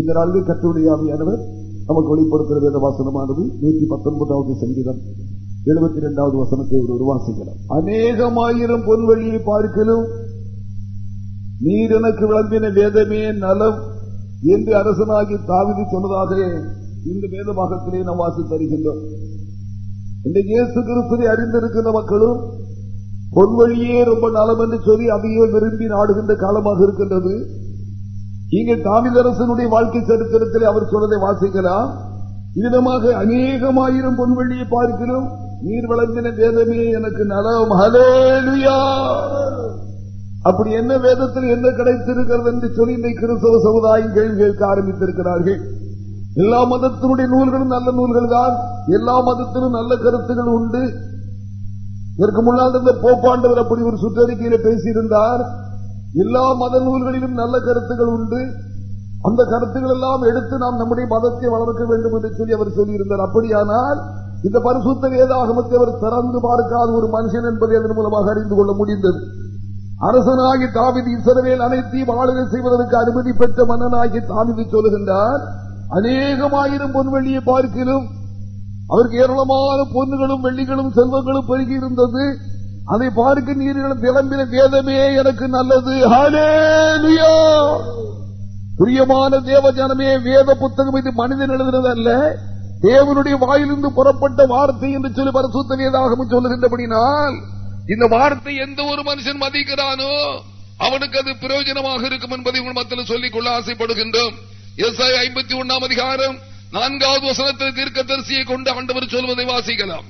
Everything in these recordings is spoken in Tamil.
இந்த நாளில் கற்றுடையாமையானவர் நமக்கு வெளிப்படுத்துகிற வேத வாசனமானது நூற்றி பத்தொன்பதாவது சங்கீதம் எழுபத்தி இரண்டாவது வசனத்தை ஒரு உருவாசிக்கலாம் அநேகமாயிரம் பொன்வெளியை பார்க்கலும் நீர் எனக்கு விளம்பின வேதமே நலம் என்று அரசனாகி தாவிதி சொன்னதாக இந்த வேத பாகத்திலே நாம் வாசி தருகின்றோம். இந்த இயேசு கிறிஸ்துவை அறிந்திருக்கின்ற மக்களும் பொன்வழியே ரொம்ப நலம் என்று சொல்லி அதையே விரும்பி நாடுகின்ற காலமாக இருக்கின்றது. இங்கு தாமிதரசனுடைய வாழ்க்கை சரித்திரத்தில் அவர் சொல்றதை வாசிக்கலாம். இவ்விதமாக அநேகமாயிரம் பொன்வெள்ளியை பார்க்கிறோம். நீர் வளர்ந்தின வேதமே எனக்கு நலம். ஹலேலுயா அப்படி என்ன வேதத்தில் என்ன கிடைத்திருக்கிறது என்று சொல்லி இந்த கிறிஸ்தவ சமுதாயம் கேள்வி கேட்க ஆரம்பித்திருக்கிறார்கள். எல்லா மதத்தினுடைய நூல்களும் நல்ல நூல்கள் தான் எல்லா மதத்திலும் நல்ல கருத்துகள் உண்டு. இதற்கு முன்னால் இருந்த போப்பாண்டவர் அப்படி ஒரு சுற்றறிக்கையில பேசியிருந்தார். எல்லா மத நூல்களிலும் நல்ல கருத்துகள் உண்டு. அந்த கருத்துக்கள் எல்லாம் எடுத்து நாம் நம்முடைய மதத்தை வளர்க்க வேண்டும் என்று சொல்லி அவர் சொல்லியிருந்தார். அப்படியானால் இந்த பரிசுத்த வேதாகமத்தை அவர் திறந்து பார்க்காத ஒரு மனுஷன் என்பதை அதன் மூலமாக அறிந்து கொள்ள முடிந்தது. அரசனாகி தாவிதி இசரவேல் அனைத்தையும் ஆளுகை செய்வதற்கு அனுமதி பெற்ற மன்னனாகி தாவிதி சொல்லுகின்றார் அநேகமாயிரம் பொன்வெள்ளியை பார்க்கிலும் அவருக்கு ஏராளமான பொன்னுகளும் வெள்ளிகளும் செல்வங்களும் பெருகி இருந்தது அதை பார்க்க நீர்களும் விளம்பின வேதமே எனக்கு நல்லது. பிரியமான தேவ ஜனமே வேத புத்தகம் இது மனிதன் எழுதுனதல்ல. தேவனுடைய வாயிலிருந்து புறப்பட்ட வார்த்தை என்று சொல்லி பரிசுத்த சொல்லுகின்றபடினால் இந்த வார்த்தை எந்த ஒரு மனுஷன் மதிக்கிறானோ அவனுக்கு அது பிரயோஜனமாக இருக்கும் என்பதை உங்கள் மத்தியில் சொல்லிக் கொள்ள ஆசைப்படுகின்றோம் ஐம்பத்தி ஒன்னாம் அதிகாரம் நான்காவது வசனத்தில் தீர்க்க தரிசியை கொண்டு ஆண்டவர் சொல்வதை வாசிக்கலாம்.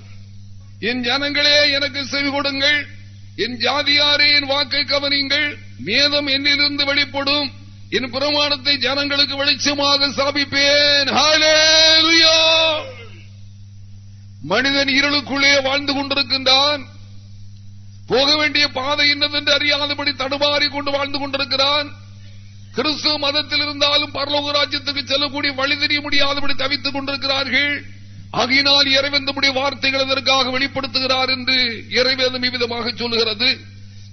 என் ஜனங்களே எனக்கு செவி கொடுங்கள். என் ஜாதியாரே என் வாக்கை கவனிங்கள். மேதம் என்னிலிருந்து வெளிப்படும். என் பிரமாணத்தை ஜனங்களுக்கு வெளிச்சமாக சாபிப்பேன். மனிதன் இருளுக்குள்ளே வாழ்ந்து கொண்டிருக்கின்றான். போக வேண்டிய பாதை என்னவென்று அறியாதபடி தடுமாறி கொண்டு வாழ்ந்து கொண்டிருக்கிறான். கிறிஸ்துவ மதத்தில் இருந்தாலும் பரலோக ராஜ்யத்துக்கு செல்லக்கூடிய வழி தெரிய முடியாதபடி தவித்துக் கொண்டிருக்கிறார்கள். ஆகினால் இறைவந்தமுடைய வார்த்தைகள் அதற்காக வெளிப்படுத்துகிறார் என்று இறைவேதம் இவ்விதமாக சொல்லுகிறது.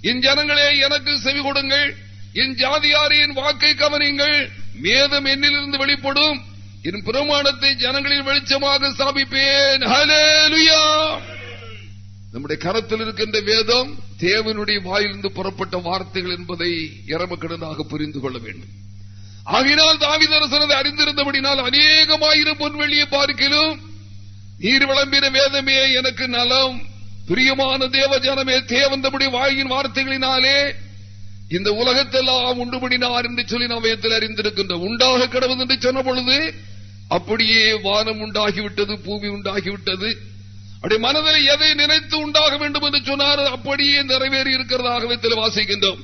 என் ஜனங்களே எனக்கு செவி கொடுங்கள். என் ஜாதியாரின் வாக்கை கவனிங்கள் மேதம் என்னிலிருந்து வெளிப்படும். என் பிரமாணத்தை ஜனங்களின் வெளிச்சமாக ஸ்தாபிப்பேன் நம்முடைய கரத்தில் இருக்கின்ற வேதம் தேவனுடைய வாயிலிருந்து புறப்பட்ட வார்த்தைகள் என்பதை இறமக்கடனாக புரிந்து கொள்ள வேண்டும். ஆகினால் தாவிதரசனது அறிந்திருந்தபடினால் அநேகமாயிரம் பொன்வெளியை பார்க்கிலும் நீர் விளம்பின வேதமே எனக்கு நலம். பிரியமான தேவ ஜனமே தேவந்தபடி வாயின் வார்த்தைகளினாலே இந்த உலகத்தெல்லாம் உண்டுபடினார் என்று சொல்லி நாம் வேதத்தில் அறிந்திருக்கின்றோம் உண்டாக கிடவது என்று சொன்ன பொழுது அப்படியே வானம் உண்டாகிவிட்டது பூமி உண்டாகிவிட்டது. அப்படி மனதில் எதை நினைத்து உண்டாக வேண்டும் என்று சொன்னார் அப்படியே நிறைவேறி இருக்கிறதாக வாசிக்கின்றோம்.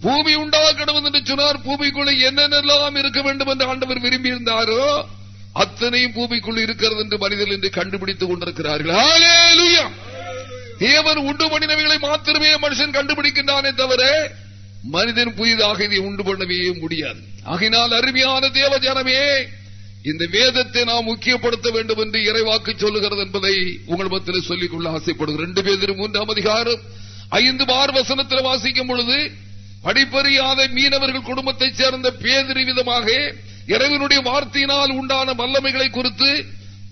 பூமி உண்டாக கிடவது என்று சொன்னார் பூமிக்குள்ள என்னென்னலாம் இருக்க வேண்டும் என்று ஆண்டவர் விரும்பியிருந்தாரோ அத்தனையும் பூமிக்குள் இருக்கிறது என்று மனிதர்கள் என்று கண்டுபிடித்துக் கொண்டிருக்கிறார்கள். தேவன் உண்டு பண்ணினவைகளை மாத்திரமே மனுஷன் கண்டுபிடிக்கின்றானே தவிர மனிதன் புதிதாக இதை உண்டு பண்ணவே முடியாது. ஆகினால் அருமையான தேவ ஜனமே இந்த வேதத்தை நாம் முக்கியப்படுத்த வேண்டும் என்று இறைவாக்கு சொல்லுகிறது என்பதை உங்கள் மத்தியில் சொல்லிக் கொள்ள ஆசைப்படுகிறேன். ரெண்டு பேரும் மூன்றாம் அதிகாரம் ஐந்து பார் வசனத்தில் வாசிக்கும் பொழுது படிப்பறியாத மீனவர்கள் குடும்பத்தைச் சேர்ந்த பேதிரி விதமாக இறைவனுடைய வார்த்தையினால் உண்டான வல்லமைகளை குறித்து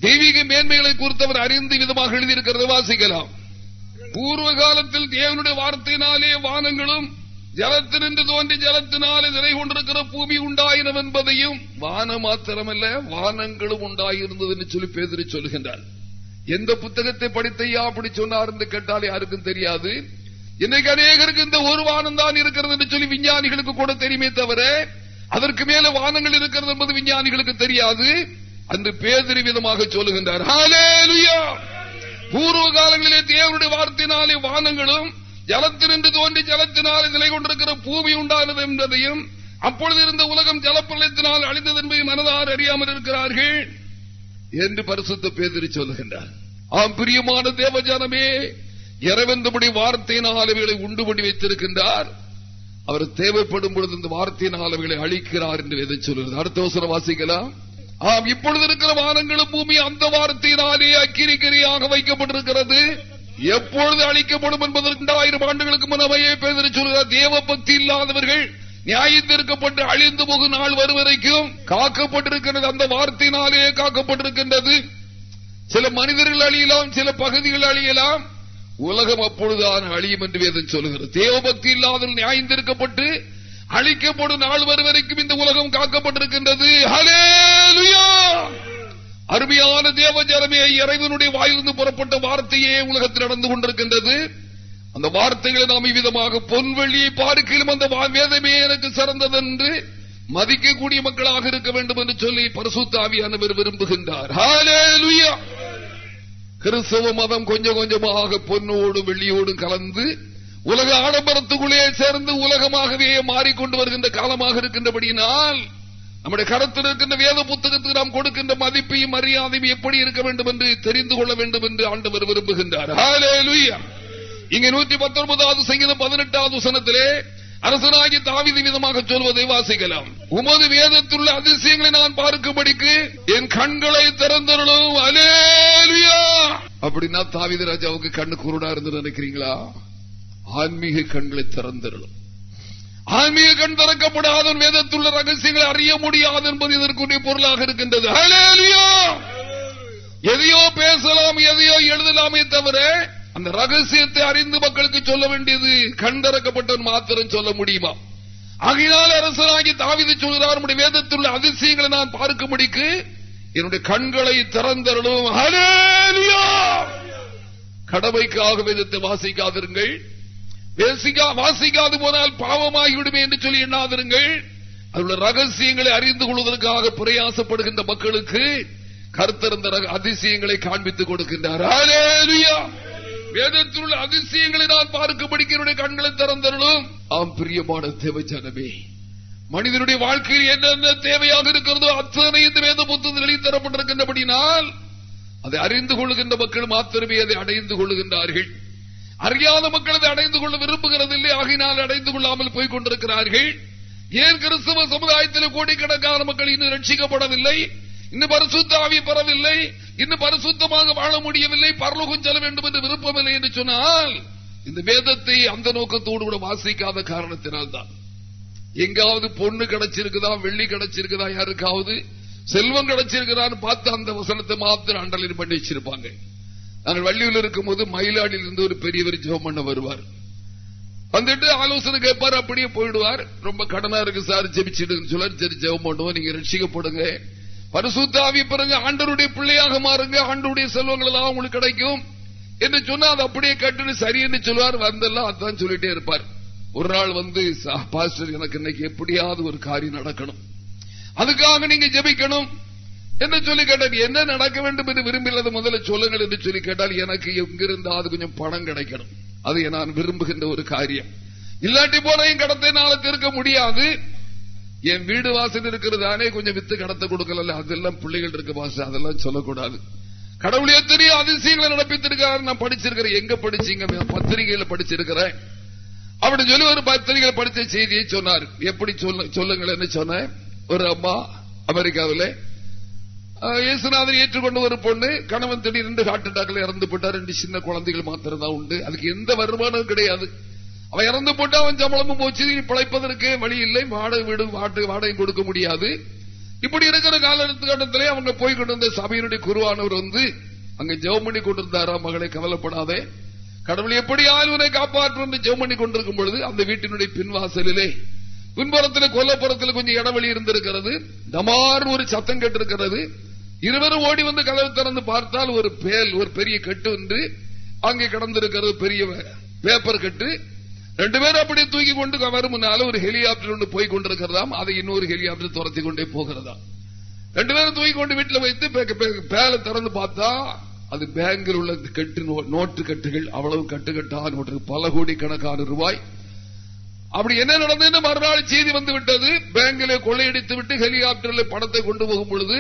தெய்வீக மேன்மைகளை குறித்து அவர் அறிந்து விதமாக எழுதியிருக்கிறது வாசிக்கலாம். பூர்வ காலத்தில் தேவனுடைய வார்த்தையினாலே வானங்களும் ஜலத்தினின்று தோன்றி ஜலத்தினாலே நிறை கொண்டிருக்கிற பூமி உண்டாயினம் என்பதையும் வானம் மாத்திரமல்ல வானங்களும் உண்டாயிருந்தது என்று சொல்லி பேதறி சொல்கின்றார் எந்த புத்தகத்தை படித்தையா அப்படி சொன்னார் என்று கேட்டால் யாருக்கும் தெரியாது. இன்னைக்கு அநேகருக்கு இந்த ஒரு வானம் தான் இருக்கிறது என்று சொல்லி விஞ்ஞானிகளுக்கு கூட தெரியுமே தவிர அதற்கு மேல வானங்கள் இருக்கிறது என்பது விஞ்ஞானிகளுக்கு தெரியாது. அன்று பேதிரி விதமாக சொல்லுகின்றார் பூர்வ காலங்களிலே தேவனுடைய வார்த்தையினாலே வானங்களும் ஜலத்தினின்று தோன்றி ஜலத்தினாலே நிலை கொண்டிருக்கிற பூமி உண்டானது என்பதையும் அப்பொழுது இருந்த உலகம் ஜலப்பிரளயத்தினால் அழிந்தது என்பதை மனதார் அறியாமல் இருக்கிறார்கள் என்று பரிசுத்த பேதிரி சொல்லுகின்றார். ஆம் பிரியமான தேவஜானமே இறைவந்தபடி வார்த்தையினால் அவைகளை உண்டு பண்ணி வைத்திருக்கின்றார். அவர் தேவைப்படும் பொழுது இந்த வார்த்தையினால் அவைகளை அழிக்கிறார் என்று எதை சொல்கிறது. அடுத்த அவசரம் வாசிக்கலாம் ஆம் இப்பொழுது இருக்கிற வானங்களும் பூமி அந்த வார்த்தையினாலே அக்கிரிக்கரியாக வைக்கப்பட்டிருக்கிறது. எப்பொழுது அழிக்கப்படும் என்பதற்கு ஆயிரம் ஆண்டுகளுக்கு முன்னமையே பேர் சொல்கிறார் தேவ பக்தி இல்லாதவர்கள் நியாயத்திற்கப்பட்டு அழிந்து போகும் நாள் வரும் வரைக்கும் காக்கப்பட்டிருக்கிறது. அந்த வார்த்தையினாலேயே காக்கப்பட்டிருக்கின்றது. சில மனிதர்கள் அழியலாம் சில பகுதிகள் அழியலாம். உலகம் அப்பொழுதுதான் அழியும் என்று வேதம் சொல்லுகிறது. தேவபக்தி இல்லாத நியாயந்திருக்கப்பட்டு அழிக்கப்படும் நாள் வரும் வரைக்கும் இந்த உலகம் காக்கப்பட்டிருக்கின்றது. அருமையான தேவஜரமே இறைவனுடைய வாயிலிருந்து புறப்பட்ட வார்த்தையே உலகத்தில் நடந்து கொண்டிருக்கின்றது. அந்த வார்த்தைகளை நாம் இவ்விதமாக பொன்வெள்ளியை பார்க்கலும் அந்த வேதமே எனக்கு சிறந்தது என்று மதிக்கக்கூடிய மக்களாக இருக்க வேண்டும் என்று சொல்லி பரிசுத்தாவியானவர் விரும்புகின்றார். கிறிஸ்தவ மதம் கொஞ்சம் கொஞ்சமாக பொன்னோடும் வெள்ளியோடும் கலந்து உலக ஆடம்பரத்துக்குள்ளே சேர்ந்து உலகமாகவே மாறிக்கொண்டு வருகின்ற காலமாக இருக்கின்றபடியினால் நம்முடைய கருத்தில் இருக்கின்ற வேத புத்தகத்துக்கு நாம் கொடுக்கின்ற மதிப்பையும் மரியாதையும் எப்படி இருக்க வேண்டும் என்று தெரிந்து கொள்ள வேண்டும் என்று ஆண்டவர் விரும்புகின்றார். இங்க நூற்றி பத்தொன்பதாவது சங்கீதம் பதினெட்டாவது வசனத்திலே அரசனாகி தாவிதி விதமாக சொல்வதை வாசிக்கலாம். உமது வேதத்துள்ள அதிசயங்களை நான் பார்க்கும்படிக்கு என் கண்களை திறந்தருளும். அலேலியா அப்படின்னா தாவித ராஜாவுக்கு கண்ணு குருடா இருந்து நினைக்கிறீங்களா? ஆன்மீக கண்களை திறந்தருளும். ஆன்மீக கண் திறக்கப்படாத வேதத்துள்ள ரகசியங்களை அறிய முடியாது என்பது இதற்குரிய பொருளாக இருக்கின்றது. எதையோ பேசலாம் எதையோ எழுதலாமே தவிர அந்த ரகசியத்தை அறிந்து மக்களுக்கு சொல்ல வேண்டியது கண்டறக்கப்பட்டவன் மாத்திரம் சொல்ல முடியுமா? ஆகினால் அரசராகி தாவிதை சொல்கிறார் வேதத்துள்ள அதிசயங்களை நான் பார்க்க முடிக்கு என்னுடைய கண்களை திறந்தரணும் கடமைக்காக வேதத்தை வாசிக்காதிருங்கள். வாசிக்காது போனால் பாவமாகிவிடுமே என்று சொல்லி எண்ணாதிருங்கள். அதுள்ள ரகசியங்களை அறிந்து கொள்வதற்காக பிரயாசப்படுகின்ற மக்களுக்கு கருத்திருந்த அதிசயங்களை காண்பித்துக் கொடுக்கின்றார். வேதத்தில் உள்ள அதிசயங்களை நான் பார்க்க கண்களை திறந்தருளும். ஆம் பிரியமான தேவஜனமே மனிதனுடைய வாழ்க்கையில் என்னென்ன தேவையாக இருக்கிறதோ அத்தனை இந்த வேத புத்தகத்தில் எழுதித்தரப்பட்டிருக்கின்றபடினால் அதை அறிந்து கொள்ளுகின்ற மக்கள் மாத்திரமே அதை அடைந்து கொள்ளுகின்றார்கள். அறியாத மக்கள் அதை அடைந்து கொள்ள விரும்புகிறது இல்லை ஆகினால் அடைந்து கொள்ளாமல் போய் கொண்டிருக்கிறார்கள். ஏன் கிறிஸ்தவ சமுதாயத்தில் கோடிக்கணக்கான மக்கள் இன்னும் ரட்சிக்கப்படவில்லை? இன்னும் பரிசுத்தாவி பெறவில்லை இன்னும் பரிசுத்தமாக வாழ முடியவில்லை. பரலோகம் செல்ல வேண்டும் என்று விருப்பமில்லை என்று சொன்னால் இந்த வேதத்தை அந்த நோக்கத்தோடு கூட வாசிக்காத காரணத்தினால்தான். எங்காவது பொண்ணு கிடைச்சிருக்குதா வெள்ளி கிடைச்சிருக்குதா யாருக்காவது செல்வம் கிடைச்சிருக்கிறான்னு பார்த்து அந்த வசனத்தை மாத்திரம் அண்டலின் பண்ணி வச்சிருப்பாங்க. நாங்கள் வள்ளியில் இருக்கும் போது மயிலாடியில் இருந்து ஒரு பெரியவர் ஜெபம் பண்ண வருவார். வந்துட்டு ஆலோசனை கேட்பார் அப்படியே போயிடுவார். ரொம்ப கடனா இருக்கு சார் ஜெபிச்சுட்டு சொல்ல சரி ஜெபம் பண்ணுவோம். நீங்க ரட்சிக்கப்படுங்க பரிசுத்தாவி பிறகு ஆண்டருடைய பிள்ளையாக மாறுங்க ஆண்டருடைய செல்வங்கள் எல்லாம் உங்களுக்கு கிடைக்கும். என்று சொன்னா அது அப்படியே கட்டுன்னு சரி என்று சொல்லுவார் வந்தெல்லாம் அதான் சொல்லிட்டே இருப்பார். ஒரு நாள் வந்து பாஸ்டர் எனக்கு இன்னைக்கு எப்படியாவது ஒரு காரியம் நடக்கணும். அதுக்காக நீங்க ஜெபிக்கணும். என்று சொல்லி கேட்டார் என்ன நடக்க வேண்டும் என்று விரும்பினது முதல்ல சொல்லுங்கள் என்று சொல்லி கேட்டால் எனக்கு எங்கிருந்தாவது கொஞ்சம் பணம் கிடைக்கணும். அது நான் விரும்புகின்ற ஒரு காரியம். இல்லாட்டி போனையும் கடத்தை நாள இருக்க முடியாது. என் வீடு வாசல் இருக்கிறதானே கொஞ்சம் வித்து கடத்த கொடுக்கல அதெல்லாம் பிள்ளைகள் இருக்க வாசல் அதெல்லாம் சொல்லக்கூடாது. கடவுள் எத்தனையோ அதிசயங்களை நடப்பித்திருக்காரு நான் படிச்சிருக்கிறேன். எங்க படிச்சீங்க? பத்திரிகையில படிச்சிருக்கிறேன். அப்படி சொல்லி ஒரு பத்திரிகையில படித்த செய்தியை சொன்னார். எப்படி சொல்லுங்கள் சொன்ன ஒரு அம்மா அமெரிக்காவில் இயேசுநாதன் ஏற்றுக்கொண்ட ஒரு பொண்ணு கணவன் திடீர்னு ஹார்ட் அட்டாக்ல இறந்து போட்டா ரெண்டு சின்ன குழந்தைகள் மாத்திரம் தான் உண்டு. அதுக்கு எந்த வருமானம் கிடையாது. அவன் இறந்து போட்டு அவன் சம்பளமும் போச்சு பிழைப்பதற்கு வழி இல்லை. வாடகை வீடு வாட்டு வாடகை கொடுக்க முடியாது. இப்படி இருக்கிற காலகட்டத்திலே அவங்க போய் கொண்டிருந்த சபையினுடைய குருவானவர் வந்து அங்க ஜெவம் பண்ணி கொண்டிருந்தாரா? மகளை கவலைப்படாதே. கடவுள் எப்படி ஆளுவனை காப்பாற்று என்று ஜெவம் பண்ணி கொண்டிருக்கும் பொழுது அந்த வீட்டினுடைய பின்வாசலிலே பின்புறத்தில் கொல்லப்புறத்தில் கொஞ்சம் இடவெளி இருந்திருக்கிறது. தமார் ஒரு சத்தம் கேட்டிருக்கிறது. இருவரும் ஓடி வந்து கதவு திறந்து பார்த்தால் ஒரு பேல் ஒரு பெரிய கட்டு வந்து அங்கே கடந்திருக்கிறது பெரிய பேப்பர் கட்டு. ரெண்டு பேரும் அப்படியே தூக்கி கொண்டு வரும் ஒரு ஹெலிகாப்டர் ஒன்று போய் கொண்டிருக்கிறதாம். அதை இன்னொரு ஹெலிகாப்டர் துரத்தி கொண்டே போகிறதா ரெண்டு பேரும் தூக்கி கொண்டு வீட்டில் வைத்து பேல திறந்து பார்த்தா அது பேங்கில் உள்ள கட்டு நோட்டு கட்டுகள் அவ்வளவு கட்டுக்கட்டா நோட்டு பல கோடி கணக்கான ரூபாய். அப்படி என்ன நடந்ததுன்னு மறுநாள் செய்தி வந்து விட்டது. பேங்கிலே கொள்ளையடித்து விட்டு ஹெலிகாப்டர்ல பணத்தை கொண்டு போகும் பொழுது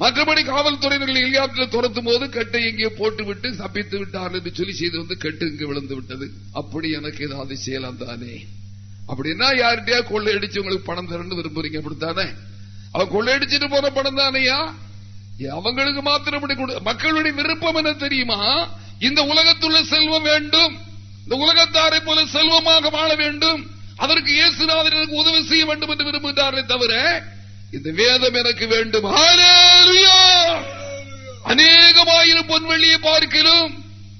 மற்றபடி காவல்துறையினர்கள் ஹெலிகாப்டர் துரத்தும் போது கட்டை இங்கே போட்டுவிட்டு சபித்து விட்டார் என்று சொல்லி செய்து வந்து கட்டு இங்கு விழுந்து விட்டது. அப்படி எனக்கு ஏதாவது செய்யலாம் தானே? அப்படின்னா யார்கிட்டயா கொள்ளையடிச்சு உங்களுக்கு பணம் தரணும் விரும்புறீங்க? அப்படித்தானே? அவன் கொள்ளையடிச்சிட்டு போன பணம் தானையா? அவங்களுக்கு மாத்திரம் மக்களுடைய விருப்பம் என்ன தெரியுமா? இந்த உலகத்துள்ள செல்வம் வேண்டும். இந்த உலகத்தாரை போல செல்வமாக வாழ வேண்டும். அதற்கு இயேசுநாதர் எனக்கு உதவி செய்ய வேண்டும் என்று விரும்புகிறாரே தவிர இந்த வேதம் எனக்கு வேண்டும் அநேகமாயிரம் பொன்வெளியை பார்க்கிறோம்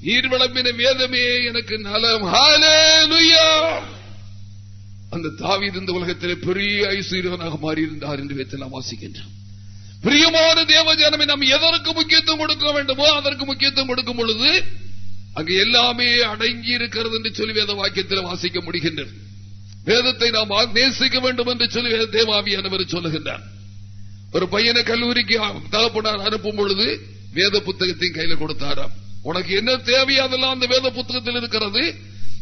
நீர் விளம்பின வேதமே எனக்கு நலம். அந்த தாவீது இந்த உலகத்தில் பெரிய ஐஸ்வர்யவனாக மாறியிருந்தார் என்று வைத்தெல்லாம் நாம் வாசிக்கின்றோம். பிரியமான தேவஜானமே நாம் எதற்கு முக்கியத்துவம் கொடுக்க வேண்டுமோ அதற்கு முக்கியத்துவம் கொடுக்கும் பொழுது அங்கு எல்லாமே அடங்கி இருக்கிறது என்று சொல்லி வேத வாக்கியத்தில் வாசிக்க முடிகின்றது. வேதத்தை நாம் நேசிக்க வேண்டும் என்று சொல்லி தேவாவியானவர் சொல்லுகின்றார். ஒரு பையனை கல்லூரிக்கு தகப்பனார் அனுப்பும் பொழுது வேத புத்தகத்தையும் கையில கொடுத்தாராம். உனக்கு என்ன தேவையோ அதெல்லாம் அந்த வேத புத்தகத்தில் இருக்கிறது.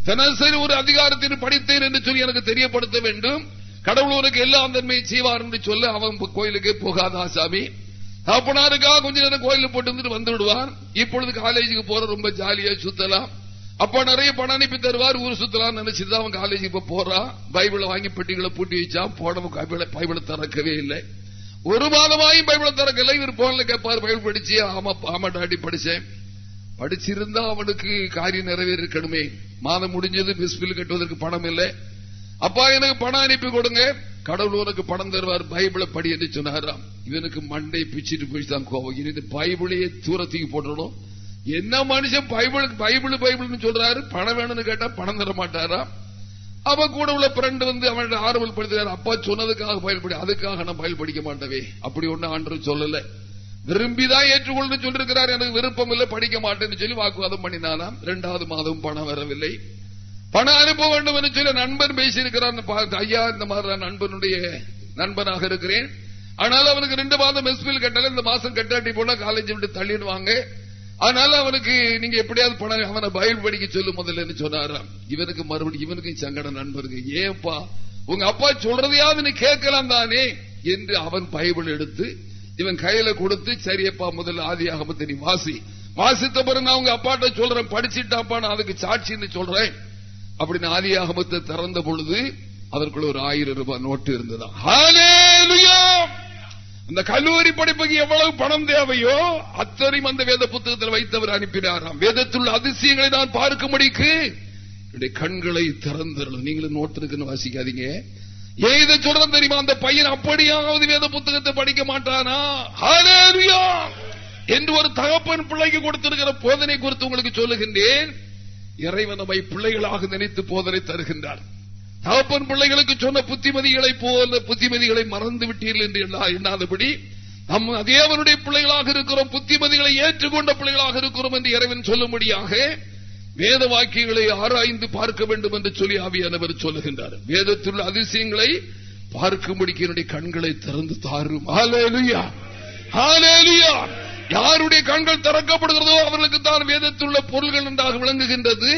தினசரி ஒரு அதிகாரத்தில் படித்தேன் என்று சொல்லி எனக்கு தெரியப்படுத்த வேண்டும். கடவுள் உனக்கு எல்லா தன்மையை செய்வார் என்று சொல்ல அவன் கோயிலுக்கு போகாத ஆசாமி தகப்பனாருக்காக கொஞ்ச நேரம் கோயிலுக்கு போட்டு வந்து விடுவார் இப்பொழுது காலேஜுக்கு போற ரொம்ப ஜாலியா சுத்தலாம். அப்ப நிறைய பணம் அனுப்பி தருவார். ஊர் சுத்தலாம் நினைச்சுதான் அவன் காலேஜுக்கு இப்ப போறான். பைபிளை வாங்கி பெட்டிகளை பூட்டி வச்சான். போன பைபிளை திறக்கவே இல்லை. ஒரு மாதமாயும் பைபிளை திறக்கல இவர் போன்ல கேட்பார் பைபிள் படிச்சு ஆமா ஆமா டாடி படிச்சேன். படிச்சிருந்தா அவனுக்கு காரியம் நிறைவேறிக்கணுமே மாதம் முடிஞ்சது பில் கட்டுவதற்கு பணம் இல்லை. அப்பா எனக்கு பணம் அனுப்பி கொடுங்க. கடவுள் உனக்கு பணம் தருவார் பைபிளை படி என்று சொன்னாராம். இவனுக்கு மண்டை பிச்சுட்டு தான் கோவம் இது பைபிளையே தூரத்துக்கு போட்டணும் என்ன மனுஷன் பைபிளுக்கு பைபிள் பைபிள்னு சொல்றாரு? பணம் வேணும்னு கேட்டா பணம் தர மாட்டாரா அவன் கூட உள்ள பிரண்டு வந்து அவனோட ஆர்வல் படுத்துறாரு அப்பா சொன்னதுக்காக பயன்படி அதுக்காக நான் பயன்படிக்க மாட்டவே அப்படி ஒண்ணு ஆண்டு சொல்லல. விரும்பிதான் ஏற்றுக்கொள்ளு சொல்லிருக்கிறார். எனக்கு விருப்பம் இல்லை படிக்க மாட்டேன்னு சொல்லி வாக்குவாதம் பண்ணினாலாம் இரண்டாவது மாதம் பணம் வரவில்லை. பணம் அனுப்ப வேண்டும் என்று சொல்லி நண்பன் பேசியிருக்கிறார். ஐயா இந்த மாதிரி நண்பனுடைய நண்பனாக இருக்கிறேன். ஆனால் அவனுக்கு ரெண்டு மாதம் மெஸ்பில் கட்டல. இந்த மாசம் கட்டாட்டி போனா காலேஜ் விட்டு தள்ளிடுவாங்க. அதனால அவனுக்கு நீங்க எப்படியாவது பணம் அவனை பயில் படிக்க சொல்லு முதல்ல சொன்னாராம். இவனுக்கு மறுபடியும் இவனுக்கு சங்கட நண்பருக்கு ஏப்பா உங்க அப்பா சொல்றதையாவது நீ கேட்கலாம் தானே என்று அவன் பைபிள் எடுத்து இவன் கையில கொடுத்து சரியப்பா முதல்ல ஆதி ஆகமத்தை நீ வாசி. வாசித்த பிறகு நான் உங்க அப்பாட்ட சொல்றேன் படிச்சுட்டாப்பா நான் அதுக்கு சாட்சின்னு சொல்றேன். அப்படின்னு ஆதியாகமத்தை திறந்த பொழுது அதற்குள்ள ஒரு ஆயிரம் ரூபாய் நோட்டு இருந்ததா. அந்த கல்லூரி படிப்புக்கு எவ்வளவு பணம் தேவையோ அத்தனையும் அந்த வேத புத்தகத்தில் வைத்தவர் அனுப்பினாராம். வேதத்துள்ள அதிசயங்களை நான் பார்க்கும்படிக்கு கண்களை திறந்தரணும் நீங்களும் நோட்டு வாசிக்காதீங்க. ஏன் இதை சொல்றேன் தெரியுமா? அந்த பையன் அப்படியாவது வேத புத்தகத்தை படிக்க மாட்டானா? என்று ஒரு தகப்பன் பிள்ளைக்கு கொடுத்திருக்கிற போதனை குறித்து உங்களுக்கு சொல்லுகின்றேன். இறைவன் நம்மை பிள்ளைகளாக நினைத்து போதனை தருகின்றார். தகப்பன் பிள்ளைகளுக்கு சொன்ன புத்திமதிகளை போல புத்திமதிகளை மறந்து விட்டீர்கள் என்று எண்ணாதபடி நம் தேவனுடைய பிள்ளைகளாக இருக்கிறோம் புத்திமதிகளை ஏற்றுக்கொண்ட பிள்ளைகளாக இருக்கிறோம் என்று இறைவன் சொல்லும்படியாக வேத வாக்கியங்களை ஆராய்ந்து பார்க்க வேண்டும் என்று சொல்லி ஆவியானவர் சொல்லுகின்றார். வேதத்தில் அதிசயங்களை பார்க்கும்படிக்கு என்னுடைய கண்களை திறந்து தாரும். யாருடைய கண்கள் திறக்கப்படுகிறதோ அவர்களுக்கு தான் வேதத்தில் பொருள்கள் என்றாக விளங்குகின்றது.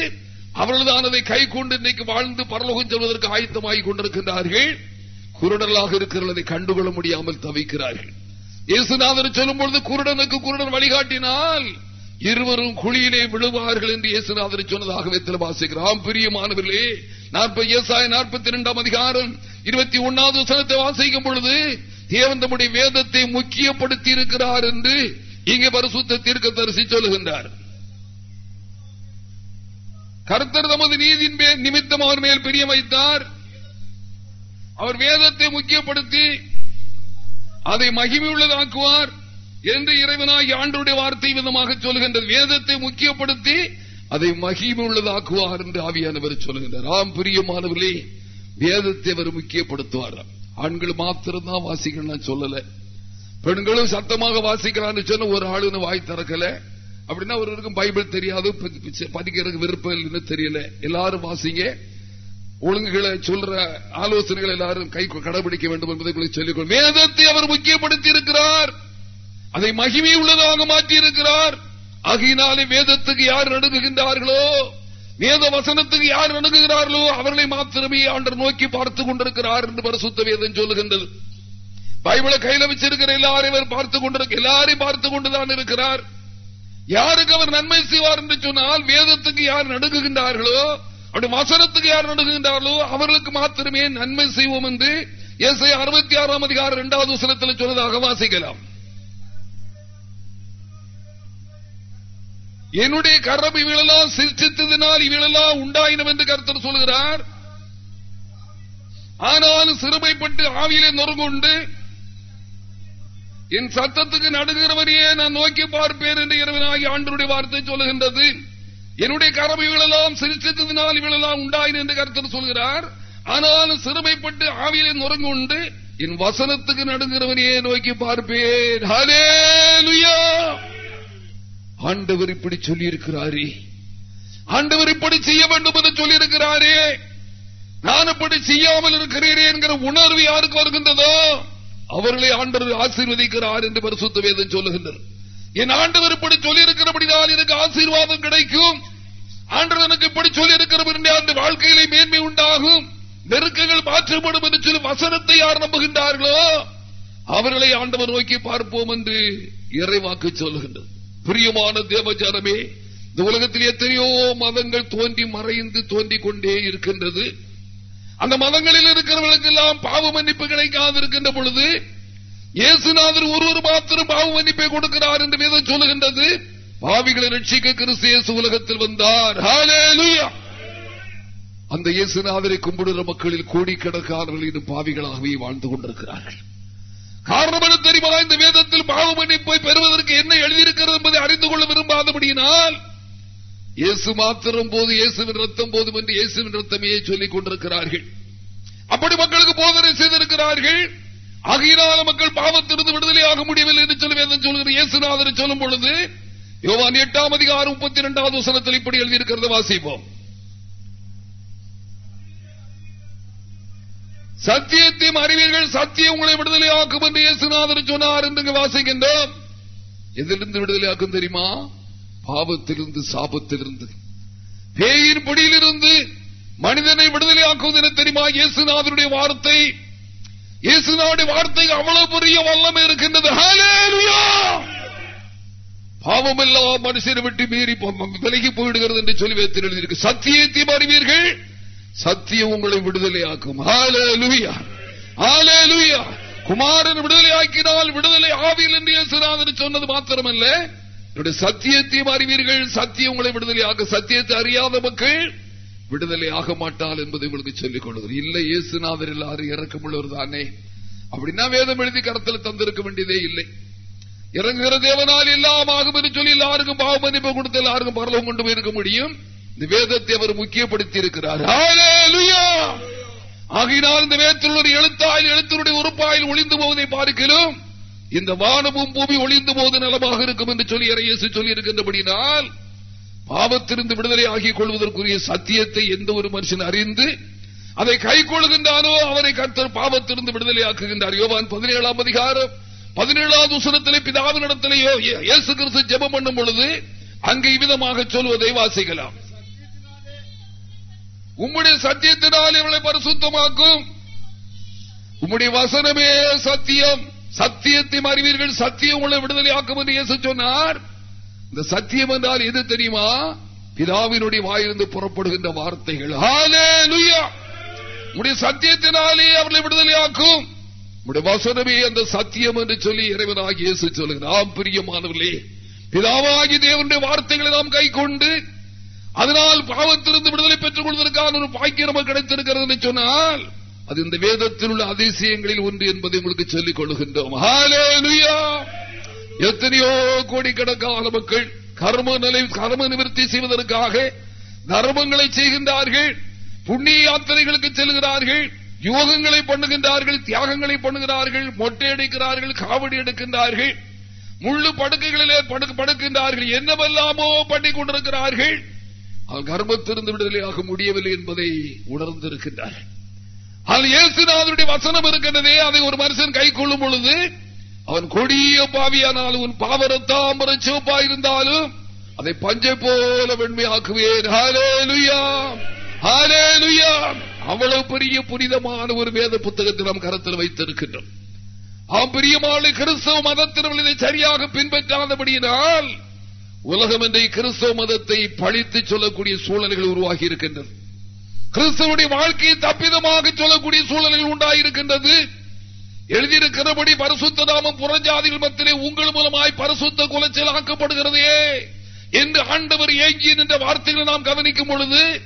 அவர்கள்தான் அதை கை கொண்டு இன்னைக்கு வாழ்ந்து பரலோகம் செல்வதற்கு ஆயத்தமாகி கொண்டிருக்கின்றார்கள். குருடலாக இருக்கிறதை கண்டுகொள்ள முடியாமல் தவிக்கிறார்கள். இயேசுநாதர் சொல்லும் பொழுது குருடனுக்கு குருடன் வழிகாட்டினால் இருவரும் குழியிலே விழுவார்கள் என்று இயேசுநாதர் சொன்னதாகவே வாசிக்கிறான் பிரியமானவர்களே நாற்பத்தி இரண்டாம் அதிகாரம் இருபத்தி ஒன்னாவது வசனத்தை வாசிக்கும் பொழுது தேவன் தம்முடைய வேதத்தை முக்கியப்படுத்தி இருக்கிறார் என்று இங்கே பரிசுத்த தீர்க்க தரிசி சொல்லுகின்றார். கருத்தர் தமது நீதியின் நிமித்தம் அவர் மேல் பிரிய வைத்தார். அவர் வேதத்தை முக்கியப்படுத்தி அதை மகிமையுள்ளதாக்குவார் என்று இறைவனாகி ஆண்டுடைய வார்த்தை விதமாக சொல்கின்றது வேதத்தை முக்கியப்படுத்தி அதை மகிமை உள்ளதாக்குவார் என்று ஆவியானவர் சொல்லுகின்றார். ஆம் பிரியமானவர்களே வேதத்தை அவர் முக்கியப்படுத்துவார். ஆண்கள் மாத்திரம்தான் வாசிக்கணும் சொல்லல. பெண்களும் சத்தமாக வாசிக்கிறான்னு சொன்ன ஒரு ஆளுன்னு வாய் திறக்கல. அப்படின்னா ஒருவருக்கும் பைபிள் தெரியாது படிக்கிறதுக்கு விருப்பம் இல்லைன்னு தெரியல. எல்லாரும் வாசிங்க. ஒழுங்குகளை சொல்ற ஆலோசனைகள் எல்லாரும் கை கடைபிடிக்க வேண்டும் என்பதை சொல்லிக் வேதத்தை அவர் முக்கியப்படுத்தி இருக்கிறார் அதை மகிமை உள்ளதாக மாற்றி இருக்கிறார் ஆகினாலே வேதத்துக்கு யார் நடுங்குகின்றார்களோ வேத வசனத்துக்கு யார் நடுங்குகிறார்களோ அவர்களை மாத்திரமே ஆண்டர் நோக்கி பார்த்துக் கொண்டிருக்கிறார் என்று பரிசுத்த வேதம் சொல்லுகின்றது. பைபிளை கையில வச்சிருக்கிற எல்லாரையும் பார்த்துக் கொண்டிருக்க எல்லாரையும் பார்த்துக் கொண்டுதான் இருக்கிறார். யாருக்கு அவர் நன்மை செய்வார் என்று சொன்னால் வேதத்துக்கு யார் நடுங்குகின்றார்களோ அப்படி வசனத்துக்கு யார் நடுங்குகின்றார்களோ அவர்களுக்கு மாத்திரமே நன்மை செய்வோம் என்று எஸ் ஐ அறுபத்தி ஆறாம் அதிகாரம் இரண்டாவது வசனத்தில் சொன்னதாக வாசிக்கலாம். என்னுடைய கரம் இவளெல்லாம் சிரிச்சித்ததினால் இவளெல்லாம் உண்டாயினம் என்று கருத்தர் சொல்கிறார் ஆனாலும் சிறுமைப்பட்டு ஆவியிலே நொறுங்குண்டு என் சத்தத்துக்கு நடுகிறவரையே நான் நோக்கி பார்ப்பேன் என்று இரவனாகி ஆண்டருடைய வார்த்தை சொல்லுகின்றது? என்னுடைய கரம் இவளெல்லாம் சிரிச்சதினால் இவளெல்லாம் உண்டாயின் என்று கருத்தர் சொல்கிறார். ஆனாலும் சிறுமைப்பட்டு ஆவியிலே நுறங்குண்டு என் வசனத்துக்கு நடுங்கிறவனையே நோக்கி பார்ப்பேன்? ஆண்டவர் இப்படி சொல்லியிருக்கிறாரே. ஆண்டவர் இப்படி செய்ய வேண்டும் என்று சொல்லியிருக்கிறாரே. நான் இப்படி செய்யாமல் இருக்கிறேன் என்கிற உணர்வு யாருக்கு வருகின்றதோ? அவர்களை ஆண்டவர் ஆசீர்வதிக்கிறார் என்று பரிசுத்த வேதம் சொல்லுகின்றது. என் ஆண்டவர் இப்படி சொல்லி இருக்கிறபடினால் எனக்கு ஆசீர்வாதம் கிடைக்கும். ஆண்டவர் எனக்கு இப்படி சொல்லி அந்த வாழ்க்கையிலே மேன்மை உண்டாகும். நெருக்கங்கள் மாற்றப்படும் என்று சொல்லி வசனத்தை யார் நம்புகின்றார்களோ அவர்களை ஆண்டவர் நோக்கி பார்ப்போம் என்று இறைவாக்கு சொல்லுகின்றது. பிரியமான தேவச்சாரமே இந்த உலகத்தில் எத்தனையோ மதங்கள் தோன்றி மறைந்து தோன்றிக் கொண்டே இருக்கின்றது. அந்த மதங்களில் இருக்கிறவர்களுக்கெல்லாம் பாவ மன்னிப்பு கிடைக்காது இருக்கின்ற பொழுது இயேசுநாதர் ஒருவர் மாத்திரம் பாவ மன்னிப்பை கொடுக்கிறார் என்று மீதம் சொல்லுகின்றது. பாவிகளை ரட்சிக்க கிறிஸ்து உலகத்தில் வந்தார். அந்த இயேசுநாதரை கும்பிடுகிற மக்களில் கோடிக்கணக்கானவர்கள் இது பாவிகளாகவே வாழ்ந்து கொண்டிருக்கிறார்கள். காரணம் என்ன தெரியுமா? இந்த வேதத்தில் பாவ மன்னிப்பை பெறுவதற்கு என்ன எழுதியிருக்கிறது என்பதை அறிந்து கொள்ள விரும்பாதபடியினால் இயேசு மாத்திரம் போது இயேசுவின் ரத்தம் போதும் என்று இயேசுவின் ரத்தமையே சொல்லிக் கொண்டிருக்கிறார்கள். அப்படி மக்களுக்கு போதனை செய்திருக்கிறார்கள். ஆகையினால மக்கள் பாவத்திலிருந்து விடுதலை ஆக முடியவில்லை என்று சொல்லி வேதம் சொல்கிற இயேசுநாதரை சொல்லும் பொழுது யோவான் எட்டாம் அதிகாரம் முப்பத்தி இரண்டாவது வசனத்தில் இப்படி எழுதியிருக்கிறது வாசிப்போம். சத்தியத்தையும் அறிவீர்கள் சத்தியம் உங்களை விடுதலையாக்கும் என்று இயேசுநாதன் சொன்னார் என்று வாசிக்கின்றோம். எதிலிருந்து விடுதலையாக்கும் தெரியுமா? பாவத்திலிருந்து சாபத்திலிருந்து. பேயின் பிடியிலிருந்து மனிதனை விடுதலை ஆக்குவது என தெரியுமா? இயேசுநாதனுடைய வார்த்தை. இயேசுநாவுடைய வார்த்தை அவ்வளவு பெரிய வல்லமை இருக்கின்றது. பாவம் எல்லாம் மனுஷனை விட்டு மீறி விலகி போயிடுகிறது என்று சொல்லி வைத்திருக்கு சத்தியத்தை அறிவீர்கள் சத்தியம் உங்களை விடுதலை ஆக்கும் குமாரன் விடுதலை ஆக்கினால் விடுதலை ஆவியில் என்று இயேசுநாதன் சொன்னது மாத்திரமல்ல. சத்தியத்தையும் அறிவீர்கள் சத்தியம் உங்களை விடுதலை ஆக சத்தியத்தை அறியாத மக்கள் விடுதலை ஆக மாட்டாள் என்பதை உங்களுக்கு சொல்லிக் கொள்வது இல்லை இயேசுநாதர் எல்லாரும் இறக்கமுள்ளவர் தானே. அப்படின்னா வேதம் எழுதி கரத்தில் தந்திருக்க வேண்டியதே இல்லை. இறங்குகிற தேவனால் எல்லாம் ஆகும் என்று சொல்லி எல்லாருக்கும் பாவ மதிப்பு கொடுத்து எல்லாருக்கும் பரலம் கொண்டு போயிருக்க முடியும். இந்த வேதத்தை அவர் முக்கியப்படுத்தி இருக்கிறார் ஆகினால் இந்த வேதத்தில் ஒரு எழுத்தாயில் எழுத்தினுடைய உறுப்பாயில் ஒளிந்து போவதை பார்க்கிறோம் இந்த வானமும் பூமி ஒளிந்து போது நலமாக இருக்கும் என்று சொல்லி இறையேசு சொல்லி இருக்கின்றபடினால் பாவத்திலிருந்து விடுதலை ஆகிக் கொள்வதற்குரிய சத்தியத்தை எந்த ஒரு மனுஷன் அறிந்து அதை கை கொள்கின்றானோ அவரை கர்த்தர் பாவத்திலிருந்து விடுதலை ஆக்குகின்றார் யோவான் பதினேழாம் அதிகாரம் பதினேழாவது உசனத்திலே பிதாவின் இடத்திலேயோ இயேசு கிறிஸ்து ஜெபம் பண்ணும் பொழுது அங்கே விதமாக சொல்வதை வாசிக்கலாம் உம்முடைய சத்தியத்தினால் இவளை பரிசுத்தமாக்கும். உம்முடைய வசனமே சத்தியம். சத்தியத்தை அறிவீர்கள் சத்தியம் உங்களை விடுதலை ஆக்கும் என்று இயேசு சொன்னார். இந்த சத்தியம் என்றால் எது தெரியுமா? பிதாவினுடைய வாயிலிருந்து புறப்படுகின்ற வார்த்தைகள். உடைய சத்தியத்தினாலே அவர்களை விடுதலையாக்கும். உடைய வசனமே அந்த சத்தியம் என்று சொல்லி இறைவனாகி இயேசு சொல்லுகிறார். பிரியமானவர்களே பிதாவாகி தேவனுடைய வார்த்தைகளை நாம் கை கொண்டு அதனால் பாவத்திலிருந்து விடுதலை பெற்றுக் கொள்வதற்கான ஒரு பாக்கிய நமக்கு கிடைத்திருக்கிறது என்று சொன்னால் அது இந்த வேதத்தில் உள்ள அதிசயங்களில் ஒன்று என்பதை உங்களுக்கு சொல்லிக் கொள்கின்றோம் எத்தனையோ கோடிக்கணக்கான மக்கள் கர்ம நிலை கர்ம நிவர்த்தி செய்வதற்காக தர்மங்களை செய்கின்றார்கள் புண்ணிய யாத்திரைகளுக்கு செல்கிறார்கள் யோகங்களை பண்ணுகின்றார்கள் தியாகங்களை பண்ணுகிறார்கள் மொட்டை அடிக்கிறார்கள் காவடி எடுக்கின்றார்கள் முள்ளு படுக்கைகளிலே படுக்கின்றார்கள் என்னவெல்லாமோ பண்ணிக் கொண்டிருக்கிறார்கள். கர்மத்திலிருந்து விடுதலையாக முடியவில்லை என்பதை உணர்ந்திருக்கின்றார்கள். இயேசுநாதனுடைய வசனம் இருக்கின்றதே அதை ஒரு மனுஷன் கை கொள்ளும் பொழுது அவன் கொடிய பாவியானாலும் உன் பாவரத்தாம்பர சிவப்பா இருந்தாலும் அதை பஞ்சை போல வெண்மையாக்குவேன். அவ்வளவு பெரிய புனிதமான ஒரு வேத புத்தகத்தை நாம் கருத்தில் வைத்திருக்கின்றோம். ஆம் பிரியமான கிறிஸ்தவ மதத்தினர்கள் இதை சரியாக பின்பற்றாதபடியினால் உலகம் என்ற கிறிஸ்தவ மதத்தை பழித்து சொல்லக்கூடிய சூழல்கள் உருவாகி இருக்கின்றன. கிறிஸ்தவனுடைய வாழ்க்கையை தப்பிதமாக சொல்லக்கூடிய சூழலில் உண்டாயிருக்கின்றது. எழுதியிருக்கிறபடி பரிசுத்த நாமம் புறஞ்சாதிகள் மத்திலே உங்கள் மூலமாய் பரிசுத்த குலைச்சல் ஆக்கப்படுகிறதே என்று ஆண்டவர் ஏங்கி என்ற வார்த்தைகளை நாம் கவனிக்கும் பொழுது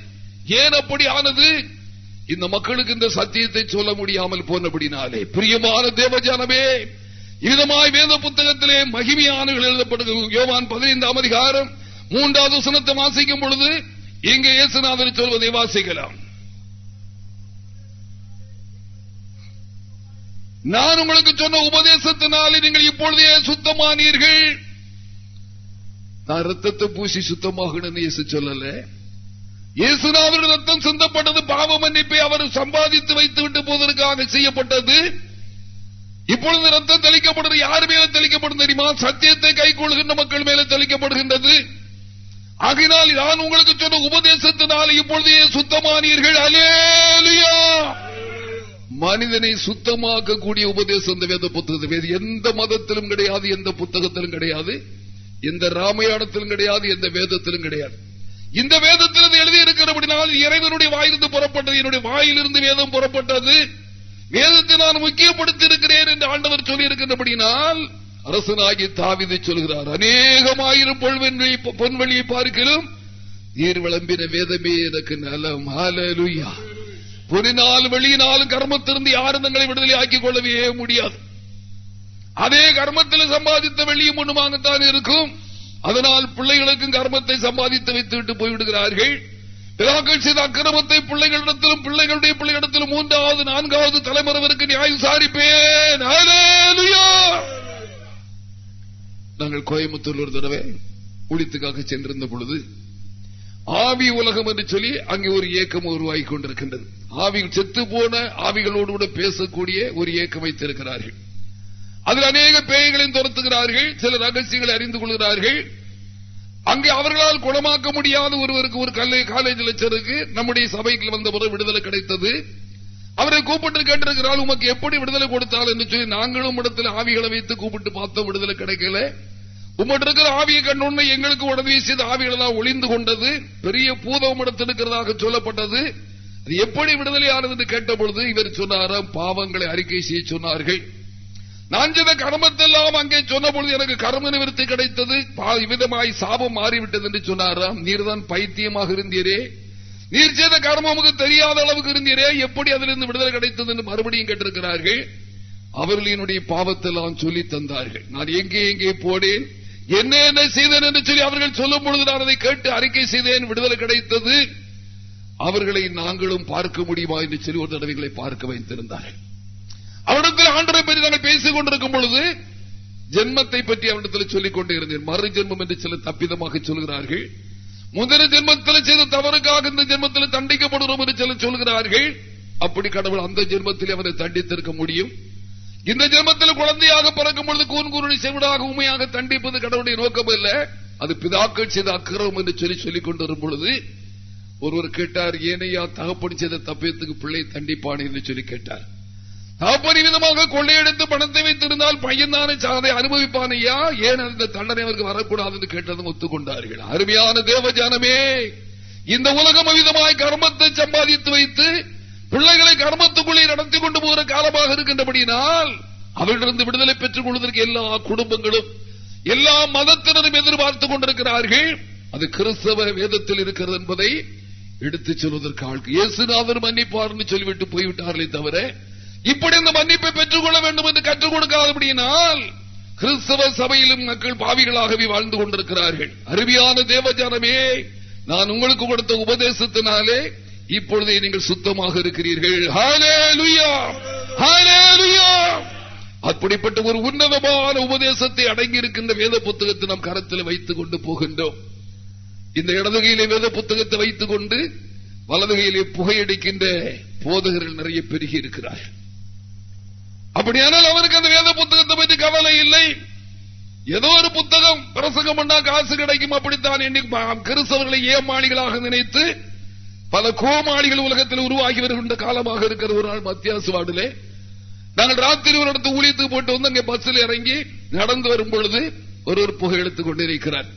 ஏன் அப்படி ஆனது? இந்த மக்களுக்கு இந்த சத்தியத்தை சொல்ல முடியாமல் போனபடினாலே. பிரியமான தேவஜானமே இதமாய் வேத புத்தகத்திலே மகிமையானவர்கள் எழுதப்படுகிறது. யோவான் பதினைந்தாம் அதிகாரம் மூன்றாவது சுனத்தை வாசிக்கும் பொழுது இங்கே இயேசுநாதர் சொல்வதை வாசிக்கலாம். நான் உங்களுக்கு சொன்ன உபதேசத்தினாலே நீங்கள் இப்பொழுதே சுத்தமானீர்கள். நான் ரத்தத்தை பூசி சுத்தமாகணும்னு இயேசு சொல்லல. இயேசுநாதர் ரத்தம் சிந்தப்பட்டது பாவ மன்னிப்பை அவர் சம்பாதித்து வைத்து விட்டு போவதற்காக செய்யப்பட்டது. இப்பொழுது ரத்தம் தெளிக்கப்படுறது யார் மேல தெளிக்கப்படும் தெரியுமா? சத்தியத்தை கை கொள்கின்ற மக்கள் மேல தெளிக்கப்படுகின்றது. ஆகினால் நான் உங்களுக்கு சொன்ன உபதேசத்தினால் இப்பொழுதே சுத்தமானீர்கள்? அலேலியா மனிதனை சுத்தமாக்கக்கூடிய உபதேசம் இந்த வேத புத்தகத்தில். வேறு எந்த மதத்திலும் கிடையாது எந்த புத்தகத்திலும் கிடையாது எந்த ராமாயணத்திலும் கிடையாது எந்த வேதத்திலும் கிடையாது. இந்த வேதத்திலிருந்து எழுதி இருக்கிறபடினால் இறைவனுடைய வாயிலிருந்து புறப்பட்டது என்னுடைய வாயிலிருந்து வேதம் புறப்பட்டது. வேதத்தை நான் முக்கியப்படுத்தி இருக்கிறேன் என்று ஆண்டவர் சொல்லியிருக்கிறபடினால் அரசனாகி தாவிதை சொல்கிறார் அநேகமாயிரம் பொன்வெளியை பார்க்கிறோம். நீர் விளம்பின வேதமே எனக்கு நலம். ஹாலலுயா பொறினால் வெளியினாலும் கர்மத்திலிருந்து யாரும் தங்களை விடுதலை ஆக்கிக் கொள்ளவே முடியாது. அதே கர்மத்தில் சம்பாதித்த வெளியும் ஒண்ணுமாகத்தான் இருக்கும். அதனால் பிள்ளைகளுக்கும் கர்மத்தை சம்பாதித்து வைத்து விட்டு போய்விடுகிறார்கள். பிதாக்கள் செய்த அக்கிரமத்தை பிள்ளைகளிடத்திலும் பிள்ளைகளுடைய பிள்ளைகளிடத்திலும் மூன்றாவது நான்காவது தலைமுறைவருக்கு நியாயம் விசாரிப்பேன் நாங்கள் கோயம்புத்தூர் ஒரு தடவை ஒழித்துக்காக சென்றிருந்த பொழுது ஆவி உலகம் என்று சொல்லி அங்கே ஒரு இயக்கம் உருவாகி கொண்டிருக்கின்றது. ஆவி செத்து போன ஆவிகளோடு கூட பேசக்கூடிய ஒரு இயக்கம் வைத்திருக்கிறார்கள். அதில் அநேக பேய்களையும் துரத்துகிறார்கள் சில ரகசியங்களை அறிந்து கொள்கிறார்கள். அங்கே அவர்களால் குணமாக்க முடியாத ஒருவருக்கு ஒரு காலேஜ் லட்சருக்கு நம்முடைய சபைக்கு வந்த ஒரு விடுதலை கிடைத்தது. அவரை கூப்பிட்டு கேட்டிருக்கிறார் உமக்கு எப்படி விடுதலை கொடுத்தால் என்று சொல்லி நாங்களும் இடத்துல ஆவிகளை வைத்து கூப்பிட்டு பார்த்தோம் விடுதலை கிடைக்கல. உமட்டு இருக்கிற ஆவியை கண்டோன்னு எங்களுக்கு உடனே செய்த ஆவிகளெல்லாம் ஒளிந்து கொண்டது. பெரிய பூதவம் எடுத்திருக்கிறதாக இருக்கிறதாக சொல்லப்பட்டது. அது எப்படி விடுதலை ஆனது என்று கேட்டபொழுது இவர் சொன்னாராம் பாவங்களை அறிக்கை செய்ய சொன்னார்கள். நான் செய்த கர்மத்தெல்லாம் அங்கே சொன்னபொழுது எனக்கு கர்ம நிவர்த்தி கிடைத்தது. விதமாய் சாபம் மாறிவிட்டது என்று சொன்னாராம் நீர்தான் பைத்தியமாக இருந்தீரே. நீர் செய்த கர்மமுக்கு தெரியாத அளவுக்கு இருந்தீரே எப்படி அதிலிருந்து விடுதலை கிடைத்தது என்று மறுபடியும் கேட்டிருக்கிறார்கள். அவர்கள் என்னுடைய பாவத்தெல்லாம் சொல்லி தந்தார்கள். நான் எங்கே எங்கே போனேன் என்ன என்ன செய்தேன் என்று சொல்லி அவர்கள் சொல்லும் பொழுது நான் அதை கேட்டு அறிக்கை செய்தேன் விடுதலை கிடைத்தது. அவர்களை நாங்களும் பார்க்க முடியுமா என்று சொல்லி ஒரு தடவைகளை பார்க்க வைத்திருந்தார்கள். அவரிடத்தில் ஆண்டரை பற்றி நாங்கள் பேசிக் கொண்டிருக்கும் பொழுது ஜென்மத்தை பற்றி அவரிடத்தில் சொல்லிக் கொண்டே இருந்தேன். மறு ஜென்மம் என்று சில தப்பிதமாக சொல்கிறார்கள். முதல ஜென்மத்தில் செய்த தவறுக்காக இந்த ஜென்மத்தில் தண்டிக்கப்படுகிறோம் என்று சில சொல்கிறார்கள். அப்படி கடவுள் அந்த ஜென்மத்தில் அவரை தண்டித்திருக்க முடியும். இந்த ஜென்மத்தில் குழந்தையாக பிறக்கும் பொழுது கூன் கூறுடி செவிடாக உண்மையாக தண்டிப்பது கடவுளுடைய நோக்கம் அல்ல. அது பிதாக்கள் செய்த அக்கிரமம் என்று சொல்லி சொல்லிக் கொண்டிருக்கும் பொழுது ஒருவர் கேட்டார் ஏனையா தகப்படி செய்த தப்பியத்துக்கு பிள்ளை தண்டிப்பான் என்று சொல்லி கேட்டார். அபரிவிதமாக கொள்ளையடித்து பணத்தை வைத்திருந்தால் பையன்தானே சாதை அனுபவிப்பானையா ஏன் அந்த தண்டனை அவருக்கு வரக்கூடாது என்று கேட்டதும் ஒத்துக்கொண்டார்கள். அருமையான தேவஜானமே இந்த உலகம் அவிதமாய் கர்மத்தை சம்பாதித்து வைத்து பிள்ளைகளை கர்மத்துக்குள்ளே நடத்தி கொண்டு போகிற காலமாக இருக்கின்றபடியினால் அவர்களிருந்து விடுதலை பெற்றுக் கொள்வதற்கு எல்லா குடும்பங்களும் எல்லா மதத்தினரும் எதிர்பார்த்துக் கொண்டிருக்கிறார்கள். அது கிறிஸ்தவ வேதத்தில் இருக்கிறது என்பதை எடுத்துச் செல்வதற்கு ஆள் இயேசுநாதர் மன்னிப்பார் சொல்லிவிட்டு போய்விட்டார்களே தவிர இப்படி இந்த மன்னிப்பை பெற்றுக் கொள்ள வேண்டும் என்று கற்றுக் கொடுக்காதபடியினால் கிறிஸ்தவ சபையிலும் மக்கள் பாவிகளாகவே வாழ்ந்து கொண்டிருக்கிறார்கள். அருமையான தேவஜானமே நான் உங்களுக்கு கொடுத்த உபதேசத்தினாலே இப்பொழுதே நீங்கள் சுத்தமாக இருக்கிறீர்கள். அப்படிப்பட்ட ஒரு உன்னதமான உபதேசத்தை அடங்கி இருக்கின்ற வேத புத்தகத்தை நம் கரத்தில் வைத்துக் கொண்டு போகின்றோம். இந்த இடதுகையிலே வேத புத்தகத்தை வைத்துக் கொண்டு வலதுகையிலே புகையடிக்கின்ற போதகர்கள் நிறைய பெருகி இருக்கிறார்கள். அப்படியானால் அவருக்கு அந்த வேத புத்தகத்தை பற்றி கவலை இல்லை. ஏதோ ஒரு புத்தகம் பிரசங்கம் பண்ணா காசு கிடைக்கும் அப்படித்தான் எண்ணி கிறிஸ்தவர்களை ஏமாளிகளாக நினைத்து பல கோமாளிகள் உலகத்தில் உருவாகி வருகின்ற காலமாக இருக்கிற ஒரு நாள் மத்தியாசு வார்டிலே. நாங்கள் ராத்திரி ஒரு இடத்து ஊழியத்துக்கு போட்டு வந்து அங்கே பஸ்ஸில் இறங்கி நடந்து வரும் பொழுது ஒரு ஒரு புகை எடுத்துக் கொண்டிருக்கிறார்.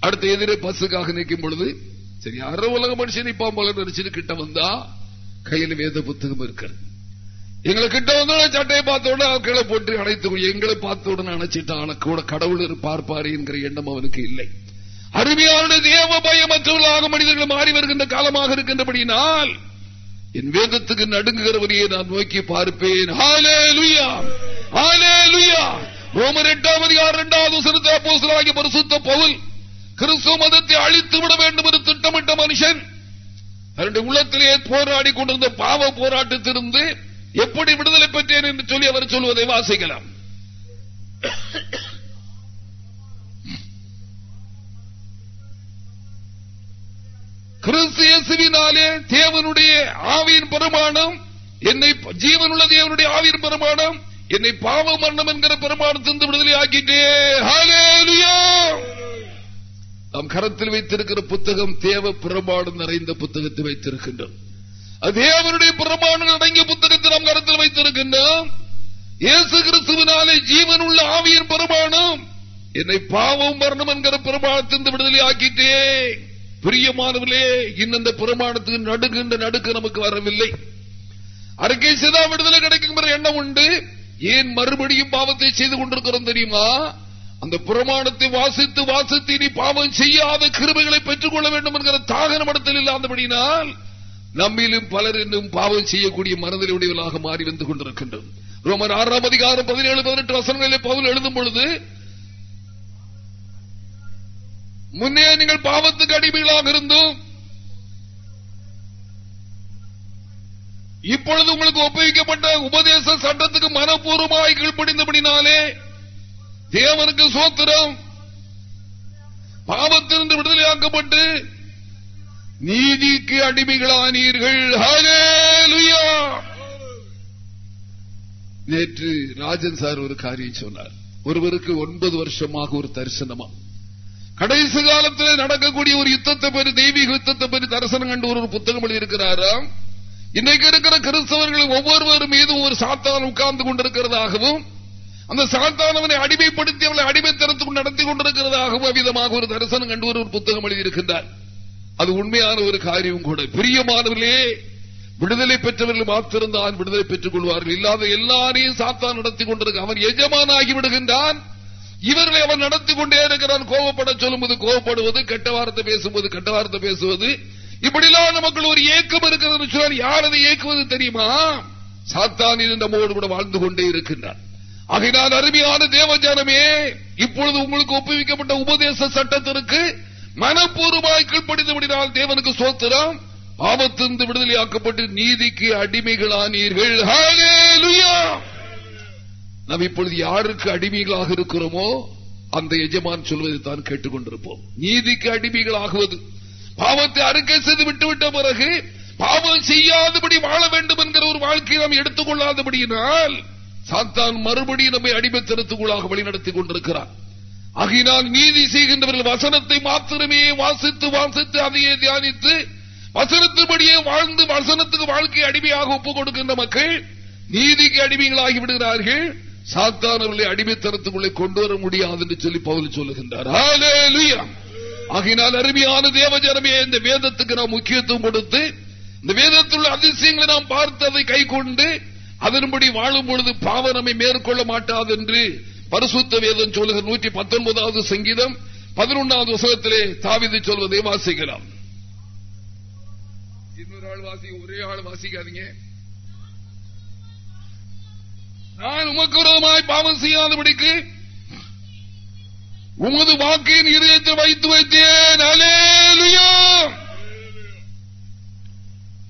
அடுத்த எதிரே பஸ்ஸுக்காக நிற்கும் பொழுது சரி அரை உலக மனுஷன் நிப்பான் போல நினைச்சிட்டு கிட்ட வந்தா கையில் வேத புத்தகம் இருக்கிறது. எங்களை கிட்ட வந்து சட்டையை பார்த்த உடனே கீழே போட்டு அடைத்து எங்களை பார்த்த உடனே அணைச்சிட்டான் கூட கடவுள் பார்ப்பாரு என்கிற எண்ணம் அவனுக்கு இல்லை. அருமையான தேவ பயமற்றவர்களாக மனிதர்கள் மாறி வருகின்ற காலமாக இருக்கின்றபடியினால் என் வேதத்துக்கு நடுங்குகிறவரையே நான் நோக்கி பார்ப்பேன். ரோமர் எட்டாம் அதிகாரம் இரண்டாவது வசனத்தை அப்போஸ்தலனாகிய பரிசுத்த பவுல் கிறிஸ்துவ மதத்தை அழித்து விட வேண்டும் என்று திட்டமிட்ட மனுஷன் அவருடைய உள்ளத்திலே போராடி கொண்டிருந்த பாவ போராட்டத்திலிருந்து எப்படி விடுதலை பெற்றேன் என்று சொல்லி அவர் சொல்வதை வாசிக்கலாம். கிறிஸ்தியசுவினாலே தேவனுடைய ஆவியின் பெருமானம் என்னை ஜீவனுள்ள தேவனுடைய ஆவியின் பெருமானம் என்னை பாவ மரணம் என்கிற பெருமானத்திலிருந்து விடுதலை ஆக்கிட்டே. நாம் கரத்தில் வைத்திருக்கிற புத்தகம் தேவ பிரமாணம் நிறைந்த புத்தகத்தை வைத்திருக்கின்றோம். தேவனுடைய பிரமாணங்கள் அடங்கிய புத்தகத்தை நாம் கருத்தில் வைத்திருக்கின்றோம் இயேசு கிறிஸ்துவினாலே ஜீவன் உள்ள ஆவியின் பிரமாணம். என்னை பாவம் மரணம் என்கிற பிரமாணத்திலிருந்து விடுதலை ஆக்கிட்டே. பிரியமானவர்களே இன்னந்த பிரமாணத்துக்கு நடுகின்ற நடுக்கு நமக்கு வரவில்லை. அறிக்கை செய்தா விடுதலை கிடைக்கும் எண்ணம் உண்டு. ஏன் மறுபடியும் பாவத்தை செய்து கொண்டிருக்கிறோம் தெரியுமா? அந்த பிரமாணத்தை வாசித்து வாசித்து இனி பாவம் செய்யாத கிருமைகளை பெற்றுக் கொள்ள வேண்டும் என்கிற தாகன மடத்தில் இல்லாதபடினால் நம்மிலும் பலர் இன்னும் பாவம் செய்யக்கூடிய மனதில் உடையவர்களாக மாறி வந்து கொண்டிருக்கின்றோம். ரோமர் ஆறாம் அதிகாரம் பதினேழு பதினெட்டு வசனங்களில் பவுல் எழுதும் பொழுது முன்னே நீங்கள் பாவத்துக்கு அடிமைகளாக இருந்தும். இப்பொழுது உங்களுக்கு ஒப்புவிக்கப்பட்ட உபதேச சட்டத்துக்கு மனப்பூர்வமாய் கீழ்ப்படிந்தபடினாலே தேவனுக்கு சோத்திரம். பாவத்திலிருந்து விடுதலையாக்கப்பட்டு நீதிக்கு அடிமைகளானீர்கள். நேற்று ராஜன் சார் ஒரு காரியம் சொன்னார். ஒருவருக்கு ஒன்பது வருஷமாக ஒரு தரிசனமா. கடைசி காலத்தில் நடக்கக்கூடிய ஒரு யுத்தத்தை பற்றி தெய்வீக யுத்தத்தை பற்றி தரிசனம் கண்டு ஒரு புத்தகம் எழுதியிருக்கிறாராம் இன்னைக்கு இருக்கிற கிறிஸ்தவர்கள் ஒவ்வொருவரும் மீதும் ஒரு சாத்தான் உட்கார்ந்து கொண்டிருக்கிறதாகவும் அந்த சாத்தானவனை அடிமைப்படுத்தி அவளை அடிமைத்தனத்துக்கு நடத்தி கொண்டிருக்கிறதாகவும் விதமாக ஒரு தரிசனம் கண்டு ஒரு புத்தகம் எழுதியிருக்கின்றார். அது உண்மையான ஒரு காரியம் கூட. பிரியமானவர்களே விடுதலை பெற்றவர்கள் மாத்திருந்தான் விடுதலை பெற்றுக் கொள்வார்கள். இல்லாத எல்லாரையும் சாத்தான் நடத்தி கொண்டிருக்க அவன் எஜமானாகி விடுகின்றான். இவர்களை அவன் நடத்தி கொண்டே இருக்கிறான். கோவப்பட சொல்லும்போது கோபப்படுவது கெட்ட வார்த்தை பேசும்போது கெட்ட வார்த்தை பேசுவது. இப்படிலாம் நமக்கு ஒரு ஏக்கம் இருக்கிறது சொன்னால் யார் அதை இயக்குவது தெரியுமா? சாத்தான் நம்மோடு கூட வாழ்ந்து கொண்டே இருக்கின்றான். ஆகையினால் அருமையான தேவஜானமே இப்பொழுது உங்களுக்கு ஒப்புவிக்கப்பட்ட உபதேச சட்டத்திற்கு மனப்பூர்வமாய் கீழ்ப்படிந்துவிடினால் தேவனுக்கு சோத்திரம். பாவத்திருந்து விடுதலையாக்கப்பட்டு நீதிக்கு அடிமைகளானீர்கள். நாம் இப்பொழுது யாருக்கு அடிமைகளாக இருக்கிறோமோ அந்த எஜமான் சொல்வதை தான் கேட்டுக்கொண்டிருப்போம். நீதிக்கு அடிமைகள் ஆகுவது பாவத்தை அறிக்கை செய்து விட்டுவிட்ட பிறகு பாவம் செய்யாதபடி வாழ வேண்டும் என்கிற ஒரு வாழ்க்கையை நாம் எடுத்துக் கொள்ளாதபடியினால் சாத்தான் மறுபடியும் நம்மை அடிமைத்தனத்துக்குள்ளாக வழிநடத்திக் கொண்டிருக்கிறார் ஆகினால் நீதி செய்கின்றவர்கள் வசனத்தை மாத்திரமே வாசித்து வாசித்து அதையே தியானித்து வசனத்தின்படியே வாழ்ந்து வசனத்துக்கு வாழ்க்கை அடிமையாக ஒப்புக் கொடுக்கின்ற மக்கள் நீதிக்கு அடிமைகளாகி விடுகிறார்கள் சாத்தானவர்களை அடிமைத்தனத்துக்குள்ளே கொண்டு வர முடியாது என்று சொல்லி பவுல் சொல்லுகின்றார். ஆகினால் அருமையான தேவஜனமே இந்த வேதத்துக்கு நாம் முக்கியத்துவம் கொடுத்து இந்த வேதத்துள்ள அதிசயங்களை நாம் பார்த்து அதை கை கொண்டு அதன்படி வாழும் பொழுது பாவனமை மேற்கொள்ள மாட்டாது என்று பரிசுத்த வேதம் சொல்லுகிற நூற்றி பத்தொன்பதாவது சங்கீதம் பதினொன்றாவது வசனத்திலே தாவிதை சொல்வதை வாசிக்கலாம். இன்னொரு ஆள் வாசி ஒரே ஆள் வாசிக்காதீங்க. நான் உமக்கு விரோதமாய் பாவம் செய்யாதபடிக்கு உமது வாக்கின் இதயத்தை வைத்து வைத்தேன்.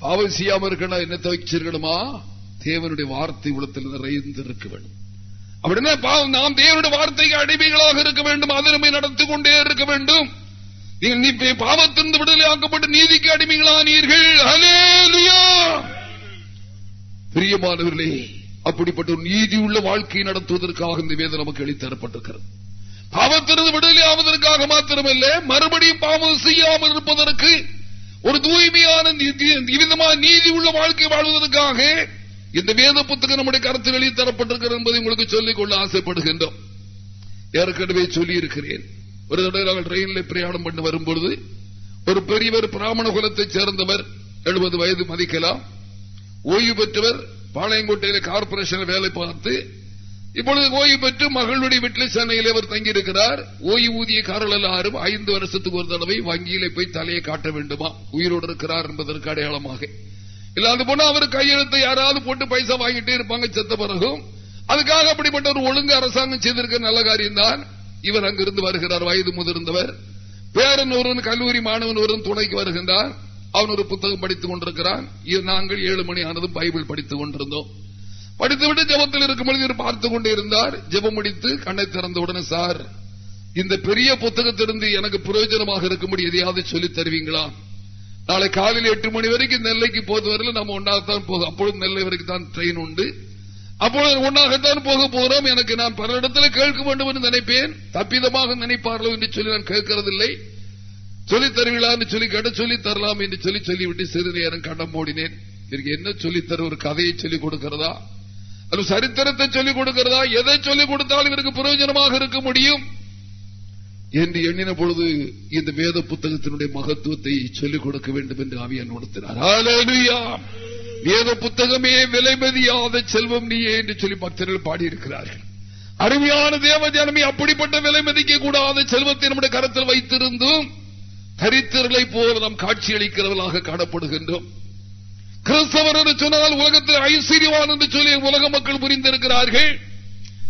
பாவம் செய்யாம இருக்கணும் என்ன தவிச்சிருக்கணுமா தேவனுடைய வார்த்தை உலகத்தில் நிறைந்து இருக்க வேண்டும். அப்படின்னா பாவம் நாம் தேவனுடைய வார்த்தைக்கு அடிமைகளாக இருக்க வேண்டும் அதனை நடத்தி கொண்டே இருக்க வேண்டும். நீங்கள் பாவத்திலிருந்து விடுதலை ஆக்கப்பட்டு நீதிக்கு அடிமைகளானீர்கள். பிரியமானவர்களே அப்படிப்பட்ட ஒரு நீதி உள்ள வாழ்க்கையை நடத்துவதற்காக இந்த வேதம் நமக்கு எளித்தரப்பட்டிருக்கிறது பாவத்திலிருந்து விடுதலை ஆவதற்காக மாத்திரமல்ல மறுபடியும் பாவம் செய்யாமல் இருப்பதற்கு ஒரு தூய்மையான நீதி உள்ள வாழ்க்கை வாழ்வதற்காக இந்த வேத புத்தகம் நம்முடைய கருத்துக்களில் தரப்பட்டிருக்கிறது என்பதை உங்களுக்கு சொல்லிக்கொள்ள ஆசைப்படுகின்றோம். ஏற்கனவே சொல்லியிருக்கிறேன். ஒரு தடவை நாங்கள் ரயிலில் பிரயாணம் பண்ணி வரும்பொழுது ஒரு பெரியவர் பிராமண குலத்தைச் சேர்ந்தவர் எழுபது வயது மதிக்கலாம். ஓய்வு பெற்றவர் பாளையங்கோட்டையில கார்பரேஷன் வேலை பார்த்து இப்பொழுது ஓய்வு பெற்று மகளுடைய வீட்டில் சென்னையில் அவர் தங்கியிருக்கிறார். ஓய்வூதியக்காரர்கள் எல்லாரும் ஐந்து வருஷத்துக்கு ஒரு தடவை வங்கியிலே போய் தலையை காட்ட வேண்டுமா? உயிரோடு இருக்கிறார் என்பதற்கு அடையாளமாக. இல்லாத போனா அவர் கையெழுத்தை யாராவது போட்டு பைசா வாங்கிட்டே இருப்பாங்க செத்த பிறகும். அதுக்காக அப்படிப்பட்ட ஒரு ஒழுங்கு அரசாங்கம் செய்திருக்க நல்ல காரியம் தான். இவர் அங்கிருந்து வருகிறார் வயது முதிர்ந்தவர். பேரன் ஒருவன் கல்லூரி மாணவன் ஒருவன் துணைக்கு வருகின்றார் அவன் ஒரு புத்தகம் படித்துக் கொண்டிருக்கிறான். நாங்கள் ஏழு மணி ஆனதும் பைபிள் படித்துக் கொண்டிருந்தோம். படித்துவிட்டு ஜபத்தில் இருக்கும் பொழுது பார்த்துக் கொண்டே இருந்தார். ஜபம் முடித்து கண்ணை திறந்தவுடனே சார் இந்த பெரிய புத்தகத்திலிருந்து எனக்கு பிரயோஜனமாக இருக்கும்படி எதையாவது சொல்லி தருவீங்களா? நாளை காலையில் எட்டு மணி வரைக்கும் நெல்லைக்கு போது வரல நம்ம ஒன்றாகத்தான் போதும் அப்பொழுது நெல்லை வரைக்கும் தான் ட்ரெயின் உண்டு. அப்பொழுது ஒன்றாகத்தான் போக போகிறோம் எனக்கு நான் பல இடத்துல கேட்க வேண்டும் என்று நினைப்பேன். தப்பிதமாக நினைப்பார்களோ என்று சொல்லி நான் கேட்கறதில்லை. சொல்லி தருவீங்களா என்று சொல்லி கேட்ட சொல்லி தரலாம் என்று சொல்லி சொல்லிவிட்டு சிறு நேரம் கண்டம் போடினேன் இதற்கு என்ன சொல்லித்தர ஒரு கதையை சொல்லிக் கொடுக்கிறதா? அது சரித்திரத்தை சொல்லிக் கொடுக்கிறதா? எதை சொல்லிக் கொடுத்தாலும் இவருக்கு பிரயோஜனமாக இருக்க முடியும். என்று எண்ணின பொழுது இந்த வேத புத்தகத்தினுடைய மகத்துவத்தை சொல்லிக் கொடுக்க வேண்டும் என்று ஆவியான் கொடுத்தினார் வேத புத்தகமே விலைமதியாத செல்வம் நீயே என்று சொல்லி பக்தர்கள் பாடியிருக்கிறார்கள். அருமையான தேவ ஜனமே அப்படிப்பட்ட விலை மதிக்க கூடாத செல்வத்தை நம்முடைய கரத்தில் வைத்திருந்தும் தரித்திரலை போல நாம் காட்சியளிக்கிறவர்களாக காணப்படுகின்றோம். கிறிஸ்தவர் என்று சொன்னால் உலகத்தில் ஐஸ்வர்யவான் என்று சொல்லி உலக மக்கள் புரிந்திருக்கிறார்கள்.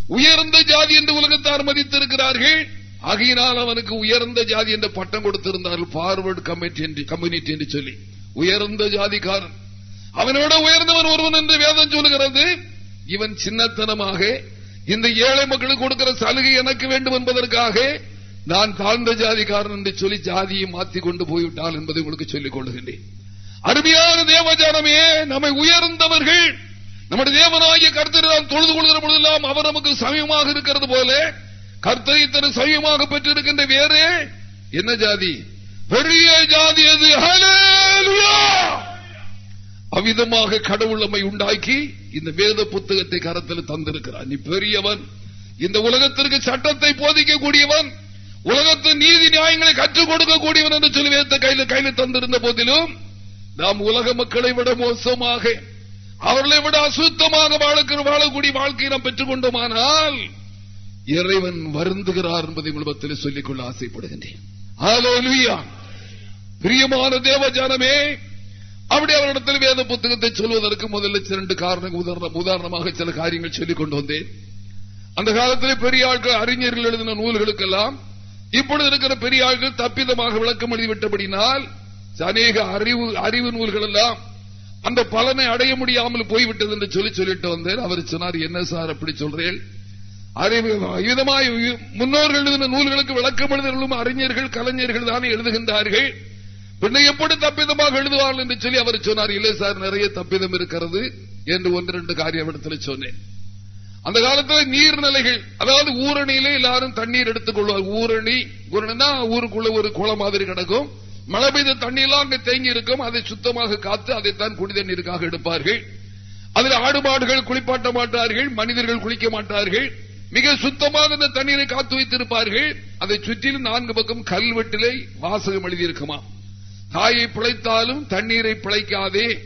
உயர்ந்த ஜாதி என்று உலகத்தார் மதித்திருக்கிறார்கள். ஆகையினால் அவனுக்கு உயர்ந்த ஜாதி என்ற பட்டம் கொடுத்திருந்தார்கள். பார்வர்டு கம்யூனிட்டி என்று சொல்லி. உயர்ந்த ஜாதிக்காரன். அவனோட உயர்ந்தவன் ஒருவன் என்று வேதம் சொல்லுகிறது. இவன் சின்னத்தனமாக இந்த ஏழை மக்களுக்கு கொடுக்கிற சலுகை எனக்கு வேண்டும் என்பதற்காக நான் தாழ்ந்த ஜாதிக்காரன் என்று சொல்லி ஜாதியை மாற்றி கொண்டு போய்விட்டால் என்பதை உங்களுக்கு சொல்லிக் கொள்கின்றேன் அருமையான தேவஜானமே நம்மை உயர்ந்தவர்கள் நம்முடைய தேவனாகிய கருத்து நாம் தொழுது கொள்கிற பொழுதெல்லாம் அவர் நமக்கு சமயமாக இருக்கிறது போல கர்த்தரை தன சமயமாக பெற்றிருக்கின்ற வேறே? என்ன ஜாதி? பெரிய ஜாதி அது. அவிதமாக கடவுள் நம்மை உண்டாக்கி இந்த வேத புத்தகத்தை கரத்தில் தந்திருக்கிறார். நீ பெரியவன். இந்த உலகத்திற்கு சட்டத்தை போதிக்கக்கூடியவன். உலகத்தின் நீதி நியாயங்களை கற்றுக் கொடுக்கக்கூடியவன் என்று சொல்லி வேத்த கையில் கையில் தந்திருந்த போதிலும் நாம் உலக மக்களை விட மோசமாக அவர்களை விட அசுத்தமாக வாழக்கூடிய வாழ்க்கையை நாம் பெற்றுக் கொண்டோமானால் இறைவன் வருந்துகிறார் என்பதை உலகத்தில் சொல்லிக்கொள்ள ஆசைப்படுகின்றேன். பிரியமான தேவஜானமே அப்படி அவரிடத்தில் வேத புத்தகத்தை சொல்வதற்கு முதல்ல இரண்டு காரணம் உதாரணமாக சில காரியங்கள் சொல்லிக் கொண்டு வந்தேன். அந்த காலத்தில் பெரிய ஆட்கள் அறிஞர்கள் எழுதின நூல்களுக்கெல்லாம் இப்பொழுது இருக்கிற பெரிய ஆட்கள் தப்பிதமாக விளக்கம் எழுதிவிட்டபடினால் அநேக அறிவு அறிவு நூல்கள் எல்லாம் அந்த பலனை அடைய முடியாமல் போய்விட்டது என்று சொல்லி சொல்லிட்டு வந்தேன். அவர் சொன்னார் என்ன சார் அப்படி சொல்றேன் விதமாய் முன்னோர்கள் எழுதின நூல்களுக்கு விளக்கம் எழுதும் அறிஞர்கள் கலைஞர்கள் தானே எழுதுகின்றார்கள். பின்ன எப்படி தப்பிதமாக எழுதுவார்கள் என்று சொல்லி அவர் சொன்னார் இல்லை சார் நிறைய தப்பிதம் இருக்கிறது என்று ஒன்று ரெண்டு காரியம் இடத்துல சொன்னேன். அந்த காலத்தில் நீர்நிலைகள் அதாவது ஊரணியிலே எல்லாரும் தண்ணீர் எடுத்துக் கொள்வார் ஊரணி ஊரணினா ஊருக்குள்ள ஒரு குளம் மாதிரி கிடக்கும். மழை பெய்த தண்ணீர்லாம் அங்கே தேங்கி இருக்கும். அதை சுத்தமாக காத்து அதைத்தான் குடி தண்ணீருக்காக எடுப்பார்கள். அதில் ஆடு மாடுகள் குளிப்பாட்ட மாட்டார்கள் மனிதர்கள் குளிக்க மாட்டார்கள். மிக சுத்தமாக இந்த தண்ணீரை காத்து வைத்திருப்பார்கள். அதை சுற்றிலும் நான்கு பக்கம் கல்வெட்டிலே வாசகம் எழுதியிருக்குமா? தாயை பிழைத்தாலும் தண்ணீரை பிழைக்காதே.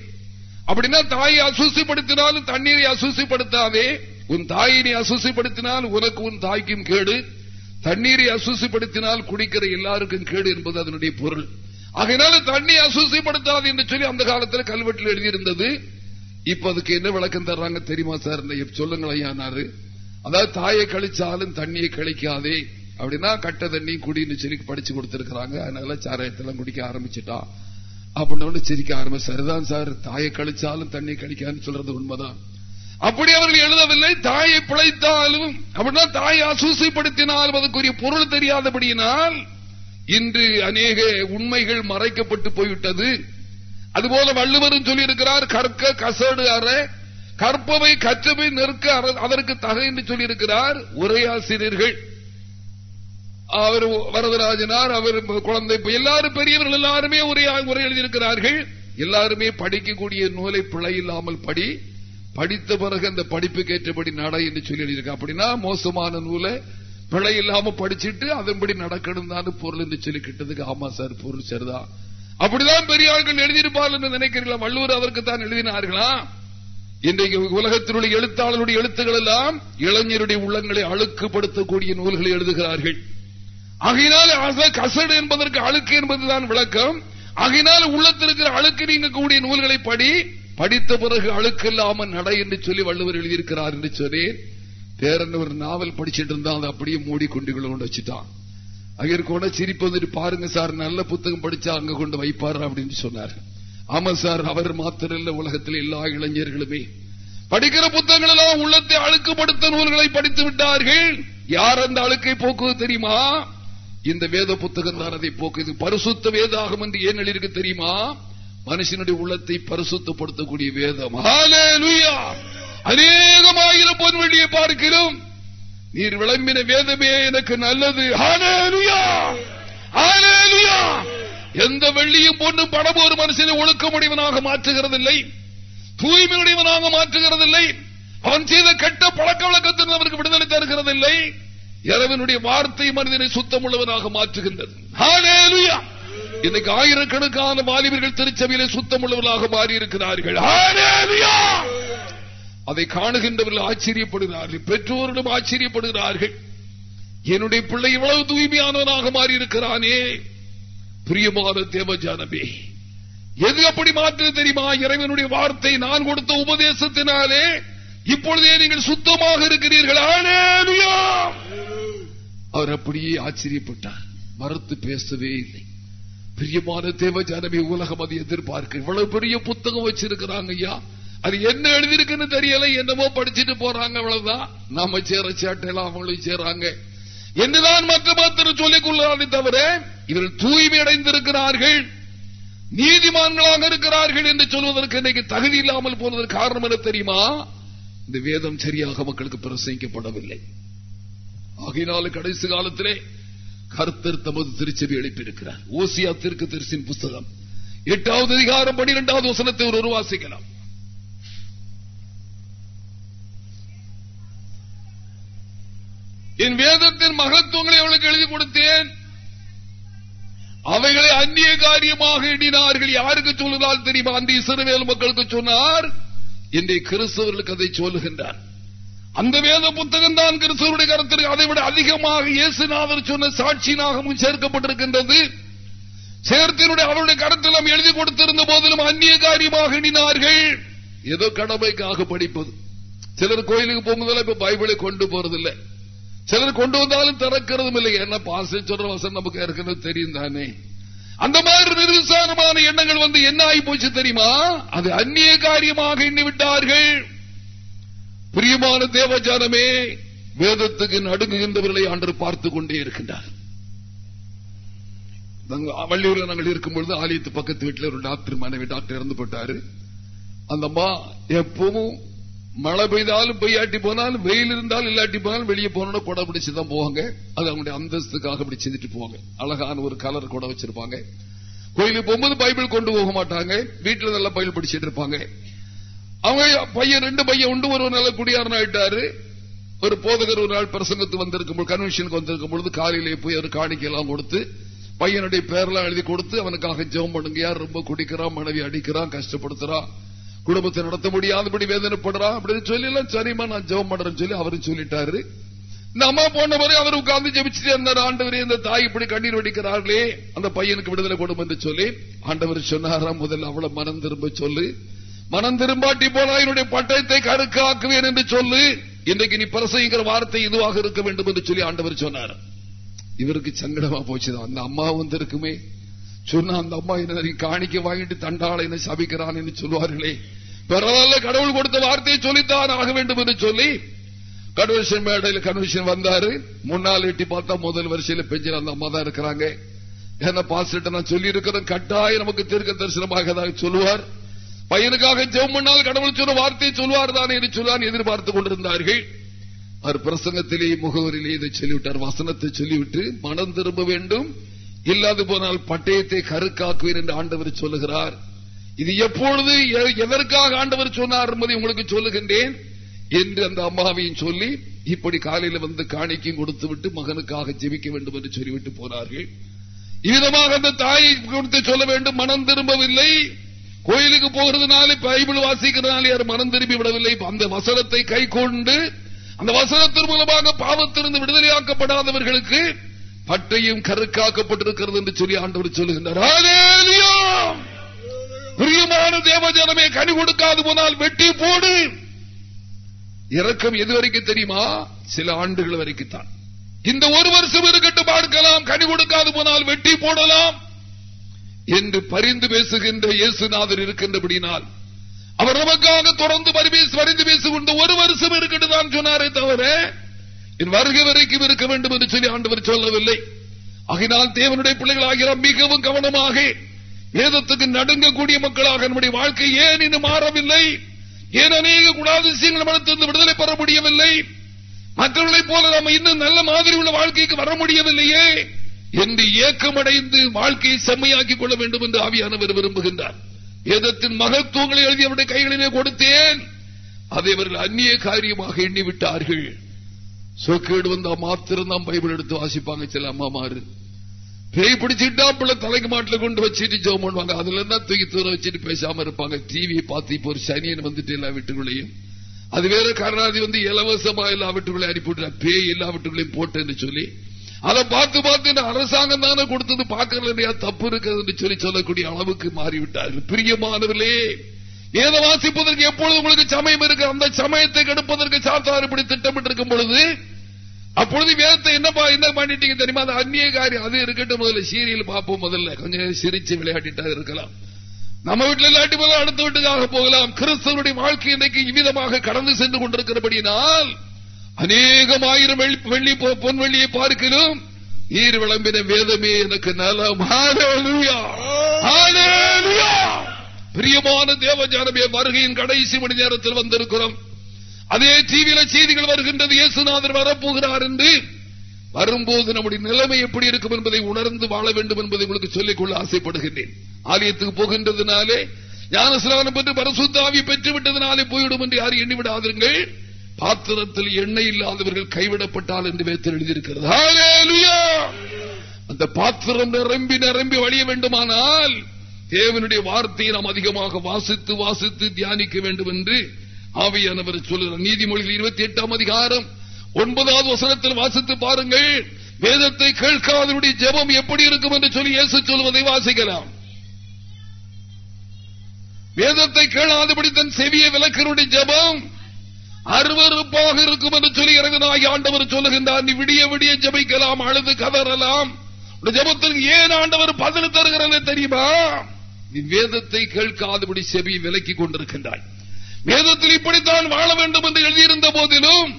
அப்படின்னா தாயை அசூசிப்படுத்தினாலும் தண்ணீரை அசூசிப்படுத்தாதே. உன் தாயை நீ அசூசிப்படுத்தினால் உனக்கு உன் தாய்க்கும் கேடு. தண்ணீரை அசூசிப்படுத்தினால் குடிக்கிற எல்லாருக்கும் கேடு என்பது அதனுடைய பொருள். ஆகையினால தண்ணி அசூசிப்படுத்தாது என்று சொல்லி அந்த காலத்தில் கல்வெட்டில் எழுதியிருந்தது. இப்ப அதுக்கு என்ன விளக்கம் தர்றாங்க தெரியுமா சார்? சொல்லுங்களேன் அதாவது தாயை கழிச்சாலும் தண்ணியை கழிக்காதே. அப்படின்னா கட்ட தண்ணி குடின்னு சொல்லி படிச்சு கொடுத்திருக்கிறாங்க. அதனால சாராயத்தெல்லாம் குடிக்க ஆரம்பிச்சுட்டான் அப்படின்னு சிரிக்க ஆரம்பிச்சாருதான் சார் தாயை கழிச்சாலும் தண்ணி கழிக்காதுன்னு சொல்றது உண்மைதான். அப்படி அவர்கள் எழுதவில்லை தாயை பிழைத்தாலும் அப்படின்னா தாயை அசூசைப்படுத்தினாலும் அதுக்குரிய பொருள் தெரியாதபடியினால் இன்று அநேக உண்மைகள் மறைக்கப்பட்டு போய்விட்டது. அதுபோல வள்ளுவரும் சொல்லியிருக்கிறார் கற்க கசடு அற கற்பவை கற்றவை நிற்க அதற்கு தகை என்று சொல்லியிருக்கிறார் உரையாசிரியர்கள். அவர் வரதராஜனார் அவர் குழந்தை எல்லாரும் பெரியவர்கள் எல்லாருமே உரை உரை எழுதியிருக்கிறார்கள். எல்லாருமே படிக்கக்கூடிய நூலை பிழை இல்லாமல் படி படித்த பிறகு அந்த படிப்புக்கு ஏற்றபடி நட என்று சொல்லி எழுதியிருக்க அப்படின்னா மோசமான நூலை பிழை இல்லாம படிச்சுட்டு அதன்படி நடக்கணும் தான் பொருள் என்று சொல்லி கிட்டதுக்கு ஆமா சார் பொருள் சரிதான். அப்படிதான் பெரிய ஆட்கள் எழுதியிருப்பார்கள் என்று நினைக்கிறீங்களா வள்ளுவர் அவருக்கு தான் எழுதினார்களா? இன்றைக்கு உலகத்தினுடைய எழுத்தாளருடைய எழுத்துக்கள் எல்லாம் இளைஞருடைய உள்ளங்களை அழுக்குப்படுத்தக்கூடிய நூல்களை எழுதுகிறார்கள். ஆகையினால் கசடு என்பதற்கு அழுக்கு என்பதுதான் விளக்கம். ஆகையினால் உள்ளத்தில் இருக்கிற அழுக்கு நீங்கக்கூடிய நூல்களை படி படித்த பிறகு அழுக்கில்லாமல் நட என்று சொல்லி வள்ளுவர் எழுதியிருக்கிறார் என்று சொன்னேன். பேரன் ஒரு நாவல் படிச்சிட்டு இருந்தா அதை அப்படியே மூடி கொண்டு கொண்டு வச்சுட்டான். அங்கே கூட சிரிப்பு வந்துட்டு பாருங்க சார் நல்ல புத்தகம் படிச்சா அங்க கொண்டு வைப்பாரு? அப்படின்னு சொன்னார். ஆமா சார் அவர் மாத்திரம் இல்ல உலகத்தில் எல்லா இளைஞர்களுமே. படிக்கிற புத்தகங்கள் எல்லாம் உள்ளத்தை அழுக்குப்படுத்த நூல்களை படித்து விட்டார்கள். யார் அந்த அழுக்கை போக்குவது தெரியுமா? இந்த வேத புத்தகம் தான் அதை போக்குது. பரிசுத்த வேதாகம் என்று ஏன் எழுதியிருக்கு தெரியுமா? மனுஷனுடைய உள்ளத்தை பரிசுத்தப்படுத்தக்கூடிய வேதம். அநேகமாயிரம் பொன்வெளியை பார்க்கிறோம். நீர் விளம்பின வேதமே எனக்கு நல்லது. எந்த வெள்ளியும் பொண்ணு படம் ஒரு மனுஷனை ஒழுக்க முடிவனாக மாற்றுகிறதில்லை. தூய்மையுடையவனாக மாற்றுகிறதில்லை. அவன் செய்த கெட்ட பழக்க வழக்கத்திற்கு அவருக்கு விடுதலை தருகிறதில்லை. இறைவனுடைய வார்த்தை மனிதனை சுத்தம் உள்ளவனாக மாற்றுகின்றது இன்னைக்கு ஆயிரக்கணக்கான வாலிபர்கள் திருச்சபையில சுத்தமுள்ளவர்களாக மாறியிருக்கிறார்கள். அதை காணுகின்றவர்கள் ஆச்சரியப்படுகிறார்கள். பெற்றோரிடம் ஆச்சரியப்படுகிறார்கள். என்னுடைய பிள்ளை இவ்வளவு தூய்மையானவனாக மாறியிருக்கிறானே. பிரியமான தேவஜானமே எது அப்படி மாற்று தெரியுமா? இறைவனுடைய வார்த்தை நான் கொடுத்த உபதேசத்தினாலே இப்பொழுதே நீங்கள் சுத்தமாக இருக்கிறீர்கள்? அவர் அப்படியே ஆச்சரியப்பட்டார். மறுத்து பேசவே இல்லை. பிரியமான தேவஜானமே உலகம் அதை எதிர்பார்க்க இவ்வளவு பெரிய புத்தகம் வச்சிருக்கிறாங்க ஐயா. அது என்ன எழுதிருக்குன்னு தெரியல. என்னமோ படிச்சுட்டு போறாங்க அவ்வளவுதான். நம்ம சேர சேட்டையெல்லாம் அவங்களும் சேராங்க. என்றுதான் மற்ற மாத்திரம் சொல்லிக் கொள்ளாதே தவிர இவர்கள் தூய்மை அடைந்திருக்கிறார்கள் நீதிமான்களாக இருக்கிறார்கள் என்று சொல்வதற்கு இன்னைக்கு தகுதி இல்லாமல் போனதற்கு காரணம் என்ன தெரியுமா? இந்த வேதம் சரியாக மக்களுக்கு பிரசங்கிக்கப்படவில்லை. ஆகையினால கடைசி காலத்திலே கர்த்தர் தமது திருச்சபை எழுப்பியிருக்கிறார். ஓசியா திருக்கு திருசின் புஸ்தகம் எட்டாவது அதிகாரம் பனிரெண்டாவது வசனத்தை ஒரு உருவாசிக்கலாம். என் வேத வேதத்தின் மகத்துவங்களை அவளுக்கு எழுதி கொடுத்தேன். அவைகளை அந்நிய காரியமாக எண்ணினார்கள். யாருக்கு சொல்லுதால் தெரியுமா? அந்த இசைவேல் மக்களுக்கு சொன்னார் இன்றைய கிறிஸ்தவர்களுக்கு அதை சொல்லுகின்றார் அந்த வேத புத்தகம் தான் கிறிஸ்தவருடைய கருத்திற்கு அதை விட அதிகமாக இயேசுநாதர் சொன்ன சாட்சியினாகவும் சேர்க்கப்பட்டிருக்கின்றது. சேர்த்தினுடைய அவருடைய கருத்தில் நாம் எழுதி கொடுத்திருந்த போதிலும் அந்நிய காரியமாக எண்ணினார்கள். ஏதோ கடமைக்காக படிப்பது. சிலர் கோயிலுக்கு போகும்போதெல்லாம் இப்ப பைபிளை கொண்டு போறதில்லை. சிலர் கொண்டு வந்தாலும் திறக்கிறதும் இல்லை. என்ன பாச சொல்ற வசனம் நமக்கு ஏற்கனவே தெரியும் தானே? அந்த மாதிரி நிர்விசாரமான எண்ணங்கள் வந்து என்ன ஆகி போச்சு தெரியுமா? அது அந்நிய காரியமாக எண்ணி விட்டார்கள். பிரியமான தேவஜானமே வேதத்துக்கு நடுங்குகின்றவர்களை அன்று பார்த்து கொண்டே இருக்கின்றார். வள்ளியூரில் நாங்கள் இருக்கும்பொழுது ஆலயத்து பக்கத்து வீட்டில் ஒரு டாக்டர் மனைவி டாக்டர் இறந்து போட்டாரு அந்த அம்மா எப்பவும் மழை பெய்தாலும் பெய்யாட்டி போனாலும் வெயில் இருந்தாலும் இல்லாட்டி போனாலும் வெளியே போனோட கொடை பிடிச்சுதான் போவாங்க. அது அவங்களுடைய அந்தஸ்துக்காக அப்படி செஞ்சுட்டு போவாங்க. அழகான ஒரு கலர் கொடை வச்சிருப்பாங்க. கோயிலுக்கு போகும்போது பைபிள் கொண்டு போக மாட்டாங்க. வீட்டுல நல்லா பைபிள் படிச்சுட்டு இருப்பாங்க. அவங்க பையன் ரெண்டு பையன் உண்டு ஒரு நல்ல குடியாரன் ஆயிட்டாரு. ஒரு போதகர் ஒரு நாள் பிரசங்கத்து வந்திருக்கும் கன்வென்ஷனுக்கு வந்திருக்கும் பொழுது காலையிலே போய் ஒரு காணிக்கையெல்லாம் கொடுத்து பையனுடைய பேரெல்லாம் எழுதி கொடுத்து அவனுக்காக ஜெபம் பண்ணுங்க. யார் ரொம்ப குடிக்கிறான் மனைவி அடிக்கிறான் கஷ்டப்படுத்துறான் குடும்பத்தை நடத்த முடியாதபடி வேதனைப்படுறா அப்படின்னு சொல்லி எல்லாம் சரிமா நான் ஜெபம் பண்றேன்னு சொல்லி அவரும் சொல்லிட்டாரு. இந்த அம்மா போன பிறகு அவர் உட்கார்ந்து ஜெபிச்சுட்டு இருந்தார். ஆண்டவர் இந்த தாய் இப்படி கண்ணீர் வடிக்கிறார்களே அந்த பையனுக்கு விடுதலை கொடுமை என்று சொல்லி ஆண்டவர் சொன்னாராம் முதல்ல அவளை மனம் திரும்ப சொல்லு. மனம் திரும்பாட்டி போனா என்னுடைய பட்டயத்தை கருக்காக்குவேன் என்று சொல்லு. இன்றைக்கு நீ பிரசங்கிற வார்த்தை இதுவாக இருக்க வேண்டும் என்று சொல்லி ஆண்டவர் சொன்னார் இவருக்கு சங்கடமா போச்சுதான். அந்த அம்மா வந்து இருக்குமே சொன்ன அந்த அம்மா என்ன காணிக்க வாங்கிட்டு தண்டாளை என்ன சபிக்கிறான் என்று சொல்வார்களே பரவாயில்ல கடவுள் கொடுத்த வார்த்தையை சொல்லித்தான் ஆக வேண்டும் என்று சொல்லி கன்வென்ஷன் மேடையில் கன்வென்ஷன் வந்தாரு. முன்னால் எட்டி பார்த்தா முதல் வரிசையில் பெஞ்சில் அந்த அம்மா தான் இருக்கிறாங்க. என்ன பாசிட்ட நான் சொல்லி இருக்கிறேன் கட்டாயம் நமக்கு தீர்க்க தரிசனமாக சொல்லுவார். பையனுக்காக ஜெவம் பண்ணால் கடவுள் சொன்ன வார்த்தையை சொல்வார் தான் என்று சொல்லான் எதிர்பார்த்துக் கொண்டிருந்தார்கள். அவர் பிரசங்கத்திலேயே முகவரிலேயே இதை சொல்லிவிட்டார் வசனத்தை சொல்லிவிட்டு மனம் திரும்ப வேண்டும். இல்லாது போனால் பட்டயத்தை கருக்காக்குவீர் என்று ஆண்டவர் சொல்லுகிறார். இது எப்பொழுது எதற்காக ஆண்டவர் சொன்னார் என்பதை உங்களுக்கு சொல்லுகின்றேன் என்று அந்த அம்மாவையும் சொல்லி இப்படி காலையில் வந்து காணிக்கையும் கொடுத்து விட்டு மகனுக்காக ஜெபிக்க வேண்டும் என்று சொல்லிவிட்டு போனார்கள். இவ்விதமாக அந்த தாயை கொடுத்து சொல்ல வேண்டும் மனம் திரும்பவில்லை. கோயிலுக்கு போகிறதுனால பைபிள் வாசிக்கிறதுனால யார் மனம் திரும்பி விடவில்லை. அந்த வசனத்தை கை கொண்டு அந்த வசனத்தின் மூலமாக பாவத்திலிருந்து விடுதலையாக்கப்படாதவர்களுக்கு பட்டையும் கருக்காக்கப்பட்டிருக்கிறது என்று சொல்லி ஆண்டவர் சொல்லுகின்றார். பிரியமான தேவஜனமே கனி கொடுக்காது போனால் வெட்டி போடு. இறக்கம் எது வரைக்கும் தெரியுமா? சில ஆண்டுகள் வரைக்கும் தான் இந்த ஒரு வருஷம் இருக்கட்டும் பார்க்கலாம். கனி கொடுக்காது போனால் வெட்டி போடலாம். என்று பரிந்து பேசுகின்ற இயேசுநாதர் இருக்கின்றபடினால் அவர் நமக்காக தொடர்ந்து பரிந்து பேசுகின்ற ஒரு வருஷம் இருக்கட்டும் தான் சொன்னாரே தவிர என் வருகை வரைக்கும் இருக்க வேண்டும் என்று சொல்லி ஆண்டவர் சொல்லவில்லை. ஆகினால் தேவனுடைய பிள்ளைகள் மிகவும் கவனமாக வேதத்துக்கு நடுங்கக்கூடிய மக்களாக நம்முடைய வாழ்க்கை ஏன் இன்னும் மாறவில்லை? ஏன் அநேக குணாதிசயங்கள் மனத்திலிருந்து விடுதலை பெற முடியவில்லை? மற்றவர்களைப் போல நம்ம இன்னும் நல்ல மாதிரி உள்ள வாழ்க்கைக்கு வர முடியவில்லையே என்று ஏக்கமடைந்து வாழ்க்கையை செம்மையாக்கிக் கொள்ள வேண்டும் என்று ஆவியானவர் விரும்புகின்றார். வேதத்தின் மகத்துவங்களை எழுதி அவருடைய கைகளிலே கொடுத்தேன். அதை அவர்கள் அந்நிய காரியமாக எண்ணிவிட்டார்கள். சொக்கேடு வந்தா மாத்திரம் தான் பைபிள் எடுத்து வாசிப்பாங்க. சில அம்மாமாரு. பேய் பிடிச்சிட்டா பிள்ளை தலைக்கு மாட்டில் கொண்டு வச்சுட்டு ஜோம் பண்ணுவாங்க. அதுல இருந்தா தூக்கி தூர வச்சுட்டு பேசாம இருப்பாங்க. டிவியை பார்த்து இப்போ ஒரு சனியன் வந்துட்டு எல்லா வீட்டுக்குள்ளேயும். அது வேற கருணாதி வந்து இலவசமா எல்லா வீட்டுக்குள்ளே அனுப்பிவிட்டு பேய் எல்லா வீட்டுக்குள்ளேயும் போட்டேன்னு சொல்லி. அதை பார்த்து பார்த்து அரசாங்கம் தானே கொடுத்தது. பார்க்கல தப்பு இருக்கிறது சொல்லி சொல்லக்கூடிய அளவுக்கு மாறிவிட்டார்கள். பிரியமானவர்களே வேத வாசிப்பதற்கு எப்பொழுது உங்களுக்கு சமயம் இருக்கு? அந்த சமயத்தை கெடுப்பதற்கு சாத்தார் இப்படி திட்டமிட்டு இருக்கும் பொழுது அப்பொழுது வேதத்தை என்னப்பா என்ன பண்ணிட்டீங்க தெரியுமா? அது அந்நிய காரியம் அது இருக்கட்டும் முதல்ல சீரியல் பார்ப்போம் முதல்ல. கொஞ்சம் சிரிச்சு விளையாடிட்டா இருக்கலாம். நம்ம வீட்டில் இல்லாட்டி முதல்ல அடுத்த வீட்டுக்காக போகலாம். கிறிஸ்தவனுடைய வாழ்க்கை இன்னைக்கு இவ்விதமாக கடந்து சென்று கொண்டிருக்கிறபடியினால் அநேகம் ஆயிரம் வெள்ளி பொன் வெள்ளியை பார்க்கலும் நீர் விளம்பின வேதமே எனக்கு நலம். பிரியமான தேவஜானமே வருகையின் கடைசி மணி நேரத்தில் வந்திருக்கிறோம். அதே டிவியில செய்திகள் வருகின்றது இயேசுநாதர் வரப்போகிறார் என்று. வரும்போது நம்முடைய நிலைமை எப்படி இருக்கும் என்பதை உணர்ந்து வாழ வேண்டும் என்பதை உங்களுக்கு சொல்லிக்கொள்ள ஆசைப்படுகின்றேன். ஆலயத்துக்கு போகின்றதுனாலே ஞானஸ்நானம் பெற்று பரசுத்தாவி பெற்று விட்டதுனாலே போய்விடும் என்று யாரும் எண்ணிவிடாதீர்கள் பாத்திரத்தில் எண்ணெய் இல்லாதவர்கள் கைவிடப்பட்டால் என்று வேத்து எழுதியிருக்கிறது. அந்த பாத்திரம் நிரம்பி நிரம்பி வழிய வேண்டுமானால் தேவனுடைய வார்த்தையை நாம் அதிகமாக வாசித்து வாசித்து தியானிக்க வேண்டும் என்று ஆவியானவர் சொல்லுகிறார். நீதிமொழிகள் இருபத்தி எட்டாம் அதிகாரம் ஒன்பதாவது வசனத்தில் வாசித்து பாருங்கள். வேதத்தை கேட்காதனுடைய ஜபம் எப்படி இருக்கும் என்று சொல்லி இயேசு சொல்வதை வாசிக்கலாம். வேதத்தை கேளாதபடி தன் செவிய விளக்கனுடைய ஜபம் அருவறுப்பாக இருக்கும் என்று சொல்லி இறங்கினாகி ஆண்டவர் சொல்லுகின்றார். நீ விடிய விடிய ஜபிக்கலாம் அழுது கதறலாம். ஜபத்திற்கு ஏன் ஆண்டவர் பதில் தருகிறது தெரியுமா? நீ வேதத்தை கேட்காதபடி செவி விலக்கி கொண்டிருக்கின்றாய். வேதத்தில் இப்படித்தான் வாழ வேண்டும் என்று எழுதியிருந்த போதிலும்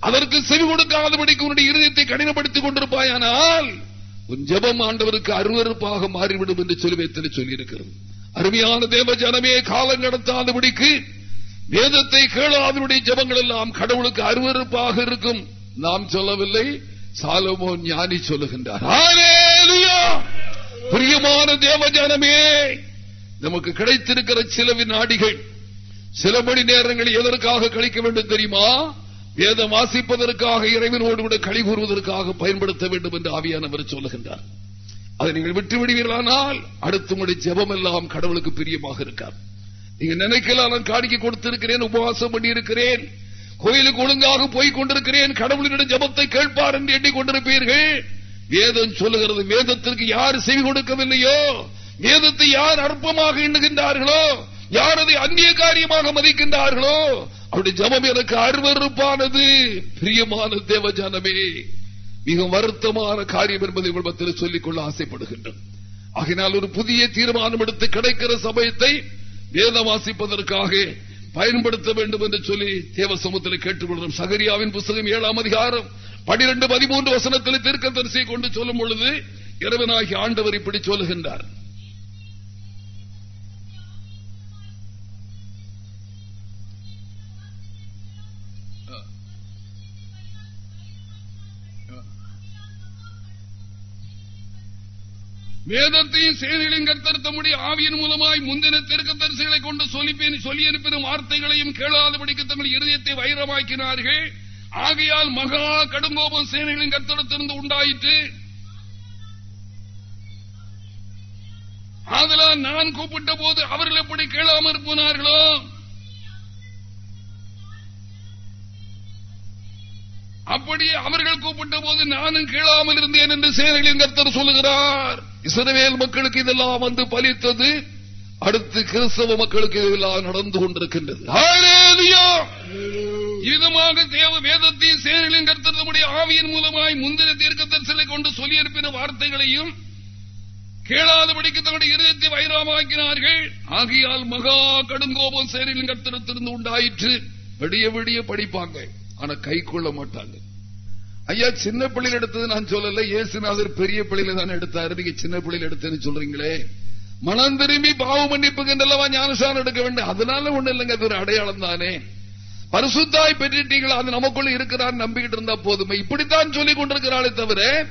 அதற்கு செவி கொடுக்காதபடிக்கு உன்னுடைய இருதயத்தை கடினப்படுத்திக் கொண்டிருப்பாயானால் உன் ஜபம் ஆண்டவருக்கு அருவறுப்பாக மாறிவிடும் என்று சொல்லுவேத்தில் சொல்லியிருக்கிறது. அருமையான தேவ ஜனமே காலம் கடத்தாதபடிக்கு வேதத்தை கேளாதனுடைய ஜபங்கள் எல்லாம் கடவுளுக்கு அருவறுப்பாக இருக்கும். நாம் சொல்லவில்லை சாலமோ ஞானி சொல்லுகின்றார். பிரியமான தேவ ஜனமே! நமக்கு கிடைத்திருக்கிற சில வினாடிகள் சில மணி நேரங்கள் எதற்காக கழிக்க வேண்டும் தெரியுமா? வேதம் வாசிப்பதற்காக இறைவனோடு கூட கழி கூறுவதற்காக பயன்படுத்த வேண்டும் என்று ஆவியானவர் சொல்லுகின்றார். அதை நீங்கள் விட்டுவிடுவீர்களானால் அடுத்த முடி ஜபம் எல்லாம் கடவுளுக்கு பிரியமாக இருக்கார் நீங்க நினைக்கலாம் நான் காணிக்க கொடுத்திருக்கிறேன் உபவாசம் பண்ணியிருக்கிறேன் கோயிலுக்கு ஒழுங்காக போய் கொண்டிருக்கிறேன் கடவுளிடம் ஜபத்தை கேட்பார் என்று எண்ணிக்கொண்டிருப்பீர்கள் வேதம் சொல்லுகிறது வேதத்திற்கு யார் செவி கொடுக்கவில்லையோ வேதத்தை யார் அற்பமாக எண்ணுகின்றார்களோ யார் அதை அந்நிய காரியமாக மதிக்கின்றார்களோ அவருடைய ஜபம் எனக்கு அருவறுப்பானது பிரியமான தேவஜானமே மிக வருத்தமான காரியம் என்பதை குடும்பத்தில் சொல்லிக்கொள்ள ஆசைப்படுகின்றோம். ஆகினால் ஒரு புதிய தீர்மானம் எடுத்து கிடைக்கிற சமயத்தை வேதம் வாசிப்பதற்காக பயன்படுத்த வேண்டும் என்று சொல்லி தேவ சமூகத்தில் கேட்டுக்கொள்கிறோம். சகரியாவின் புத்தகம் ஏழாம் அதிகாரம் பனிரெண்டு பதிமூன்று வசனத்தில் தீர்க்க தரிசியை கொண்டு சொல்லும் பொழுது இரவனாகி ஆண்டவர் இப்படி சொல்லுகின்றார். Uh. Uh. வேதத்தையும் செய்திகளையும் கருத்தருத்தமுடைய ஆவியின் மூலமாய் முந்தின தெருக்க தரிசிகளை கொண்டு சொல்லி அனுப்பின வார்த்தைகளையும் கேளாதபடிக்கு தங்கள் இருதயத்தை வைரமாக்கினார்கள். ஆகையால் மகா கடுங்கோபம் சேனைகளின் கத்தடத்திலிருந்து உண்டாயிற்று. ஆதலால் நான் கூப்பிட்ட போது அவர்கள் எப்படி கேளாமற் போனார்களோ? அப்படியே அவர்கள் கூப்பிட்ட போது நானும் கேளாமல் இருந்தேன் என்று சேனைகளின் கர்த்தர் சொல்லுகிறார். இசைவேல் மக்களுக்கு இதெல்லாம் வந்து பலித்தது. அடுத்து கிறிஸ்தவ மக்களுக்கு இதெல்லாம் நடந்து கொண்டிருக்கின்றது. இதமாக தேவ வேதத்தையும் செயல்களையும் கருத்தமுடைய ஆவியின் மூலமாய் முந்தின தீர்க்க தரிசலை கொண்டு சொல்லியிருப்பின வார்த்தைகளையும் கேளாதபடிக்கு தன்னுடைய இருதயத்தை வைரமாக்கினார்கள். ஆகியால் மகா கடுங்கோபம் செயலிலும் கருத்திடத்திலிருந்து உண்டாயிற்று. விடிய விடிய படிப்பாங்க. ஆனா கை கொள்ள மாட்டாங்க. ஐயா சின்ன பிள்ளையில் எடுத்தது நான் சொல்லல. இயேசுநாதர் பெரிய பிள்ளையில தானே எடுத்தாரு. நீங்க சின்ன பிள்ளையில எடுத்தேன்னு சொல்றீங்களே. மனம் திரும்பி பாவ மன்னிப்புக்கு ஞானசாரம் எடுக்க வேண்டும். அதனால ஒண்ணு இல்லைங்க அது ஒரு அடையாளம் தானே. பரிசுத்தாய் பெற்றுட்டீங்களா? அது நமக்குள்ள இருக்கிறார் நம்பிக்கிட்டு இருந்தா போதுமே. இப்படித்தான் சொல்லிக் கொண்டிருக்கிறாளே தவிர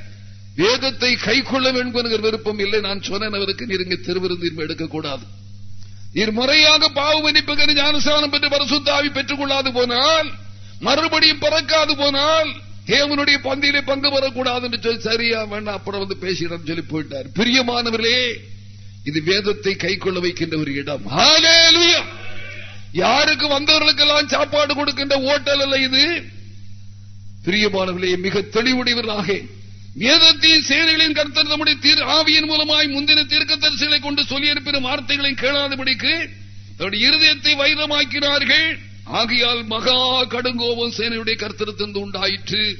வேதத்தை கை கொள்ள வேண்டும் என்கிற விருப்பம் இல்லை. நான் சொன்னவருக்கு நீர் இங்க திருவிருந்தீர்மை எடுக்கக்கூடாது. நீர் முறையாக பாவ மன்னிப்புக்கு ஞானசானம் பெற்று பரிசுத்தாவி பெற்றுக் கொள்ளாது போனால் மறுபடியும் பிறக்காது போனால் தேவனுடைய பந்தியிலே பங்கு வரக்கூடாது என்று சொல்லி சரியா வேண்டாம் அப்புறம் வந்து பேசிடம் சொல்லி போயிட்டார். பிரியமானவர்களே இது வேதத்தை கை கொள்ள வைக்கின்ற ஒரு இடம். யாருக்கு வந்தவர்களுக்கெல்லாம் சாப்பாடு கொடுக்கின்ற ஓட்டல் அல்ல இது? பிரியமானவர்களே மிக தெளிவுடையவர்களாக வேதத்தின் செயல்களின் கருத்தர் நம்முடைய ஆவியின் மூலமாய் முந்தின தீர்க்க தரிசிகளை கொண்டு சொல்லியிருப்பின வார்த்தைகளையும் கேளாதபடிக்கு தன்னுடைய இருதயத்தை வைரமாக்கினார்கள். ஆகியால் மகா கடுங்கோபம் சேனையுடைய கருத்திருத்திருந்து உண்டாயிற்று.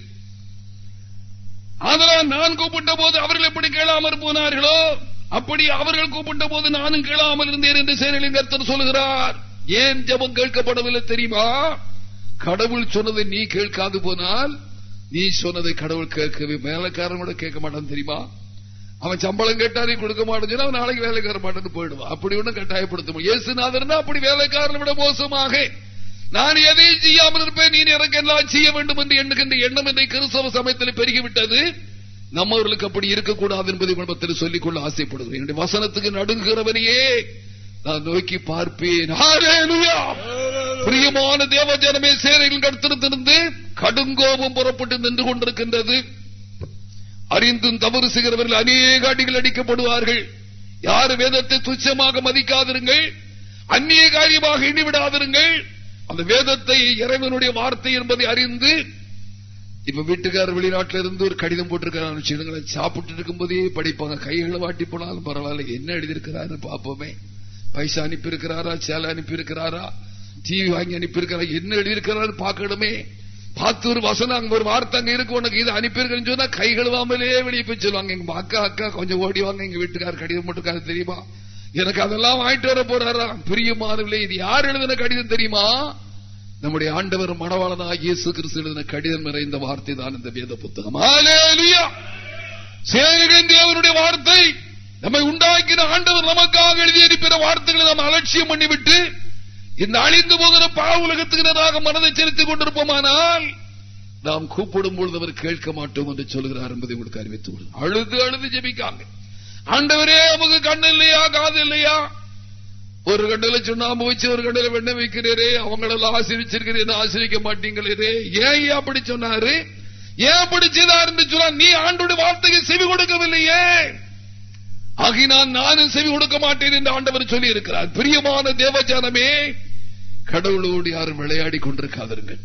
அதனால் நான் கூப்பிட்ட போது அவர்கள் எப்படி கேளாமற் போனார்களோ அப்படி அவர்கள் கூப்பிட்ட போது நானும் கேளாமல் இருந்தேன் என்று சேனையின் கருத்தர் சொல்லுகிறார் ஏன் ஜபம் கேட்கப்படவில்லை தெரியுமா? கடவுள் சொன்னதை நீ கேட்காது போனால் நீ சொன்னதை கடவுள் கேட்கவே மேலக்காரன் கூட கேட்க மாட்டான் தெரியுமா? அவன் சம்பளம் கேட்டா நீ கொடுக்க மாட்டேன் அவன் நாளைக்கு வேலைக்கார மாட்டேன்னு போயிடுவான். அப்படி ஒன்னும் கட்டாயப்படுத்த இயேசுநாதர் அப்படி வேலைக்காரன் விட மோசமாக. நான் எதையும் செய்யாமல் இருப்பேன். நீ எனக்கு எல்லாம் செய்ய வேண்டும் என்று எண்ணுகின்ற எண்ணம் என்ற கிறிஸ்தவ சமயத்தில் பெருகிவிட்டது. நம்மவர்களுக்கு அப்படி இருக்கக்கூடாது என்பதை குடும்பத்தில் சொல்லிக்கொள்ள ஆசைப்படுகிறேன். என்னுடைய வசனத்துக்கு நடுங்குகிறவனையே நான் நோக்கி பார்ப்பேன். பிரியமான தேவ ஜனமே சேரையில் கடுத்திருந்திருந்து கடுங்கோபம் புறப்பட்டு நின்று கொண்டிருக்கின்றது. அறிந்தும் தவறு செய்கிறவர்கள் அநேக அடிகள் அடிக்கப்படுவார்கள். யாரு வேதத்தை துச்சமாக மதிக்காதிருங்கள். அந்நிய காரியமாக எண்ணிவிடாதிருங்கள். அந்த வேதத்தை இறைவனுடைய வார்த்தை என்பதை அறிந்து இப்ப வீட்டுக்காரர் வெளிநாட்டில இருந்து ஒரு கடிதம் போட்டிருக்காரு சாப்பிட்டு இருக்கும் போதே படிப்பாங்க. கைகளை வாட்டி போனாலும் பரவாயில்ல. என்ன எழுதியிருக்கிறாரு பாப்போமே பைசா அனுப்பி இருக்கிறாரா சேலை அனுப்பி இருக்கிறாரா டிவி வாங்கி அனுப்பி இருக்கிறாரா என்ன எழுதியிருக்கிறாரு பாக்கணுமே பார்த்து ஒரு வசனம் அங்க ஒரு வார்த்தை அங்க இருக்கு. உனக்கு இது அனுப்பியிருக்கேன்னு சொன்னா கை கழுவாமலே வெளியே போய் சொல்லுவாங்க. எங்க அக்கா அக்கா கொஞ்சம் ஓடிவாங்க எங்க வீட்டுக்காரர் கடிதம் போட்டுருக்காரு தெரியுமா? எனக்கு அதெல்லாம் வாங்கிட்டு வர போறாரா? பிரியமானவில்லை இது யார் எழுதின கடிதம் தெரியுமா? நம்முடைய ஆண்டவர் மணவாளனா இயேசு கிறிஸ்து எழுதின கடிதம் நிறைந்த வார்த்தை தான் இந்த வேத புத்தகம். தேவனுடைய வார்த்தை நம்மை உண்டாக்கின ஆண்டவர் நமக்காக எழுதியிருப்பிற வார்த்தைகளை நாம் அலட்சியம் பண்ணிவிட்டு இந்த அழிந்து போகிற பாவ உலகத்துக்கு மனதை செலுத்திக் கொண்டிருப்போமானால் நாம் கூப்பிடும் பொழுது அவர் கேட்க மாட்டோம் என்று சொல்கிறார் என்பதை உங்களுக்கு அறிவித்து அழுது அழுது ஜெபிக்காங்க. ஆண்டவரே நமக்கு கண்ணு இல்லையா காது இல்லையா? ஒரு கண்ணில சுண்ணாம்பு வச்சு ஒரு கண்ணில வெண்ணெய் வைக்கிறீரே அவங்களெல்லாம் ஆசிரிச்சிருக்கிறேன் ஆசிரிக்க மாட்டீங்களே ஏன் அப்படி சொன்னாரு? ஏன் அப்படி செய்தார் நீ ஆண்டோட வார்த்தைக்கு செவி கொடுக்கவில்லையே. ஆகினான் நானும் செவி கொடுக்க மாட்டேன் என்று ஆண்டவர் சொல்லி இருக்கிறார் பிரியமான தேவஜானமே கடவுளோடு யாரும் விளையாடி கொண்டிருக்காதீர்கள்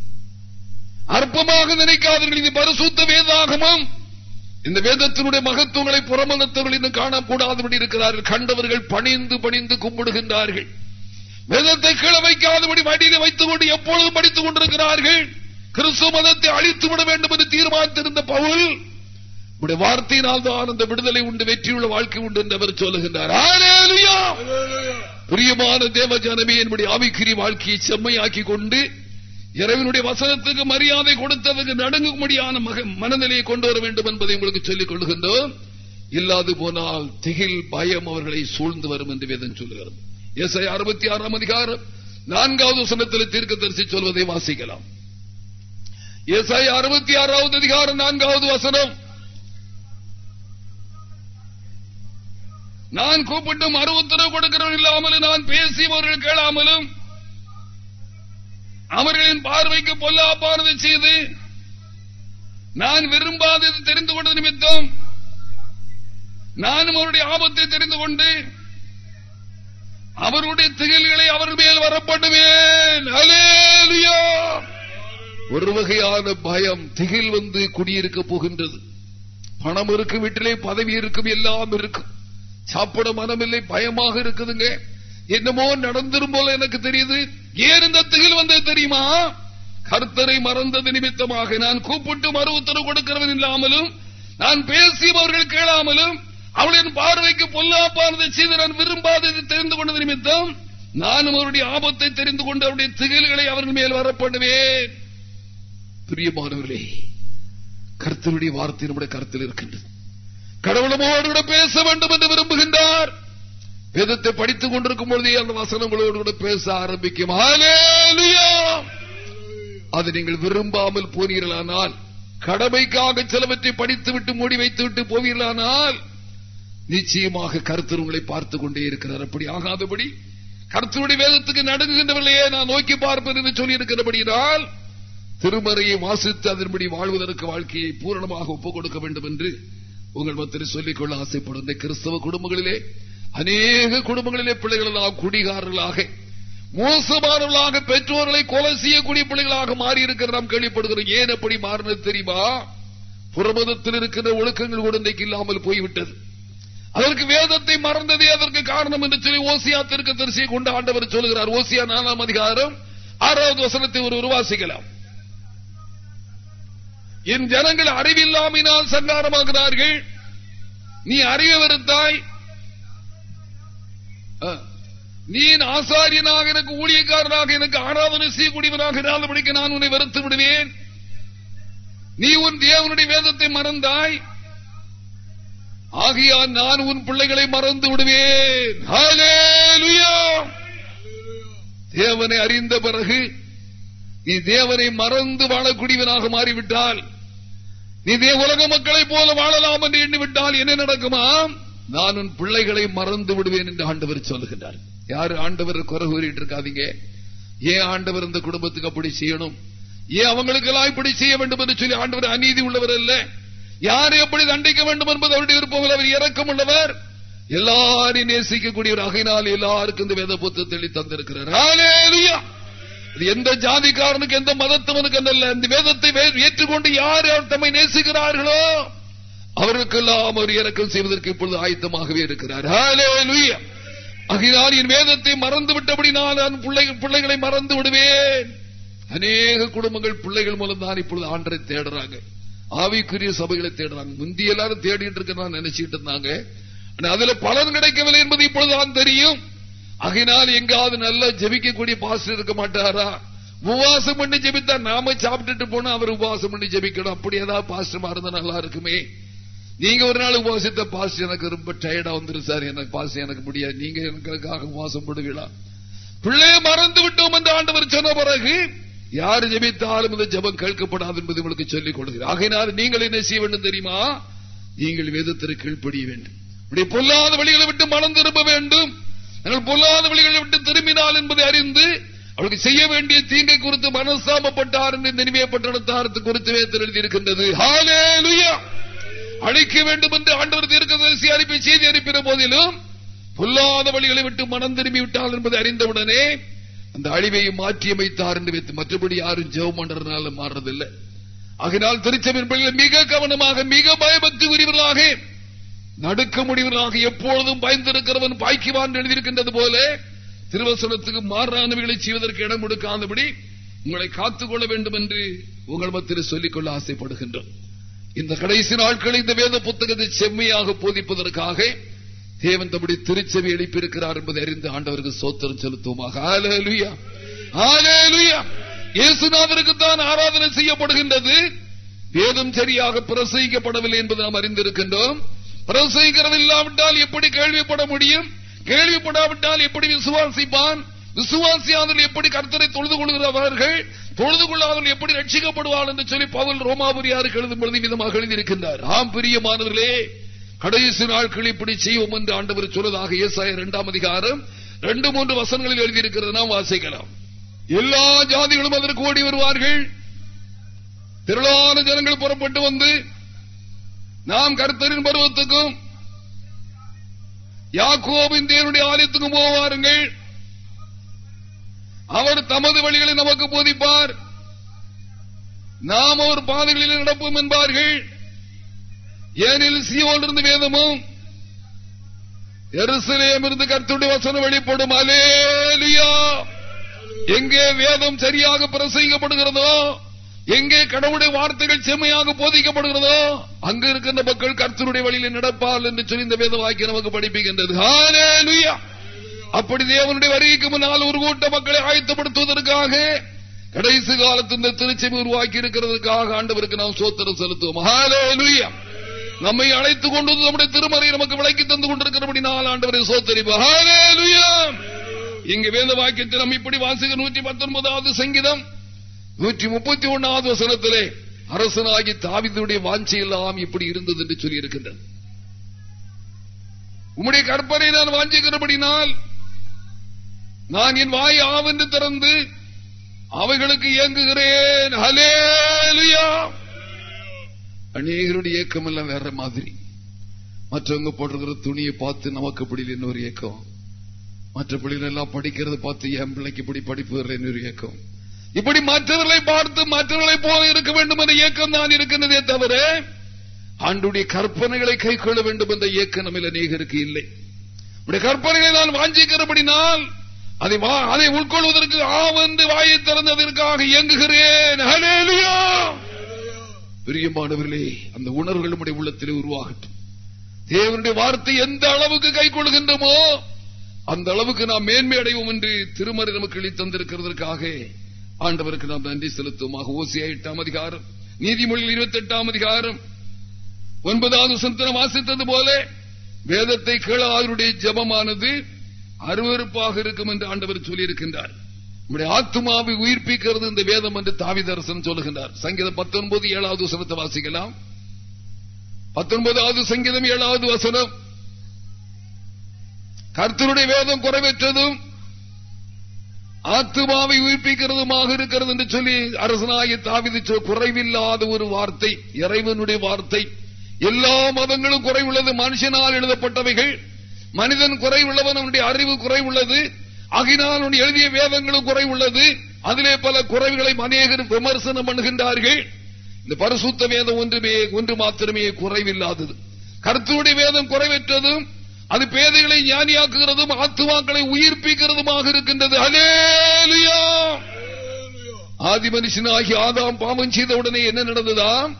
அற்பமாக நினைக்காதீர்கள் இது பரிசுத்த வேதாகமம். இந்த வேதத்தினுடைய மகத்துவங்களை புறமதத்தவர்கள் இன்னும் காணக்கூடாதபடி இருக்கிறார்கள். கண்டவர்கள் பணிந்து பணிந்து கும்பிடுகின்றார்கள். வேதத்தை கீழ வைக்காதபடி வடியில வைத்துக் கொண்டு எப்பொழுதும் படித்துக் கொண்டிருக்கிறார்கள். கிறிஸ்துவ மதத்தை அழித்து விட வேண்டும் என்று தீர்மானித்திருந்த பவுல் உடைய வார்த்தையினால் தான் அந்த விடுதலை உண்டு வெற்றியுள்ள வாழ்க்கை உண்டு என்று அவர் சொல்லுகின்றார். பிரியமான தேவஜானமே என்னுடைய ஆவிக்கிரி வாழ்க்கையை செம்மையாக்கி கொண்டு இறைவனுடைய வசனத்துக்கு மரியாதை கொடுத்ததுக்கு நடுங்கும்படியான மனநிலையை கொண்டு வர வேண்டும் என்பதை உங்களுக்கு சொல்லிக் கொள்கின்றோம். இல்லாது போனால் திகில் பயம் அவர்களை சூழ்ந்து வரும் என்று வேதம் சொல்லுகிறது. எஸ் ஐ அறுபத்தி ஆறாம் அதிகாரம் நான்காவது வசனத்தில் தீர்க்க தரிசி சொல்வதை வாசிக்கலாம். எஸ் ஐ அறுபத்தி ஆறாவது அதிகாரம் நான்காவது வசனம். நான் கூப்பிட்டும் மறு கொடுக்கிறவன் இல்லாமலும் நான் பேசி அவர்கள் கேளாமலும் அவர்களின் பார்வைக்கு பொல்லாப்பானது செய்து நான் விரும்பாதது தெரிந்து கொண்ட நிமித்தம் நானும் அவருடைய ஆபத்தை தெரிந்து கொண்டு அவருடைய திகழ்களை அவர் மேல் வரப்படுவேன். ஒரு வகையான பயம் திகில் வந்து குடியிருக்க போகின்றது. பணம் இருக்கும் வீட்டிலே பதவி இருக்கும் எல்லாம் இருக்கும். சாப்பிட மனமில்லை பயமாக இருக்குதுங்க. என்னமோ நடந்துரும் போல எனக்கு தெரியுது. ஏன் இந்த திகில் வந்தது தெரியுமா? கர்த்தரை மறந்தது நிமித்தமாக நான் கூப்பிட்டு மறு உத்தரவு கொடுக்கிறவன் இல்லாமலும் நான் பேசியும் அவர்கள் கேளாமலும் அவளின் பார்வைக்கு பொல்லாப்பானதை செய்து நான் விரும்பாததை தெரிந்து கொண்டது நிமித்தம் நானும் அவருடைய ஆபத்தை தெரிந்து கொண்டு அவருடைய திகழ்களை அவர்கள் மேல் வரப்படுவேன். பிரியமானவர்களே கர்த்தருடைய வார்த்தை நம்முடைய கருத்தில் இருக்கின்றது. கடவுளமோடு பேச வேண்டும் என்று விரும்புகின்றார். வேதத்தை படித்துக் கொண்டிருக்கும் பொழுதே அந்த வசனங்களோடு கூட பேச ஆரம்பிக்கும். அது நீங்கள் விரும்பாமல் போனீர்களானால் கடமைக்காக சிலவற்றை படித்துவிட்டு மூடி வைத்துவிட்டு போவீர்களானால் நிச்சயமாக கருத்தர் உங்களை பார்த்துக் கொண்டே இருக்கிறார். அப்படி ஆகாதபடி கருத்தருடைய வேதத்துக்கு நடுங்குகின்றவர்களையே நான் நோக்கி பார்ப்பேன் என்று சொல்லியிருக்கிறபடியால் திருமறையை வாசித்து அதன்படி வாழ்வதற்கு வாழ்க்கையை பூரணமாக ஒப்புக் கொடுக்க வேண்டும் என்று உங்கள் மத்திய சொல்லிக்கொள்ள ஆசைப்படும் கிறிஸ்தவ குடும்பங்களிலே அநேக குடும்பங்களிலே பிள்ளைகள் எல்லாம் குடிகாரர்களாக மோசமானவர்களாக பெற்றோர்களை கொலை செய்யக்கூடிய பிள்ளைகளாக மாறி இருக்கிற நாம் கேள்விப்படுகிறோம். ஏன் அப்படி மாறினது தெரியுமா? புறமதத்தில் இருக்கிற ஒழுக்கங்கள் கூட இன்றைக்கு இல்லாமல் போய்விட்டது. அதற்கு வேதத்தை மறந்ததே அதற்கு காரணம் என்று சொல்லி ஓசியா திருக்கு தரிசியை கொண்டு ஆண்டவர் சொல்லுகிறார் ஓசியா நாலாம் அதிகாரம் ஆறாவது வசனத்தை ஒரு உருவாசிக்கலாம். என் ஜனங்கள் அறிவில்லாமினால் சங்காரமாகிறார்கள். நீ அறிய வருத்தாய் நீ ஆசாரியனாக எனக்கு ஊழியக்காரனாக எனக்கு ஆராதனை செய்யக்கூடியவனாக இராதபடிக்க நான் உன்னை வெறுத்து விடுவேன். நீ உன் தேவனுடைய வேதத்தை மறந்தாய். ஆகியா நான் உன் பிள்ளைகளை மறந்து விடுவேன். தேவனை அறிந்த பிறகு நீ தேவனை மறந்து வாழக்கூடியவனாக மாறிவிட்டால் நீ உலக மக்களை போல வாழலாம் என்று எண்ணிவிட்டால் என்ன நடக்குமா நான் உன் பிள்ளைகளை மறந்து விடுவேன் என்று ஆண்டவர் சொல்லுகின்றார்கள் யாரு ஆண்டவர் குறை கூறிட்டு இருக்காதீங்க. ஏன் ஆண்டவர் இந்த குடும்பத்துக்கு அப்படி செய்யணும்? ஏன் அவங்களுக்கு எல்லாம் இப்படி செய்ய வேண்டும் என்று சொல்லி ஆண்டவர் அநீதி உள்ளவர் அல்ல? யாரை எப்படி தண்டிக்க வேண்டும் என்பது அவருடைய விருப்பங்கள் அவர் இறக்கம் உள்ளவர். எல்லாரையும் நேசிக்கக்கூடியவர் அகைனால் எல்லாருக்கும் இந்த வேத புத்தகத்தை தந்திருக்கிறார். எந்த ஜாதிக்காரனுக்கு எந்த மதத்தவனுக்கு அல்ல. இந்த வேதத்தை ஏற்றுக்கொண்டு யார் தம்மை நேசிக்கிறார்களோ அவருக்கெல்லாம் அவர் இறக்கம் செய்வதற்கு இப்பொழுது ஆயத்தமாகவே இருக்கிறார். ஆகையால் என் வேதத்தை மறந்து விட்டபடி நான் பிள்ளைகளை மறந்து விடுவேன். அநேக குடும்பங்கள் பிள்ளைகள் மூலம் தான் இப்பொழுது ஆண்டரை தேடுறாங்க. ஆவிக்குரிய சபைகளை தேடுறாங்க. முந்தி எல்லாரும் தேடிட்டு இருக்க நினைச்சிட்டு இருந்தாங்க. அதுல பலன் கிடைக்கவில்லை என்பது இப்பொழுதுதான் தெரியும். அகினால் எங்காவது நல்லா ஜபிக்கக்கூடிய பாஸ்டர் இருக்க மாட்டாரா? உபவாசம் பண்ணி ஜபித்தா நாம சாப்பிட்டுட்டு போனா அவர் உபவாசம் பண்ணி ஜபிக்கணும். அப்படி ஏதாவது பாஸ்டர் மாறுந்தா நல்லா இருக்குமே. நீங்க ஒரு நாள் உபவாசித்த பாஸ்டர் எனக்கு ரொம்ப டயர்டா வந்துரு சார். எனக்கு பாஸ்டர் எனக்கு முடியாது. நீங்க எனக்காக உபவாசம் போடுவீங்களா பிள்ளைய மறந்து விட்டோம் அந்த ஆண்டவர் சொன்ன பிறகு யார் ஜபித்தாலும் இந்த ஜபம் கேட்கப்படாது என்பது உங்களுக்கு சொல்லிக் கொடுக்கிறேன். ஆகையினால் நீங்கள் என்ன செய்ய வேண்டும் தெரியுமா? நீங்கள் வேதத்திற்கு கீழ்ப்படிய வேண்டும். இப்படி பொல்லாத வழிகளை விட்டு மனம் திரும்ப வேண்டும். பொல்லாத வழிகளை விட்டு திரும்பினால் என்பதை அறிந்து அவளுக்கு செய்ய வேண்டிய தீங்கை குறித்து மனசாமப்பட்டார் என்று நினைவேப்பட்டனத்தாரத்து குறித்து வேதத்தில் எழுதியிருக்கின்றது. அழிக்க வேண்டும் என்று ஆண்டவர் தீர்க்கதரிசி அறிப்பை செய்தி அனுப்பின போதிலும் பொல்லாத வழிகளை விட்டு மனம் திரும்பி விட்டால் என்பதை அறிந்தவுடனே அந்த அழிவையும் மாற்றி அமைத்தார் என்று வைத்து மற்றபடி யாரும் ஜெவம் பண்றதுனால மாறுறதில்லை. ஆகினால் திருச்சபின் மிக கவனமாக மிக பயபக்தி உரியவர்களாக நடுக்க முடிவர்களாக எப்பொழுதும் பயந்திருக்கிறவன் பாய்க்குவான் எழுதியிருக்கின்றது போல திருவசனத்துக்கு மாறானவைகளை செய்வதற்கு இடம் கொடுக்காதபடி உங்களை காத்துக்கொள்ள வேண்டும் என்று உங்கள் மத்தியில் சொல்லிக்கொள்ள ஆசைப்படுகின்றோம். இந்த கடைசி நாட்களில் இந்த வேத புத்தகத்தை செம்மையாக போதிப்பதற்காக தேவன் தம்முடைய திருச்செவி எழுப்பியிருக்கிறார் என்பதை அறிந்து ஆண்டவருக்கு சோத்திரம் செலுத்துவோமாக. தான் ஆராதனை செய்யப்படுகின்றது. வேதம் சரியாக பிரசவிக்கப்படவில்லை என்பது நாம் அறிந்திருக்கின்றோம். பிரசவிக்கிறது இல்லாவிட்டால் எப்படி கேள்விப்பட முடியும்? கேள்விப்படாவிட்டால் எப்படி விசுவாசிப்பான்? விசுவாசியாதல் எப்படி கருத்தரை தொழுது கொள்கிறவர்கள் தொழுது கொள்ளாதவர்கள் எப்படி ரட்சிக்கப்படுவாள் என்று சொல்லி பவுல் ரோமாபுரியாருக்கு எழுதும் பொழுது விதமாக எழுதியிருக்கின்றார். ஆம் பிரியமானவர்களே கடைசி நாட்கள் இப்படி செய்வோம் என்று ஆண்டவர் சொல்வதாக இயேசாய இரண்டாம் அதிகாரம் ரெண்டு மூன்று வசனங்களில் எழுதியிருக்கிறது நாம் வாசிக்கலாம். எல்லா ஜாதிகளும் அதற்கு ஓடி வருவார்கள். திரளான ஜனங்கள் புறப்பட்டு வந்து நாம் கருத்தரின் பருவத்துக்கும் யாக்கோபின் தேவனுடைய ஆலயத்துக்கும் போவாருங்கள். அவர் தமது வழிகளை நமக்கு போதிப்பார். நாம் ஒரு பாதைகளில் நடப்போம் என்பார்கள். ஏனில் சியோல் இருந்து வேதமும் எருசலேம் இருந்து கருத்துடைய வசனம் வெளிப்படும். அலேலியா எங்கே வேதம் சரியாக பிரசங்கிக்கப்படுகிறதோ எங்கே கடவுளுடைய வார்த்தைகள் செம்மையாக போதிக்கப்படுகிறதோ அங்கு இருக்கின்ற மக்கள் கர்த்தருடைய வழியில் நடப்பால் என்று சொல்லி இந்த வேத வாக்கிய நமக்கு படிப்புகின்றது அப்படி தேவனுடைய வருகைக்கு முன்னால் ஒரு கூட்ட மக்களை ஆயத்தப்படுத்துவதற்காக கடைசி காலத்து இந்த திருச்சபை உருவாக்கி இருக்கிறதுக்காக ஆண்டவருக்கு நாம் சோத்திரம் செலுத்துவோம். நம்மை அழைத்துக் கொண்டு நம்முடைய திருமறை நமக்கு விளக்கி தந்து கொண்டிருக்கிறபடி நாலு ஆண்டவரை சோத்தரிப்போம் இங்கு வேத வாக்கியத்தில் நம்ம இப்படி வாசிக்க நூற்றி பத்தொன்பதாவது சங்கீதம் நூற்றி முப்பத்தி ஒன்னாவது வசனத்திலே அரசனாகி தாவிதனுடைய வாஞ்சையெல்லாம் இப்படி இருந்தது என்று சொல்லியிருக்கின்றது. உம்முடைய கற்பனை நான் வாஞ்சிக்கிறபடினால் நான் என் வாய் ஆவென்று திறந்து அவைகளுக்கு இயங்குகிறேன். அநேகருடைய இயக்கம் எல்லாம் வேற மாதிரி. மற்றவங்க போட்டிருக்கிற துணியை பார்த்து நமக்கு பிடியில் இன்னொரு இயக்கம்? மற்ற பிள்ளைகள் எல்லாம் படிக்கிறத பார்த்து என் பிள்ளைக்கு இப்படி படிப்பு இன்னொரு இயக்கம்? இப்படி மற்றவர்களை பார்த்து மற்றவர்களை போல இருக்க வேண்டும் என்ற இயக்கம் தான் இருக்கின்றதே தவிர ஆண்டுடைய கற்பனைகளை கை கொள்ள வேண்டும் என்ற இயக்கம் நம்ம அநேகருக்கு இல்லை. கற்பனைகளை நான் வாஞ்சிக்கிறபடினால் அதை அதை உட்கொள்வதற்கு ஆவந்து வாயை திறந்ததற்காக இயங்குகிறேன். பிரியமானவர்களே அந்த உணர்வுகள் நம்முடைய உள்ளத்திலே உருவாகட்டும். தேவனுடைய வார்த்தை எந்த அளவுக்கு கை கொள்கின்றமோ அந்த அளவுக்கு நாம் மேன்மை அடைவோம் என்று திருமறை நமக்கு எழுதி தந்திருக்கிறதற்காக ஆண்டவருக்கு நாம் நன்றி செலுத்துவோமாக. ஓசியா எட்டாம் அதிகாரம் நீதிமொழியில் இருபத்தி எட்டாம் அதிகாரம் ஒன்பதாவது சந்தனம் வாசித்தது போல வேதத்தை கேளாருடைய ஜபமானது அருவறுப்பாக இருக்கும் என்று ஆண்டவர் சொல்லியிருக்கின்றார். நம்முடைய ஆத்மாவை உயிர்ப்பிக்கிறது இந்த வேதம் என்று தாவிதரசன் சொல்லுகின்றார். சங்கீதம் பத்தொன்பது ஏழாவது வசனத்தை வாசிக்கலாம். பத்தொன்பதாவது சங்கீதம் ஏழாவது வசனம். கர்த்தருடைய வேதம் குறைவற்றதும் ஆத்மாவை உயிர்ப்பிக்கிறதுமாக இருக்கிறது என்று சொல்லி அரசனாகி தாவிதி குறைவில்லாத ஒரு வார்த்தை இறைவனுடைய வார்த்தை. எல்லா மதங்களும் குறைவுள்ளது. மனுஷனால் எழுதப்பட்டவைகள். மனிதன் குறைவுள்ளவன் அவனுடைய அறிவு குறைவுள்ளது. அகினால் எழுதிய வேதங்களும் குறைவுள்ளது. அதிலே பல குறைவுகளை அநேகர் விமர்சனம் பண்ணுகின்றார்கள். இந்த பரிசுத்த வேதம் ஒன்றுமே ஒன்று மாத்திரமே குறைவில்லாதது. கருத்துடைய வேதம் குறைவற்றதும் அது பேதைகளை ஞானியாக்குகிறதும் ஆத்துமாக்களை உயிர்ப்பிக்கிறதுமாக இருக்கின்றது. அலேலியா ஆதி மனுஷனாகி ஆதாம் பாவம் செய்த உடனே என்ன நடந்ததாம்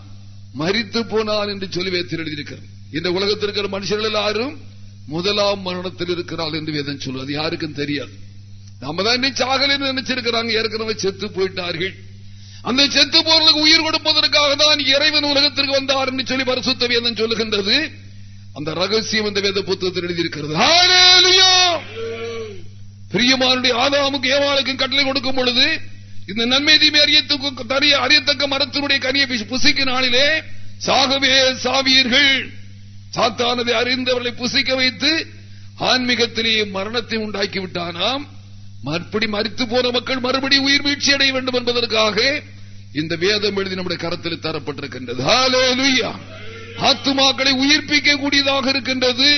மறித்து போனான் என்று சொல்லி வைத்து எழுதியிருக்கிறார் இந்த உலகத்திற்கு மனுஷர்கள் எல்லாரும் முதலாம் மரணத்தில் இருக்கிறாள் என்று வேதம் சொல்வது யாருக்கும் தெரியாது. நம்ம தான் இன்னும் சாகல நினைச்சிருக்கிறாங்க. ஏற்கனவே செத்து போயிட்டார்கள். அந்த செத்து போறதுக்கு உயிர் கொடுப்பதற்காக தான் இறைவன் உலகத்திற்கு வந்தார் என்று சொல்லி பரிசுத்த வேதம் சொல்லுகின்றது. அந்த ரகசியம் இந்த வேத புத்தகத்தில் எழுதியிருக்கிறது. பிரியமானுடைய ஆதாமுக்கு ஏவாளுக்கும் கட்டளை கொடுக்கும் பொழுது இந்த நன்மை தீமை அறியத்துக்கு அறியத்தக்க மரத்தினுடைய கனியை புசிக்க நாளிலே சாகவே சாவியர்கள் சாத்தானதை அறிந்தவர்களை புசிக்க வைத்து ஆன்மீகத்திலேயே மரணத்தை உண்டாக்கி விட்டானாம். மறுபடி மறித்து போன மக்கள் மறுபடி உயிர் வீழ்ச்சி அடைய வேண்டும் என்பதற்காக இந்த வேதம் எழுதி நம்முடைய கரத்தில் தரப்பட்டிருக்கின்றது. ஆத்துமாக்களை உயிர்ப்பிக்க கூடியதாக இருக்கின்றது.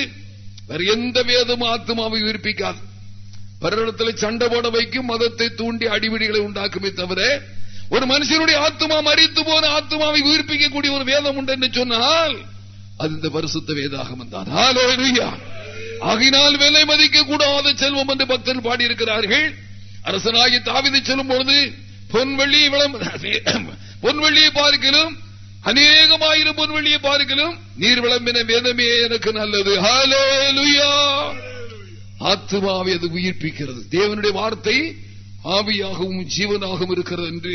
வேற எந்த வேதமும் ஆத்மாவை உயிர்ப்பிக்காது. பரிடத்தில் சண்டை போட வைக்கும் மதத்தை தூண்டி அடிவிடிகளை உண்டாக்குமே தவிர ஒரு மனுஷனுடைய ஆத்மா மறித்து போன ஆத்மாவை உயிர்ப்பிக்கக்கூடிய ஒரு வேதம் உண்டு என்று சொன்னால் அது இந்த பரிசுத்த வேதாகம் தான். ஆகினால் விலை மதிக்க கூடாத செல்வம் என்று பக்தர்கள் பாடியிருக்கிறார்கள். அரசனாகி தாவிதை செல்லும் பொழுது பொன்வெள்ளி பொன்வெள்ளியை பார்க்கலும் அநேகமாயிரம் பொன்வெள்ளியை பார்க்கலும் நீர் விளம்பின வேதமே எனக்கு நல்லது. ஆத்மாவை அது உயிர்ப்பிக்கிறது. தேவனுடைய வார்த்தை ஆவியாகவும் ஜீவனாகவும் இருக்கிறது என்று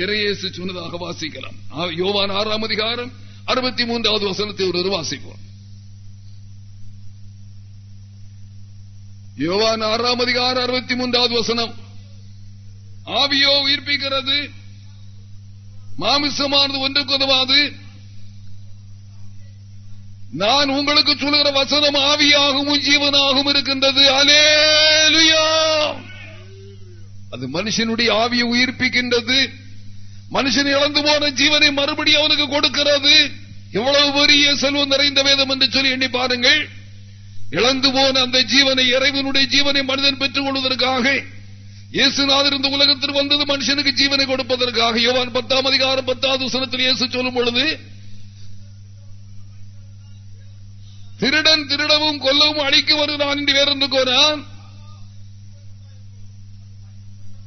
இறையேசு சொன்னதாக வாசிக்கலாம். யோவான் ஆறாம் அதிகாரம் அறுபத்தி மூன்றாவது வசனத்தை ஒரு வாசிப்போம் யோவான் ஆறாம் அதிகாரம் அறுபத்தி மூன்றாவது வசனம். ஆவியோ உயிர்ப்பிக்கிறது மாமிசமானது ஒன்றுக்கு உதவாது நான் உங்களுக்கு சொல்லுகிற வசனம் ஆவியாகவும் ஜீவனாகவும் இருக்கின்றது. அலேலுயா அது மனுஷனுடைய ஆவியை உயிர்ப்பிக்கின்றது. மனுஷன் இழந்து போன ஜீவனை மறுபடியும் அவனுக்கு கொடுக்கிறது. எவ்வளவு பெரிய செல்வம் நிறைந்த வேதம் என்று சொல்லி எண்ணி பாருங்கள். இழந்து போன அந்த ஜீவனை இறைவனுடைய ஜீவனை மனிதன் பெற்றுக் கொள்வதற்காக இயேசுநாதர் இந்த உலகத்தில் வந்தது மனுஷனுக்கு ஜீவனை கொடுப்பதற்காக. யோவான் பத்தாம் அதிகாரம் பத்தாவது சனத்தில் இயேசு சொல்லும் பொழுது திருடன் திருடவும் கொல்லவும் அழிக்க வருகிறான் என்று வேறொன்று கோரான்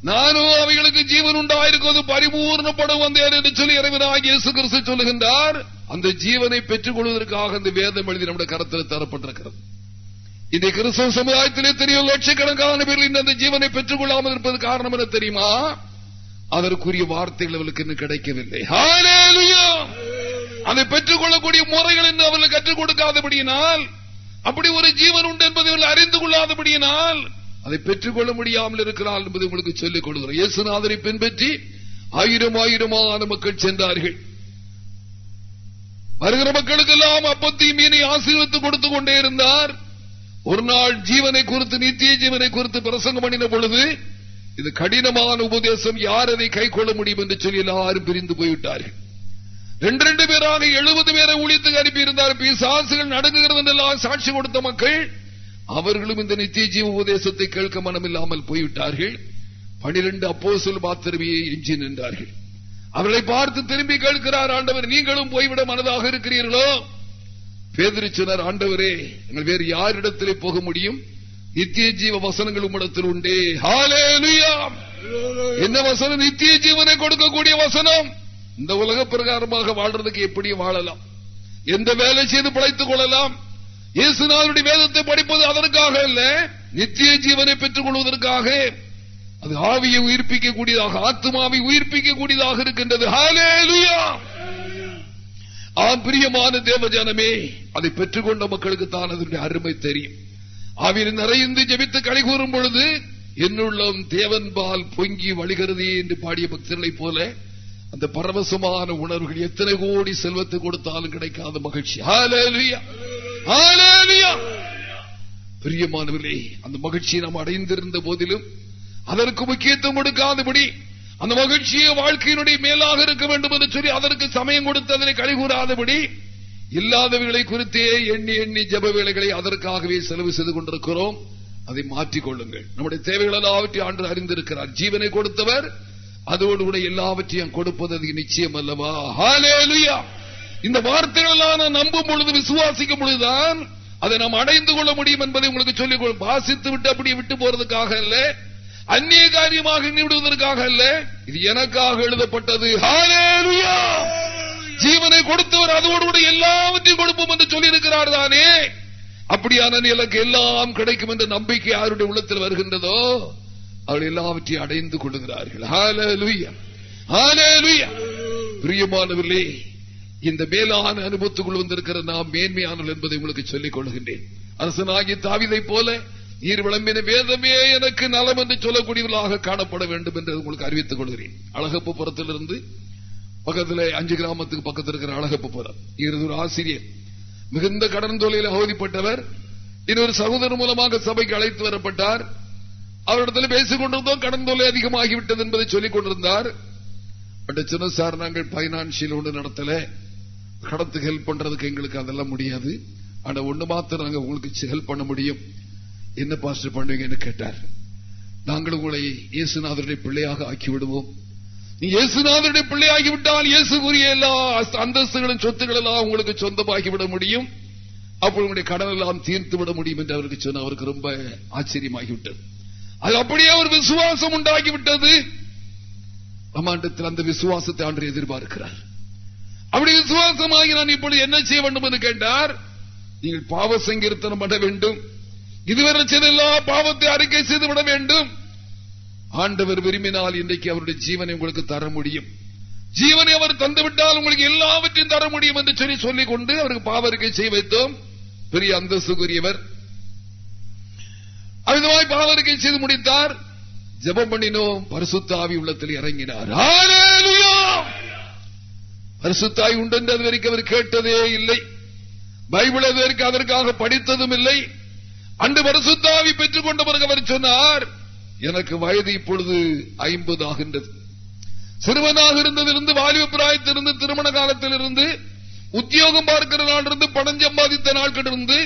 நானும் அவைகளுக்கு ஜீவன் உண்டாயிருக்கிறது பரிபூர்ணப்பட வந்தேன் என்று சொல்லி இறைவனாக இயேசு கிறிஸ்து சொல்லுகின்றார். அந்த ஜீவனை பெற்றுக் கொள்வதற்காக அந்த வேதம் எழுதி நம்முடைய கருத்தில் தரப்பட்டிருக்கிறது. இந்த கிறிஸ்தவ சமுதாயத்திலே தெரியும் லட்சக்கணக்கான பேர்கள் இந்த ஜீவனை பெற்றுக் கொள்ளாமல் இருப்பது காரணம் என தெரியுமா? அதற்குரிய வார்த்தைகள் அவளுக்கு இன்னும் கிடைக்கவில்லை. அதை பெற்றுக் கொள்ளக்கூடிய முறைகள் என்று அவர்கள் கற்றுக் கொடுக்காதபடியினால் அப்படி ஒரு ஜீவன் உண்டு என்பதை அவர்கள் அறிந்து கொள்ளாதபடியினால் அதை பெற்றுக் கொள்ள முடியாமல் இருக்கிறார் என்பதை உங்களுக்கு சொல்லிக் கொடுக்கிறோம் இயேசுநாதரை பின்பற்றி ஆயிரம் ஆயிரமான மக்கள் சென்றார்கள். வருகிற மக்களுக்கெல்லாம் அப்பத்தையும் மீனை ஆசீர்வத்து கொடுத்துக் கொண்டே இருந்தார். ஒரு நாள் ஜீவனை குறித்து நித்திய ஜீவனை குறித்து பிரசங்கம் பண்ணின பொழுது இது கடினமான உபதேசம். யார் அதை கை கொள்ள முடியும் என்று சொல்லி எல்லாரும் பிரிந்து போய்விட்டார்கள். ரெண்டு ரெண்டு பேராக எழுபது பேரை ஊழியத்துக்கு அனுப்பியிருந்தார். பிசாசுகள் நடுங்குகிறது என்றெல்லாம் சாட்சி கொடுத்த மக்கள் அவர்களும் இந்த நித்திய ஜீவ உபதேசத்தை கேட்க மனமில்லாமல் போய்விட்டார்கள். பனிரெண்டு அப்போ சொல் மாத்திரமே எஞ்சி நின்றார்கள். அவர்களை பார்த்து திரும்பி கேட்கிறார் ஆண்டவர் நீங்களும் போய்விட மனதாக இருக்கிறீர்களோ? பேதிரிச்சனர் ஆண்டவரே எங்கள் வேறு யாரிடத்திலே போக முடியும்? நித்திய ஜீவ வசனங்கள் உம்மிடத்தில் உண்டே. என்ன வசனம்? நித்திய ஜீவனை கொடுக்கக்கூடிய வசனம். இந்த உலக பிரகாரமாக வாழ்றதுக்கு எப்படி வாழலாம். எந்த வேலை செய்து பிழைத்துக் கொள்ளலாம். இயேசுநாதனுடைய வேதத்தை படிப்பது அதற்காக அல்ல நித்திய ஜீவனை பெற்றுக் கொள்வதற்காக. அது ஆவியை உயிர்ப்பிக்கக்கூடியதாக ஆத்மாவை உயிர்ப்பிக்கக்கூடியதாக இருக்கின்றது. ஆம் பிரியமான தேவஜானமே அதை பெற்றுக்கொண்ட மக்களுக்கு தான் அதனுடைய அருமை தெரியும். ஆவியில் நிறைந்து ஜபித்து களை கூறும் பொழுது என்னுள்ளம் தேவன்பால் பொங்கி வழிகிறது என்று பாடிய பக்தர்களைப் போல அந்த பரவசமான உணர்வுகள் எத்தனை கோடி செல்வத்தை கொடுத்தாலும் கிடைக்காத மகிழ்ச்சி. பிரியமானவர்களே அந்த மகிழ்ச்சியை நாம் அடைந்திருந்த போதிலும் அதற்கு முக்கியத்துவம் கொடுக்காதபடி அந்த மகிழ்ச்சியை வாழ்க்கையினுடைய மேலாக இருக்க வேண்டும் என்று சொல்லி அதற்கு சமயம் கொடுத்து அதனை கழிகூறாதபடி இல்லாதவர்களை குறித்தே எண்ணி எண்ணி ஜப வேலைகளை அதற்காகவே செலவு செய்து கொண்டிருக்கிறோம். அதை மாற்றிக் கொள்ளுங்கள் நம்முடைய தேவைகள் எல்லாவற்றையும் ஆண்டு அறிந்திருக்கிறார். ஜீவனை கொடுத்தவர் அதோடு கூட எல்லாவற்றையும் கொடுப்பது நிச்சயம் அல்லவா? இந்த வார்த்தைகள் நான் நம்பும் பொழுது விசுவாசிக்கும் பொழுதுதான் அதை நாம் அடைந்து கொள்ள முடியும் என்பதை உங்களுக்கு சொல்லிக் வாசித்து விட்டு அப்படியே விட்டு போறதுக்காக அல்ல அந்நிய காரியமாக விடுவதற்காக அல்ல இது எனக்காக எழுதப்பட்டது. ஜீவனை கொடுத்தவர் அதோடு கூட எல்லாவற்றையும் கொடுப்போம் என்று சொல்லியிருக்கிறார் தானே. அப்படியான எனக்கு எல்லாம் கிடைக்கும் என்ற நம்பிக்கை யாருடைய உள்ளத்தில் வருகின்றதோ அவர்கள் எல்லாவற்றையும் அடைந்து கொள்ளுகிறார்கள். பிரியமானவர்களே இந்த மேலான அனுபவத்துக்குள் வந்திருக்கிற நாம் மேன்மையானவர்கள் என்பதை உங்களுக்கு சொல்லிக் கொள்கின்றேன். அரசனாகி தாவிதை போல நீர் விளம்பின வேதமே எனக்கு நலம் என்று சொல்லக்கூடியவர்களாக காணப்பட வேண்டும் என்று உங்களுக்கு அறிவித்துக் கொள்கிறேன். அழகப்பு புறத்திலிருந்து பக்கத்தில் அஞ்சு கிராமத்துக்கு பக்கத்தில் இருக்கிற அழகப்பு புறம். இவர் ஒரு ஆசிரியர் மிகுந்த கடன் தொழிலில் அவதிப்பட்டவர் இன்னொரு சகோதரர் மூலமாக சபைக்கு அழைத்து வரப்பட்டார். அவரிடத்தில் பேசிக் கொண்டிருந்தோம் கடன் தொல்லை அதிகமாகிவிட்டது என்பதை சொல்லிக் கொண்டிருந்தார். சின்ன சார் நாங்கள் பைனான்சியல் ஒன்று நடத்தல. கடத்துக்கு ஹெல்ப் பண்றதுக்கு எங்களுக்கு அதெல்லாம் முடியாது. ஆனா ஒண்ணு மாத்திரம் நாங்க உங்களுக்கு ஹெல்ப் பண்ண முடியும். என்ன பாஸ்டர் பண்ணுவீங்கன்னு கேட்டார். நாங்கள் உங்களை இயேசுநாதருடைய பிள்ளையாக ஆக்கி விடுவோம் நீ இயேசுநாதருடைய பிள்ளையாகி விட்டால் இயேசுக்குரிய எல்லா அந்தஸ்துகளும் சொத்துக்கள் எல்லாம் உங்களுக்கு சொந்தமாகிவிட முடியும். அப்போ உங்களுடைய கடன் எல்லாம் தீர்த்து விட முடியும் என்று அவருக்கு சொன்ன அவருக்கு ரொம்ப ஆச்சரியமாகிவிட்டது. அது அப்படியே ஒரு விசுவாசம் உண்டாகிவிட்டது. அம்மாண்டத்தில் அந்த விசுவாசத்தை ஆண்டு எதிர்பார்க்கிறார். அப்படி விசுவாசமாகி நான் இப்படி என்ன செய்ய வேண்டும் என்று கேட்டார்? நீங்கள் பாவ சங்கீர்த்தனம் பண்ண வேண்டும். இதுவரை செய்தெல்லா பாவத்தை அறிக்கை செய்து விட வேண்டும். ஆண்டவர் விரும்பினால் இன்றைக்கு அவருடைய ஜீவனை உங்களுக்கு தர முடியும். ஜீவனை அவர் தந்துவிட்டால் உங்களுக்கு எல்லாவற்றையும் தர முடியும் என்று சொல்லி சொல்லிக் கொண்டு அவருக்கு பாவ அறிக்கை செய்ய வைத்தோம். பெரிய அந்தஸ்துக்குரியவர். அமிதமாய் பாவரிக்கை செய்து முடித்தார். ஜபம் பண்ணினோம். பரிசுத்தாவி உள்ளத்தில் இறங்கினார். பரிசுத்தாய் உண்டு என்று அது வரைக்கும் அவர் கேட்டதே இல்லை. பைபிள் அது வரைக்கும் அதற்காக படித்ததும் இல்லை. அன்று பரிசுத்தாவி பெற்றுக் கொண்ட பிறகு அவர் சொன்னார் எனக்கு வயது இப்பொழுது ஐம்பது ஆகின்றது. சிறுவனாக இருந்ததிலிருந்து வாலிப பிராயத்திலிருந்து திருமண காலத்திலிருந்து உத்தியோகம் பார்க்கிற நாளிலிருந்து பணம் சம்பாதித்த நாட்களிலிருந்து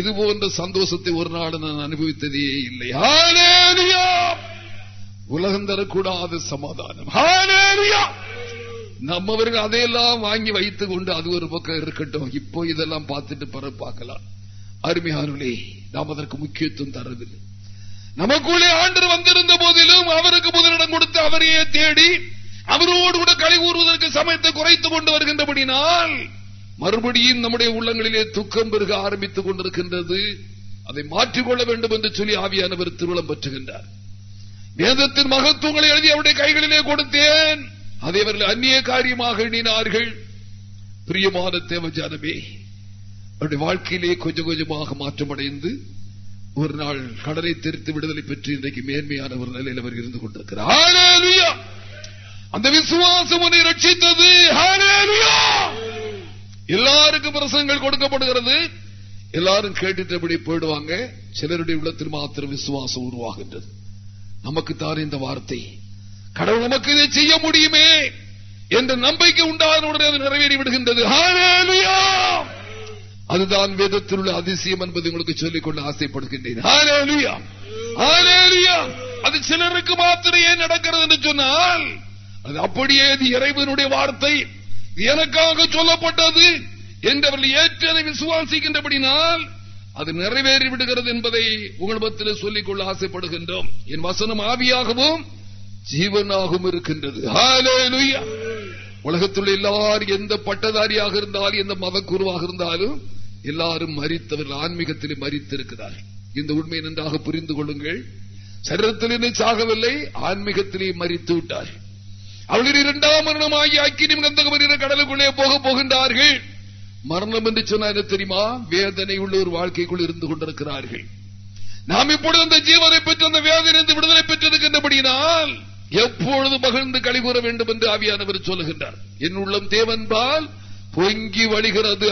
இது போன்ற சந்தோஷத்தை ஒரு நாடு நான் அனுபவித்ததே இல்லை. உலகம் தரக்கூடாத சமாதானம். நம்மவர்கள் அதையெல்லாம் வாங்கி வைத்துக் கொண்டு அது ஒரு பக்கம் இருக்கட்டும். இப்போ இதெல்லாம் பார்த்துட்டு பிற பார்க்கலாம். அருமையானே நாம் அதற்கு முக்கியத்துவம் தரவில்லை. நமக்குள்ளே ஆண்டு வந்திருந்த போதிலும் அவருக்கு முதலிடம் கொடுத்து அவரையே தேடி அவரோடு கூட கலை கூறுவதற்கு சமயத்தை குறைத்துக் கொண்டு வருகின்றபடினால் மறுபடியும் நம்முடைய உள்ளங்களிலே துக்கம் பெருக ஆரம்பித்துக் கொண்டிருக்கின்றது. அதை மாற்றிக்கொள்ள வேண்டும் என்று சொல்லி ஆவியானவர் திருவிழம் பெற்றுகின்றார். வேதத்தின் மகத்துவங்களை எழுதி அவருடைய கைகளிலே கொடுத்தேன். அதை அவர்கள் அந்நிய காரியமாக எண்ணினார்கள். பிரியமான தேவஜானமே அவருடைய வாழ்க்கையிலே கொஞ்சம் கொஞ்சமாக மாற்றமடைந்து ஒரு நாள் கடலை தெரித்து விடுதலை பெற்று இன்றைக்கு மேன்மையான ஒரு நிலையில் அவர் இருந்து கொண்டிருக்கிறார். அந்த விசுவாசம் உன்னை ரட்சித்தது எல்லாருக்கும் பிரசங்கள் கொடுக்கப்படுகிறது. எல்லாரும் கேட்டுட்டபடி போயிடுவாங்க. சிலருடைய உள்ளத்தில் மாத்திரம் விசுவாசம் உருவாகின்றது. நமக்கு தான் இந்த வார்த்தை. கடவுள் நமக்கு இதை செய்ய முடியுமே என்ற நம்பிக்கை உண்டான உடனே அது நிறைவேறி விடுகின்றது. அதுதான் வேதத்தில் உள்ள அதிசயம் என்பதை உங்களுக்கு சொல்லிக்கொள்ள ஆசைப்படுகின்றேன். அது சிலருக்கு மாத்திரம் ஏன் நடக்கிறது என்று சொன்னால் அது அப்படியே இறைவனுடைய வார்த்தை. எனக்காக சொல்லப்பட்டது என்றவர்கள் ஏற்று அதை விசுவாசிக்கின்றபடினால் அது நிறைவேறி விடுகிறது என்பதை உங்களிடத்தில் சொல்லிக்கொள்ள ஆசைப்படுகின்றோம். என் வசனம் ஆவியாகவும் ஜீவனாகவும் இருக்கின்றது உலகத்தில் எல்லாரும் எந்த பட்டதாரியாக இருந்தாலும் எந்த மதக்குருவாக இருந்தாலும் எல்லாரும் மறித்தவர்கள் ஆன்மீகத்தில் மறித்திருக்கிறார்கள் இந்த உண்மையை நன்றாக புரிந்து கொள்ளுங்கள். சரீரத்திலே சாகவில்லை ஆன்மீகத்திலே மறித்து விட்டார்கள். அவர்கள் இரண்டாம் மரணமாகி அக்கினி கந்தகமரின கடலுக்குள்ளே போக போகின்றார்கள். மரணம் என்று சொன்னா என்ன தெரியுமா? வேதனை உள்ள ஒரு வாழ்க்கைக்குள் இருந்து கொண்டிருக்கிறார்கள். நாம் இப்பொழுது அந்த ஜீவனை பெற்று அந்த வேதனை விடுதலை பெற்றிருக்கின்றபடியினால் எப்பொழுது மகிழ்ந்து கழிவுற வேண்டும் என்று ஆவியானவர் சொல்லுகின்றார். என் உள்ளம் தேவன்பால் பொங்கி வழிகிறது.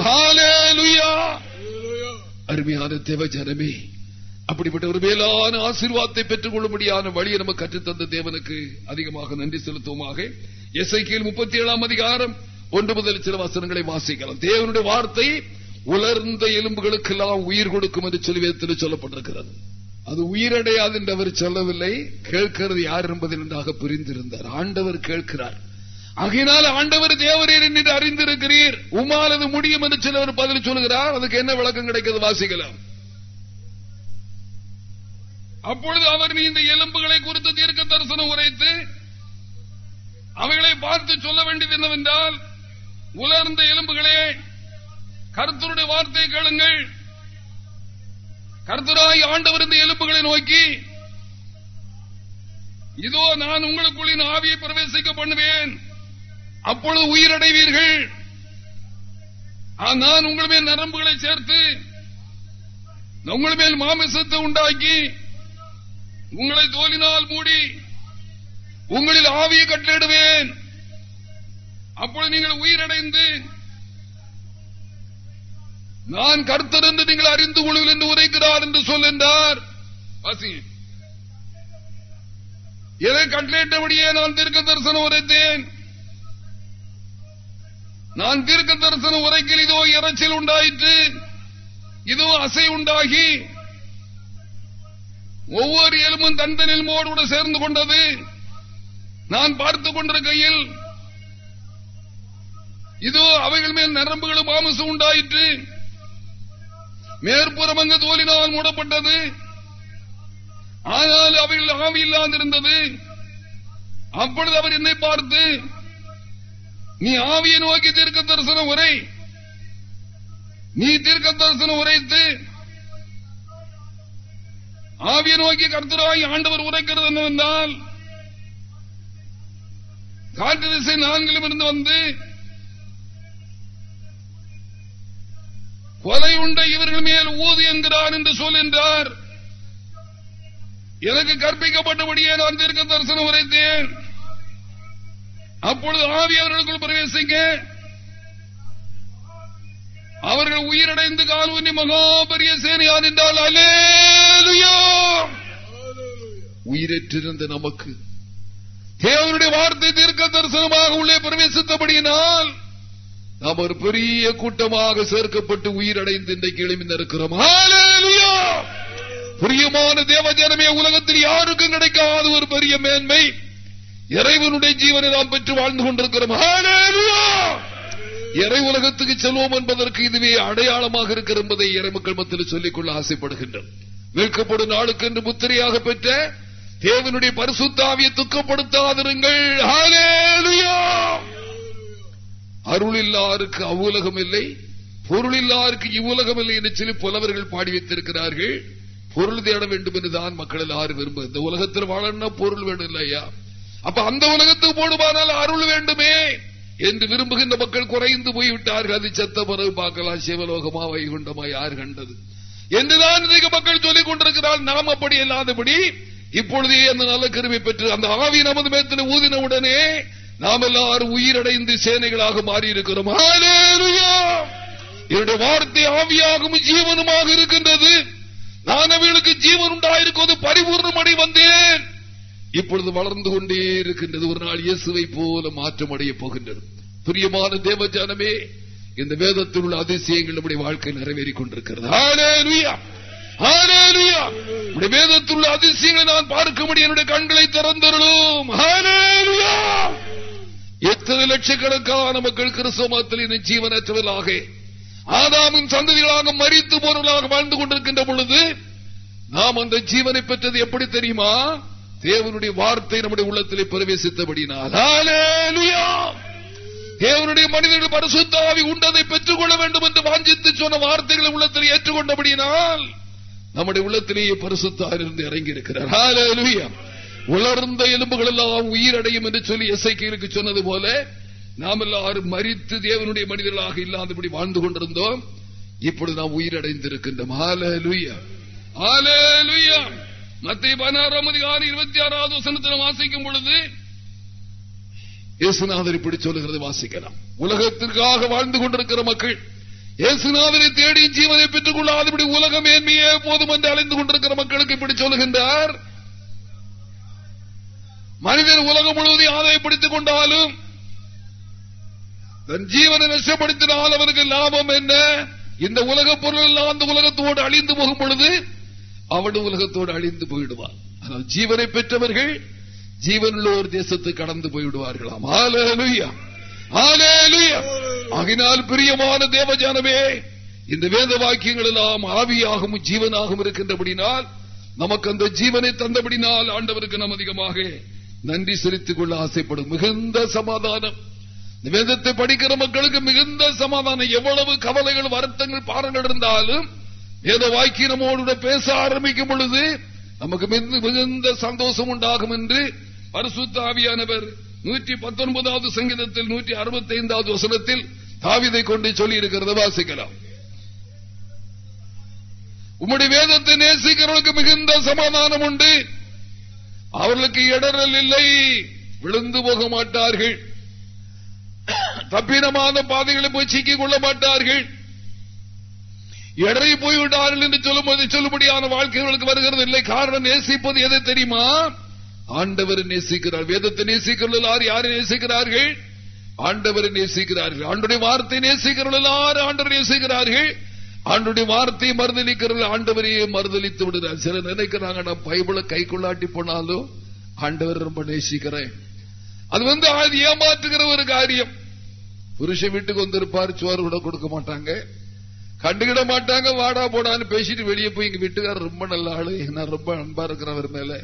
அருமையான தேவ ஜனமே அப்படிப்பட்ட ஒரு மேலான ஆசீர்வாதத்தை பெற்றுக் கொள்ளும்படியான வழியை நமக்கு கற்றுத்தந்த தேவனுக்கு அதிகமாக நன்றி செலுத்துவோமாக. எஸ்ஐக்கியில் முப்பத்தி ஏழாம் அதிகாரம் ஒன்று முதல் சில வசனங்களை வாசிக்கலாம். தேவனுடைய வார்த்தை உலர்ந்த எலும்புகளுக்கெல்லாம் உயிர் கொடுக்கும் என்று சொல்லி சொல்லப்பட்டிருக்கிறது. அது உயிரடையாது என்று அவர் சொல்லவில்லை. கேட்கிறது யார் என்பதை நன்றாக புரிந்திருந்தார். ஆண்டவர் கேட்கிறார். ஆகையினால் ஆண்டவர் தேவரீர் என்று அறிந்திருக்கிறீர். உமாலது முடியும் என்று சிலவர் பதில் சொல்கிறார். அதுக்கு என்ன விளக்கம் கிடைக்கிறது வாசிக்கலாம் அப்பொழுது அவர் நீ இந்த எலும்புகளை குறித்து தீர்க்க தரிசனம் உரைத்து அவைகளை பார்த்து சொல்ல வேண்டியது என்னவென்றால் உலர்ந்த எலும்புகளே கருத்தருடைய வார்த்தை கேளுங்கள். கர்த்தராய் ஆண்டவர் இந்த எலும்புகளை நோக்கி இதோ நான் உங்களுக்குள்ளின் ஆவியை பிரவேசிக்க பண்ணுவேன். அப்பொழுது உயிரடைவீர்கள். நான் உங்கள் மேல் நரம்புகளை சேர்த்து உங்கள் மேல் மாமிசத்தை உண்டாக்கி உங்களை தோலினால் மூடி உங்களில் ஆவியை கட்டளிடுவேன் அப்பொழுது நீங்கள் உயிரடைந்து நான் கருத்தர் என்று நீங்கள் அறிந்து கொள்ளுங்கள் என்று உரைக்கிறார் என்று சொல்லுகின்றார் எதை கட்டளையிட்டபடியே நான் தீர்க்க தரிசனம் உரைத்தேன். நான் தீர்க்க தரிசனம் உரைக்கில் இதோ இறைச்சல் உண்டாயிற்று. இதோ அசை உண்டாகி. ஒவ்வொரு எலும்பும் தந்தனில் மோடு சேர்ந்து கொண்டது. நான் பார்த்துக் கொண்டிருக்கையில் இதோ அவைகள் மேல் நரம்புகளும் மாமசம் உண்டாயிற்று. மேற்புறம் அங்கு தோலினால் மூடப்பட்டது. ஆனால் அவைகள் ஆவி இல்லாதிருந்தது. அப்பொழுது அவர் என்னை பார்த்து நீ ஆவியை நோக்கி தீர்க்க தரிசனம் உரை. நீ தீர்க்க தரிசனம் உரைத்து ஆவியை நோக்கி கருத்துராய் ஆண்டவர் உரைக்கிறது என்னவென்றால் காற்று திசை நான்கிலும் இருந்து வந்து கொலை உண்ட இவர்கள் மேல் ஊது என்கிறார் என்று சொல்கின்றார் எனக்கு கற்பிக்கப்பட்டபடியே நான் தீர்க்க தரிசனம் உரைத்தேன். அப்பொழுது ஆவி அவர்களுக்குள் அவர்கள் உயிரடைந்து காலூனி மகா பெரிய சேனையார் என்றால் அலேலுயோ உயிரற்றிருந்த நமக்கு தேவனுடைய வார்த்தை தீர்க்க தரிசனமாக உள்ளே பிரவேசித்தபடியினால் நாம் ஒரு பெரிய கூட்டமாக சேர்க்கப்பட்டு உயிரடைந்து இன்றைக்கு எழுமி இருக்கிறோம் பிரியமான தேவஜனமே உலகத்தில் யாருக்கும் கிடைக்காத ஒரு பெரிய மேன்மை இறைவனுடைய ஜீவனை நாம் பெற்று வாழ்ந்து கொண்டிருக்கிறோம். இறை உலகத்துக்கு செல்வோம் என்பதற்கு இதுவே அடையாளமாக இருக்கிற என்பதை இறை மக்கள் மத்தியில் சொல்லிக்கொள்ள ஆசைப்படுகின்றனர் மீட்கப்படும் நாளுக்கு என்று முத்திரையாக பெற்ற தேவனுடைய பரிசுத்தாவிய துக்கப்படுத்தாதிருங்கள். அருள் இல்லாருக்கு அவ்வுலகம் இல்லை பொருள் இல்லாருக்கு இவ்வுலகம் இல்லை என்று சொல்லி புலவர்கள் பாடி வைத்திருக்கிறார்கள். பொருள் தேட வேண்டும் என்றுதான் மக்கள் எல்லாரும் விரும்ப இந்த உலகத்தில் வாழணும்னா பொருள் வேணும் இல்லையா அப்ப அந்த உலகத்துக்கு போடுமானால் அருள் வேண்டுமே என்று விரும்புகின்ற மக்கள் குறைந்து போய்விட்டார்கள். அது செத்த பிறகு பார்க்கலாம். சிவலோகமா வைகுண்டமா யார் கண்டது? என்றுதான் இன்றைக்கு மக்கள் சொல்லிக் கொண்டிருக்கிறார். நாம் அப்படி இல்லாதபடி இப்பொழுதே அந்த நல்ல கருமை பெற்று அந்த ஆவி நமது மேத்தில் ஊதின உடனே நாம் எல்லாரும் உயிரடைந்து சேனைகளாக மாறி இருக்கிறோம் என்னுடைய வார்த்தை ஆவியாகவும் ஜீவனுமாக இருக்கின்றது. நான் அவர்களுக்கு ஜீவன் உண்டாயிருக்கும் பரிபூர்ணமடை வந்தேன். இப்பொழுது வளர்ந்து கொண்டே இருக்கின்றது. ஒரு நாள் இயேசுவை போல மாற்றம் அடைய போகின்றது. பிரியமான தேவஜானமே இந்த வேதத்தில் உள்ள அதிசயங்கள் நம்முடைய வாழ்க்கை நிறைவேறிக் கொண்டிருக்கிறது. வேதத்தில் உள்ள அதிசயங்களை நான் பார்க்க முடியும் என்னுடைய கண்களை திறந்தருளும். எத்தனை லட்சக்கணக்கான மக்கள் கிறிஸ்தவத்தில் ஜீவனற்றவர்களாக ஆதாமின் சந்ததிகளாக மறித்து போனவர்களாக வாழ்ந்து கொண்டிருக்கின்ற பொழுது நாம் அந்த ஜீவனை பெற்றது எப்படி தெரியுமா? தேவனுடைய வார்த்தை நம்முடைய உள்ளத்திலே பிரவேசித்தபடினால். தேவனுடைய மனிதர்கள் பரிசுத்தாவி உண்டதை பெற்றுக் கொள்ள வேண்டும் என்று வாஞ்சித்து சொன்ன வார்த்தைகளை உள்ளத்தில் ஏற்றுக்கொண்டபடியினால் நம்முடைய உள்ளத்திலேயே பரிசுத்தாரிருந்து இறங்கி இருக்கிறார் உலர்ந்த எலும்புகள் எல்லாம் உயிரடையும் என்று சொல்லி எஸ்ஐக்கு சொன்னது போல நாம் எல்லாரும் மறித்து தேவனுடைய மனிதர்களாக இல்லாதபடி வாழ்ந்து கொண்டிருந்தோம். இப்பொழுது நாம் உயிரடைந்திருக்கின்றோம். மத்திய பதினாறாம் அதிகாரம் இருபத்தி ஆறாவது வசனத்தில் வாசிக்கும் பொழுது இயேசுநாதர் இப்படி சொல்லுகிறது வாசிக்கலாம். உலகத்திற்காக வாழ்ந்து கொண்டிருக்கிற மக்கள் இயேசுநாதரை தேடி ஜீவனை பெற்றுக் கொள்ளாதபடி உலகம் ஏன்மையே போதும் என்று அலைந்து கொண்டிருக்கிற மக்களுக்கு இப்படி சொல்லுகின்றார். மனிதன் உலகம் முழுவதும் ஆதாயப்படுத்திக் கொண்டாலும் தன் ஜீவனை நஷ்டப்படுத்தினால் அவருக்கு லாபம் என்ன? இந்த உலக பொருள் எல்லாம் அந்த உலகத்தோடு அழிந்து போகும் பொழுது அவன் உலகத்தோடு அழிந்து போயிடுவான். ஆனால் ஜீவனை பெற்றவர்கள் ஜீவனுள்ள ஒரு தேசத்தை கடந்து போய்விடுவார்களாம் ஆகினால் பிரியமான தேவஜானமே இந்த வேத வாக்கியங்கள் எல்லாம் ஆவியாகவும் ஜீவனாகவும் இருக்கின்றபடினால் நமக்கு அந்த ஜீவனை தந்தபடினால் ஆண்டவருக்கு நாம் அதிகமாக நன்றி செலுத்திக் கொள்ள ஆசைப்படும் மிகுந்த சமாதானம். வேதத்தை படிக்கிற மக்களுக்கு மிகுந்த சமாதானம். எவ்வளவு கவலைகள் வருத்தங்கள் பாரங்கள் இருந்தாலும் வேத வாக்கியமோடு பேச ஆரம்பிக்கும் பொழுது நமக்கு மிகுந்த சந்தோஷம் உண்டாகும் என்று பரிசுத்தாவியானவர் நூற்றி பத்தொன்பதாவது சங்கீதத்தில் நூற்றி அறுபத்தி ஐந்தாவது வசனத்தில் தாவிதை கொண்டு சொல்லி இருக்கிறத வாசிக்கலாம். உம்முடைய வேதத்தை நேசிக்கிறவர்களுக்கு மிகுந்த சமாதானம் உண்டு. அவர்களுக்கு இடரல் இல்லை. விழுந்து போக மாட்டார்கள். தப்பினமான பாதைகளை போய் சிக்கிக் கொள்ள மாட்டார்கள். எடரை போய்விட்டார்கள் என்று சொல்லும்போது சொல்லும்படியான வாழ்க்கைகளுக்கு வருகிறது இல்லை. காரணம் நேசிப்பது எதை தெரியுமா? ஆண்டவர் நேசிக்கிறார். வேதத்தை நேசிக்கிறவர்கள் யாரை நேசிக்கிறார்கள்? ஆண்டவரை நேசிக்கிறார்கள். ஆண்டுடைய வார்த்தை நேசிக்கிறவர்கள் ஆண்டவர் நேசிக்கிறார்கள். ஆண்டுடைய வார்த்தையை மறுதளிக்கிறவர்கள் ஆண்டவரையே மறுதளித்து விடுறார் சில நினைக்கிறாங்க நான் பைபிளை கை கொள்ளாட்டி போனாலும் ஆண்டவர் ரொம்ப நேசிக்கிறேன். அது வந்து அது ஏமாற்றுகிற ஒரு காரியம். புருஷன் வீட்டுக்கு வந்திருப்பார் சோறு கூட கொடுக்க மாட்டாங்க. கண்டுகிட மாட்டாங்க வாடா போடான்னு பேசிட்டு வெளியே போய் இங்க வீட்டுக்காரர் ரொம்ப நல்ல ஆளு நான் ரொம்ப அன்பா இருக்கிறவர் மேல.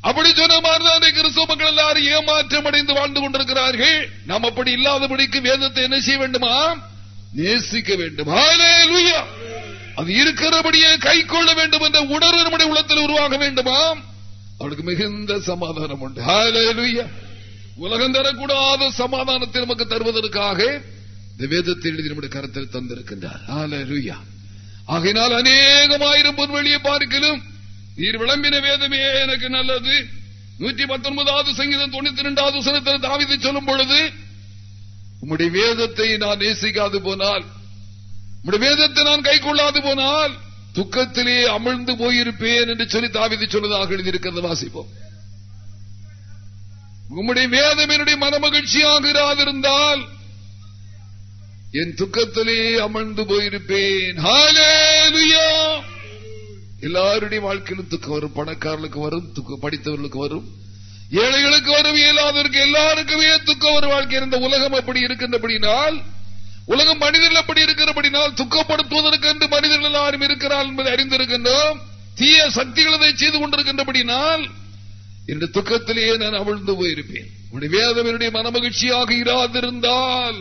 அப்படி சொன்ன மாதிரிதான் கிறிஸ்தவ மக்கள் எல்லாரும் ஏமாற்றம் அடைந்து வாழ்ந்து கொண்டிருக்கிறார்கள். நாம் அப்படி இல்லாதபடிக்கு வேதத்தை என்ன செய்ய வேண்டுமா? நேசிக்க வேண்டும். அது இருக்கிறபடியே கை கொள்ள வேண்டும் என்ற உணர்வு நம்முடைய உள்ளத்தில் உருவாக வேண்டுமா? அவளுக்கு மிகுந்த சமாதானம் உண்டு. உலகம் தரக்கூடாத சமாதானத்தை நமக்கு தருவதற்காக இந்த வேதத்தை எழுதி நம்முடைய கருத்தில் தந்திருக்கின்றார். ஆகையினால் அநேகமாயிரம் பொன்வெளியை பார்க்கலும் நீர் விளம்பின வேதமே எனக்கு நல்லது. நூற்றி பத்தொன்பதாவது சங்கீதம் தொண்ணூத்தி ரெண்டாவது சனத்தில் தாவிதை சொல்லும் பொழுது உம்முடைய வேதத்தை நான் நேசிக்காது போனால் உம்முடைய வேதத்தை நான் கை கொள்ளாது போனால் துக்கத்திலே அமிழ்ந்து போயிருப்பேன் என்று சொல்லி தாவிதை சொன்னதாக எழுதியிருக்கிறது வாசிப்போம். உம்முடைய வேதம் என்னுடைய மனமகிழ்ச்சியாக இராதிருந்தால் என் துக்கத்திலே அமர்ந்து போயிருப்பேன். எல்லாருடைய வாழ்க்கையிலும் துக்கம் வரும். பணக்காரர்களுக்கு வரும் துக்கம் படித்தவர்களுக்கு வரும். ஏழைகளுக்கு வரும் இயலாதவருக்கு எல்லாருக்குமே துக்கம் ஒரு வாழ்க்கை. இருந்த உலகம் அப்படி இருக்கின்றபடினால் உலகம் மனிதர்கள் அப்படி இருக்கிறபடினால் துக்கப்படுத்துவதற்கு என்று மனிதர்கள் எல்லாரும் இருக்கிறார் என்பதை அறிந்திருக்கின்றோம். தீய சக்திகளை செய்து கொண்டிருக்கின்றபடினால் இந்த துக்கத்திலேயே நான் அவிழ்ந்து போயிருப்பேன். உடைய வேதம் என்னுடைய மனமகிழ்ச்சியாக இராதிருந்தால்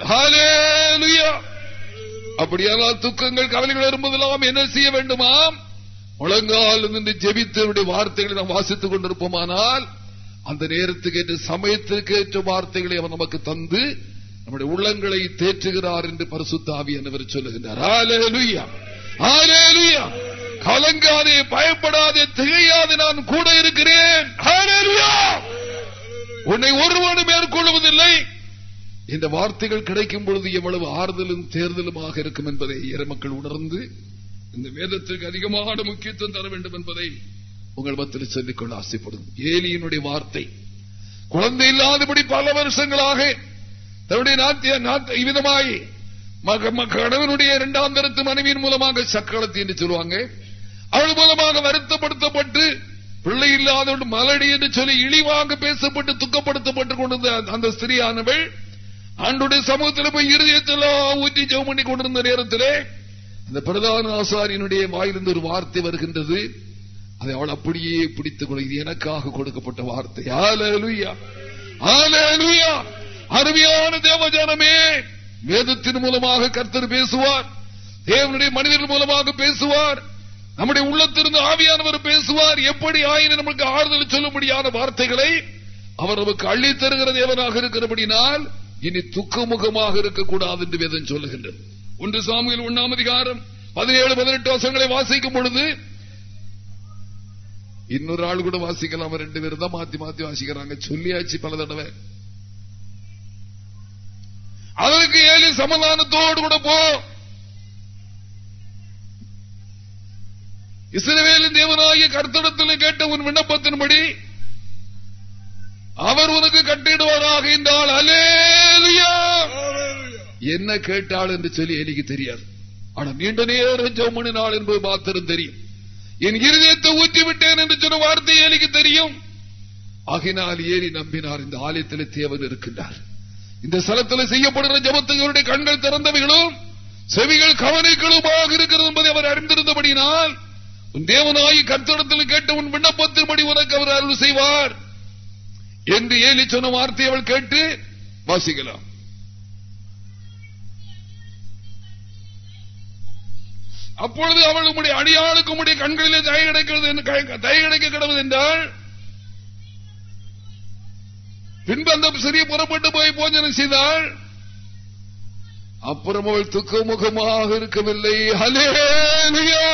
அப்படியானால் துக்கங்கள் கவலைகள் வரும்போதெல்லாம் என்ன செய்ய வேண்டுமாம்? முழங்கால் நின்று ஜெபித்தவருடைய வார்த்தைகளை நாம் வாசித்துக் கொண்டிருப்போமானால் அந்த நேரத்துக்கு ஏற்ற சமயத்திற்கு ஏற்ற வார்த்தைகளை அவர் நமக்கு தந்து நம்முடைய உள்ளங்களை தேற்றுகிறார் என்று பரிசுத்தாவி என்பவர் சொல்லுகின்றார். கலங்காதே பயப்படாதே திகையாதே நான் கூட இருக்கிறேன். உன்னை ஒருவனும் மேற்கொள்வதில்லை. இந்த வார்த்தைகள் கிடைக்கும் பொழுது எவ்வளவு ஆறுதலும் தேர்தலுமாக இருக்கும் என்பதை மக்கள் உணர்ந்து இந்த வேதத்திற்கு அதிகமான முக்கியத்துவம் தர வேண்டும் என்பதை உங்கள் மத்தியில் சொல்லிக்கொள்ள ஆசைப்படும் ஏலியினுடைய வார்த்தை குழந்தை இல்லாதபடி பல வருஷங்களாக தன்னுடைய விதமாய் கணவனுடைய இரண்டாம் தரத்து மனைவியின் மூலமாக சக்களத்தி என்று சொல்லுவாங்க. அவள் மூலமாக வருத்தப்படுத்தப்பட்டு பிள்ளை இல்லாத மலடி என்று சொல்லி இழிவாக பேசப்பட்டு துக்கப்படுத்தப்பட்டுக் கொண்டிருந்த அந்த ஸ்திரியானவள் ஆண்டுடைய சமூகத்தில் போய் இருதயத்தில் ஊற்றி ஜெவம் பண்ணி கொண்டிருந்த நேரத்திலே அந்த பிரதான ஆசாரியனுடைய வாயிலிருந்து ஒரு வார்த்தை வருகின்றது. அதை அவள் அப்படியே பிடித்துக் கொள்ள இது எனக்காக கொடுக்கப்பட்ட வார்த்தை. அருமையான தேவஜானமே வேதத்தின் மூலமாக கர்த்தர் பேசுவார். தேவனுடைய மனிதர்கள் மூலமாக பேசுவார். நம்முடைய உள்ளத்திலிருந்து ஆவியானவர் பேசுவார். எப்படி ஆயினும் நமக்கு ஆறுதல் சொல்லும்படியான வார்த்தைகளை அவர் நமக்கு அள்ளி தருகிற தேவனாக இருக்கிறபடினால் இனி துக்கமுகமாக இருக்கக்கூடாது என்று வேதம் சொல்லுகின்றது. ஒன்று சாமியில் ஒன்னாம் அதிகாரம் பதினேழு பதினெட்டு வருஷங்களை வாசிக்கும் பொழுது இன்னொரு ஆள் கூட வாசிக்கலாம் ரெண்டு பேரும் தான் மாத்தி மாத்தி வாசிக்கிறாங்க. சொல்லியாச்சு பல தடவை. அதற்கு ஏழு சமாதானத்தோடு கூட போ. இஸ்ரவேலின் தேவனாகிய கர்த்தடத்தில் கேட்ட உன் விண்ணப்பத்தின்படி அவர் உனக்கு கட்டிடுவாராக என்றால் அலேலியா என்ன கேட்டாள் என்று சொல்லி எனக்கு தெரியாது. ஆனா நீண்ட நேரம் ஜோமணி நாள் என்பது மாத்திரம் தெரியும். என் இருதயத்தை ஊற்றி விட்டேன் என்று சொன்ன வார்த்தை எனக்கு தெரியும். ஆகினால் ஏறி நம்பினார் இந்த ஆலயத்தில் தேவன் இருக்கின்றார். இந்த ஸ்தலத்தில் செய்யப்படுகிற ஜபத்துகளுடைய கண்கள் திறந்தவைகளும் செவிகள் கவனிகளுமாக இருக்கிறது என்பதை அவர் அறிந்திருந்தபடினால் தேவனாயி கர்த்தடத்தில் கேட்ட உன் விண்ணப்பத்தின்படி உனக்கு அவர் அருள் செய்வார். என்று ஏலி சொன்ன வார்த்தையை அவள் கேட்டு வாசிக்கலாம். அப்பொழுது அவள் உடைய அடியாளுக்கு உடைய கண்களிலே தய கிடைக்கிறது தய கிடைக்க கிடவது என்றால் பின்பு அந்த சிறிய புறப்பட்டு போய் போஜனம் செய்தாள் அப்புறம் அவள் துக்கமுகமாக இருக்கவில்லை. ஹலேலியா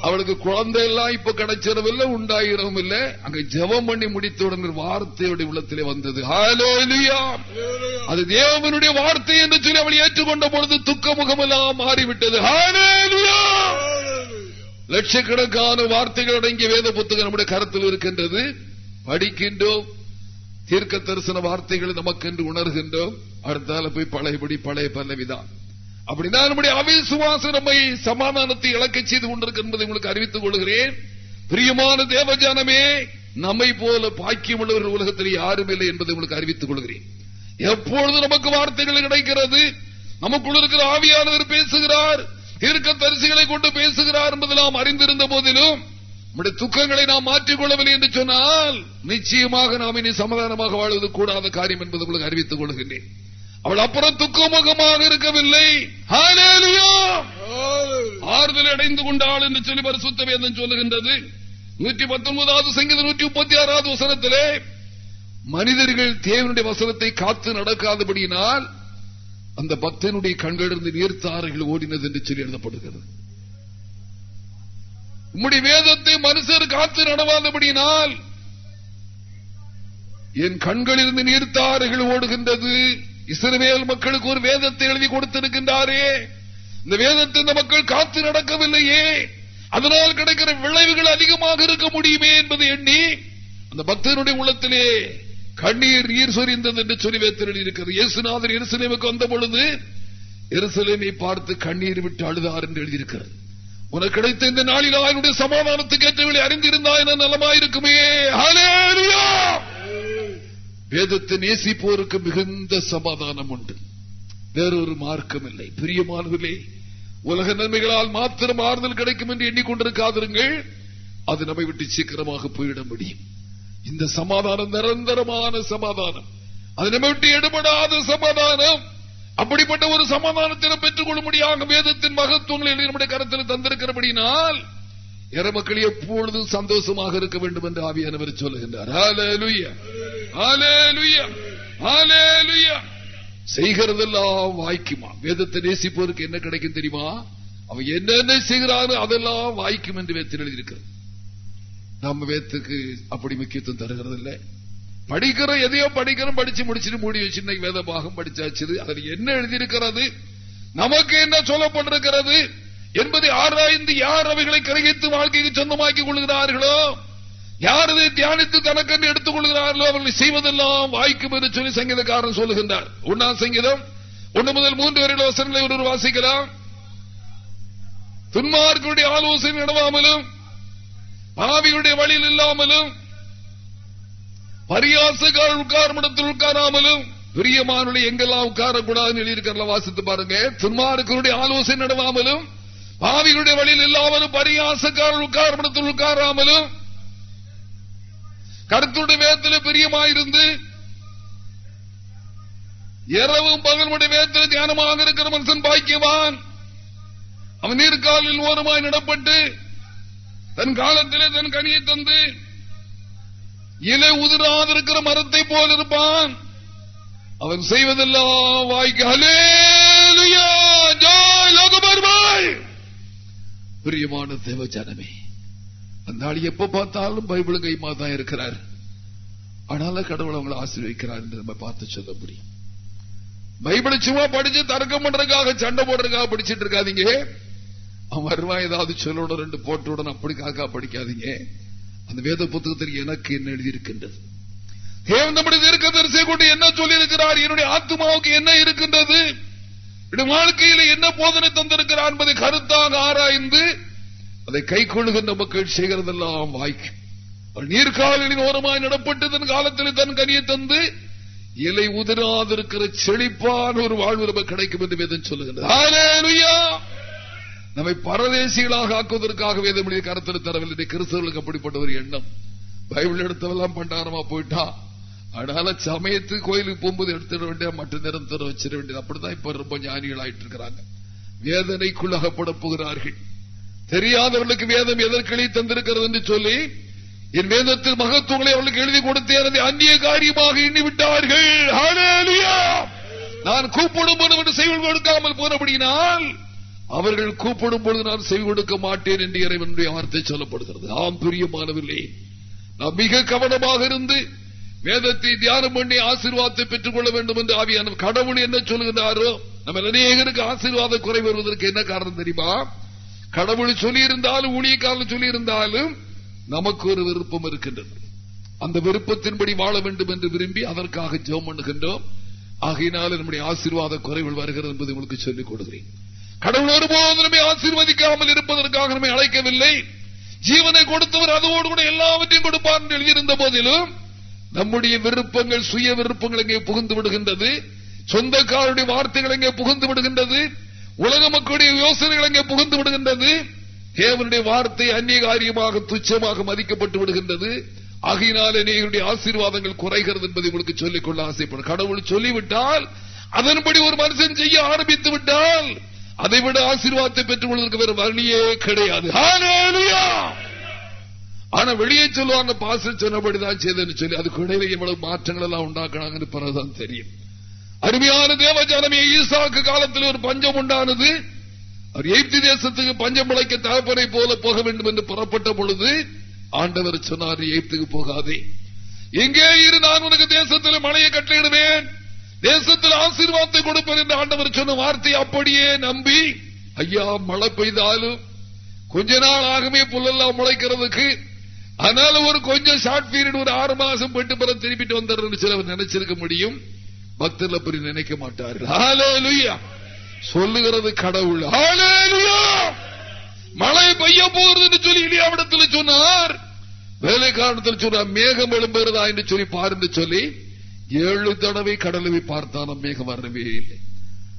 அவளுக்கு குழந்தை எல்லாம் இப்ப கிடைச்சிடவில்லை உண்டாயிரவும் இல்லை. அங்க ஜபம் பண்ணி முடித்தவுடன் வார்த்தையுடைய உள்ளத்திலே வந்தது. அது தேவனுடைய வார்த்தை என்று சொல்லி அவள் ஏற்றுக்கொண்ட பொழுது துக்க முகமெல்லாம் மாறிவிட்டது லட்சக்கணக்கான வார்த்தைகள் அடங்கிய வேத புத்தகம் நம்முடைய கருத்தில் இருக்கின்றது. படிக்கின்றோம். தீர்க்க தரிசன வார்த்தைகளை நமக்கு என்று உணர்கின்றோம் அடுத்தால போய் பழையபடி பழைய பல்லவிதான் அப்படின்னா நம்முடைய அவிசுவாசம் நம்மை சமாதானத்தை இழக்க செய்து கொண்டிருக்கு என்பதை உங்களுக்கு அறிவித்துக் கொள்கிறேன். பிரியமான தேவஜானமே நம்மை போல பாக்கியம் உள்ளவர்கள் உலகத்தில் யாரும் இல்லை என்பதை உங்களுக்கு அறிவித்துக் கொள்கிறேன். எப்பொழுது நமக்கு வார்த்தைகள் கிடைக்கிறது? நமக்குள் இருக்கிற ஆவியானவர் பேசுகிறார் தீர்க்க தரிசிகளை கொண்டு பேசுகிறார் என்பதெல்லாம் அறிந்திருந்த போதிலும் நம்முடைய துக்கங்களை நாம் மாற்றிக் கொள்ளவில்லை என்று சொன்னால் நிச்சயமாக நாம் இனி சமாதானமாக வாழ்வது கூடாத காரியம் என்பது உங்களுக்கு அறிவித்துக் கொள்கின்றேன். அவள் அப்புறம் துக்கமுகமாக இருக்கவில்லை. ஆறுதல் அடைந்து கொண்டாள் என்று சொல்லி பரிசுத்த வேதம் சொல்லுகின்றது. நூற்றி பத்தொன்பதாவது சங்கீத நூற்றி முப்பத்தி ஆறாவது வசனத்திலே மனிதர்கள் தேவனுடைய வசனத்தை காத்து நடக்காதபடியினால் அந்த பக்தனுடைய கண்களிலிருந்து நீர்த்தாறுகள் ஓடினது என்று சொல்லி எழுதப்படுகிறது. உம்முடைய வேதத்தை மனுஷர் காத்து நடவாதபடியினால் என் கண்களிலிருந்து நீர்த்தாறுகள் ஓடுகின்றது. இஸ்ரவேல் மக்களுக்கு ஒரு வேதத்தை எழுதி கொடுத்திருக்கின்றாரே. இந்த வேதத்தை இந்த மக்கள் காத்து நடக்கவில்லையே. அதனால் கிடைக்கிற விளைவுகள் அதிகமாக இருக்க முடியுமே என்பதை எண்ணி அந்த பக்தனுடைய உள்ளத்திலே கண்ணீர் நீர் சொரிந்தது என்று சொல்லி வைத்து இயேசுநாதர் எருசலேமுக்கு வந்த பொழுது எருசலேமை பார்த்து கண்ணீர் விட்டு அழுதார் என்று எழுதியிருக்கிறது. உனக்கு கிடைத்த இந்த நாளில் அவனுடைய சமாதானத்துக்கு ஏற்றவில்லை அறிந்திருந்தா என நலமாயிருக்குமே. வேதத்தை நேசிப்போருக்கு மிகுந்த சமாதானம் உண்டு. வேறொரு மார்க்கம் இல்லை பிரியமானவர்களே உலக நன்மைகளால் மாத்திரம் ஆறுதல் கிடைக்கும் என்று எண்ணிக்கொண்டிருக்காதிருங்கள். அது நம்மை விட்டு சீக்கிரமாக போயிட முடியும். இந்த சமாதானம் நிரந்தரமான சமாதானம். அது நம்ம விட்டு எடுபடாத சமாதானம். அப்படிப்பட்ட ஒரு சமாதானத்தை பெற்றுக் கொள்ள முடியாத வேதத்தின் மகத்துவங்களை நம்முடைய கருத்தில் தந்திருக்கிறபடினால் இறமக்கள் எப்பொழுதும் சந்தோஷமாக இருக்க வேண்டும் என்று ஆவியானவர் சொல்லுகின்றார். செய்கிறதெல்லாம் வாய்க்குமா? வேதத்தை நேசிப்போருக்கு என்ன கிடைக்கும் தெரியுமா? அவன் என்னென்ன செய்கிறானோ அதெல்லாம் வாய்க்கும் என்று வேத்தில் எழுதியிருக்கிறது. நம்ம வேத்துக்கு அப்படி முக்கியத்துவம் தருகிறது இல்லை படிக்கிற எதையோ படிக்கிறோம் படிச்சு முடிச்சுட்டு மூடி வச்சு வேத பாகம் படிச்சாச்சு. அதில் என்ன எழுதியிருக்கிறது? நமக்கு என்ன சொல்லப்பட்டிருக்கிறது? என்பதை ஆராய்ந்து யார் அவைகளை கிரகித்து வாழ்க்கைக்கு சொந்தமாக்கிக் கொள்கிறார்களோ? யார் இதை தியானித்து தனக்கென்று எடுத்துக் கொள்கிறார்களோ? அவர்களை செய்வதெல்லாம் வாய்க்கும் என்று சொல்லி சங்கீதக்காரன் சொல்லுகின்றார் ஒன்னாம் சங்கீதம் ஒன்று முதல் மூன்று வரையில் வசனங்களை ஒருவர் வாசிக்கலாம். துன்மார்களுடைய ஆலோசனை நடவாமலும் பாவியுடைய வழியில் இல்லாமலும் பரியாசுகள் உட்காரும் இடத்தில் உட்காராமலும் பிரியமானுடைய எங்கெல்லாம் உட்காரக்கூடாதுன்னு எழுதியிருக்கிறல வாசித்து பாருங்க. துன்மார்களுடைய ஆலோசனை நடவாமலும் பாவிகளுடைய வழியில் எல்லாவரும் பரியாசக்காரர் உட்காரும் உட்காராமலும் கருத்துடைய வேதத்தில் பிரியமாயிருந்து இரவும் பகலுடைய வேதத்தில் தியானமாக இருக்கிற மனுஷன் பாக்கியவான். அவன் நீர்காலில் ஓரமாய் நடப்பட்டு தன் காலத்திலே தன் கனியை தந்து இலை உதிராதிருக்கிற மரத்தை போல் இருப்பான். அவன் செய்வதெல்லாம் வாய்க்கு. அலேலுயா ஜோ பிரியமான தேவ ஜனமே அந்த ஆள் எப்ப பார்த்தாலும் பைபிள் கைமா தான் இருக்கிறார். ஆனாலும் கடவுள் அவங்களை ஆசீர்வதிக்கிறார் என்று நம்ம பார்த்து சொல்ல முடியும். பைபிளை சும்மா படிச்சு தர்க்கம் பண்றதுக்காக சண்டை போடுறதுக்காக படிச்சுட்டு இருக்காதீங்க. அவன் வருவான் ஏதாவது சொல்லணும் ரெண்டு போட்டுடன் அப்படி காக்கா படிக்காதீங்க. அந்த வேத புத்தகத்தில் எனக்கு என்ன எழுதியிருக்கின்றது? நம்முடைய தீர்க்க கொண்டு என்ன சொல்லியிருக்கிறார்? என்னுடைய ஆத்மாவுக்கு என்ன இருக்கின்றது? வாழ்க்கையில் என்ன போதனை தந்திருக்கிறார் என்பதை கருத்தாக ஆராய்ந்து அதை கை கொள்ளுகின்ற மக்கள் செய்கிறதெல்லாம் வாய்க்கும் நீர்காலின் ஓரமாய் நடப்பட்டு தன் காலத்தில் தன் கனியை தந்து இலை உதிராதிருக்கிற செழிப்பான ஒரு வாழ்வு நமக்கு கிடைக்கும் என்று வேதம் சொல்லுகிறது நம்மை பரதேசிகளாக ஆக்குவதற்காக வேதமொழி கருத்தில் தரவில்லை கிறிஸ்தவர்களுக்கு அப்படிப்பட்ட ஒரு எண்ணம். பைபிள் எடுத்தவெல்லாம் பண்டாரமா போயிட்டா அதனால சமயத்து கோயிலுக்கு போகும்போது எடுத்துட வேண்டிய மற்ற நேரம் தர வச்சிட வேண்டியது. அப்படிதான் இப்ப ரொம்ப ஞானிகள் ஆயிட்டு இருக்கிறாங்க. வேதனைக்குள்ளாகப்பட போகிறார்கள். தெரியாதவர்களுக்கு வேதம் எதற்கெளி தந்திருக்கிறது என்று சொல்லி என் வேதத்தில் மகத்துவங்களை அவர்களுக்கு எழுதி கொடுத்தேன் அந்நிய காரியமாக எண்ணிவிட்டார்கள். நான் கூப்பிடும் என்று செய்வல் கொடுக்காமல் போனபடியினால் அவர்கள் கூப்பிடும் பொழுது நான் செவி கொடுக்க மாட்டேன் என்று இறைவனுடைய வார்த்தை சொல்லப்படுகிறது. ஆம் பிரியமானவில்லை நான் மிக கவனமாக இருந்து வேதத்தை தியானம் பண்ணி ஆசீர்வாதத்தை பெற்றுக் கொள்ள வேண்டும் என்று ஆவியான கடவுள் என்ன சொல்லுகிறாரோ நம்ம அநேகருக்கு ஆசீர்வாத குறை வருவதற்கு என்ன காரணம் தெரியுமா? கடவுள் சொல்லியிருந்தாலும் ஊழியக்காரன் சொல்லியிருந்தாலும் நமக்கு ஒரு விருப்பம் இருக்கின்றது. அந்த விருப்பத்தின்படி வாழ வேண்டும் என்று விரும்பி அதற்காக ஜெபம் பண்ணுகின்றோம். ஆகையினால நம்முடைய ஆசீர்வாத குறைகள் வருகிறது என்பதை உங்களுக்கு சொல்லிக் கொடுக்கிறேன். கடவுள் ஒருபோது நம்மை ஆசீர்வதிக்காமல் இருப்பதற்காக நம்மை அழைக்கவில்லை. ஜீவனை கொடுத்தவர் அதோடு கூட எல்லாவற்றையும் கொடுப்பார் என்று எழுதியிருந்த போதிலும் நம்முடைய விருப்பங்கள் சுய விருப்பங்கள் எங்கே புகுந்து விடுகின்றது? சொந்தக்காருடைய வார்த்தைகள் எங்கே புகுந்து விடுகின்றது? உலக மக்களுடைய யோசனைகள் எங்கே புகுந்து விடுகின்றது? தேவனுடைய வார்த்தை அந்நீகாரியமாக துச்சமாக மதிக்கப்பட்டு விடுகின்றது. ஆகையினால் அநேகருடைய ஆசீர்வாதங்கள் குறைகிறது என்பதை உங்களுக்கு சொல்லிக்கொள்ள ஆசைப்படும் கடவுள் சொல்லிவிட்டால் அதன்படி ஒரு மனுஷன் செய்ய ஆரம்பித்து விட்டால் அதைவிட ஆசீர்வாதத்தை பெற்றுக் கொள்வதற்கு வேறு வழியே கிடையாது. ஆனா வெளியே சொல்லுவாங்க பாசல் சொன்னபடிதான் செய்தேன்னு சொல்லி. அதுக்கு இடையில எவ்வளவு மாற்றங்கள் எல்லாம் உண்டாக்குனாங்கன்னு பிறகுதான் தெரியும். அருமையான தேவஜானமே ஈசாக்கு காலத்தில் ஒரு பஞ்சம் உண்டானது. அவர் எய்ப்தி தேசத்துக்கு பஞ்சம் பிழைக்க தகப்பனை போல போக வேண்டும் என்று புறப்பட்ட பொழுது ஆண்டவர் சொன்னார் எய்ப்துக்கு போகாதே. எங்கே இரு நான் உனக்கு தேசத்தில் மழையை கட்டிடுவேன். தேசத்தில் ஆசீர்வாதத்தை கொடுப்பேன் என்று ஆண்டவர் சொன்ன வார்த்தை அப்படியே நம்பி ஐயா மழை பெய்தாலும் கொஞ்ச நாள் ஆகுமே புல்லெல்லாம் முளைக்கிறதுக்கு அதனால ஒரு கொஞ்சம் ஷார்ட் பீரியட் ஒரு ஆறு மாசம் போயிட்டு பிறகு திருப்பிட்டு வந்துடுறேன்னு சிலவர் நினைச்சிருக்க முடியும். பக்தர்கள் அப்படி நினைக்க மாட்டார்கள். சொல்லுகிறது கடவுள். மழை பெய்ய போகிறது சொல்லி இடியாவிடத்தில் சொன்னார். வேலை காரணத்தில் சொன்னார் மேகம் எழும்புகிறதா? என்று சொல்லி பாருன்னு சொல்லி ஏழு தடவை கடலை பார்த்தாலும் மேகம் வரவே இல்லை.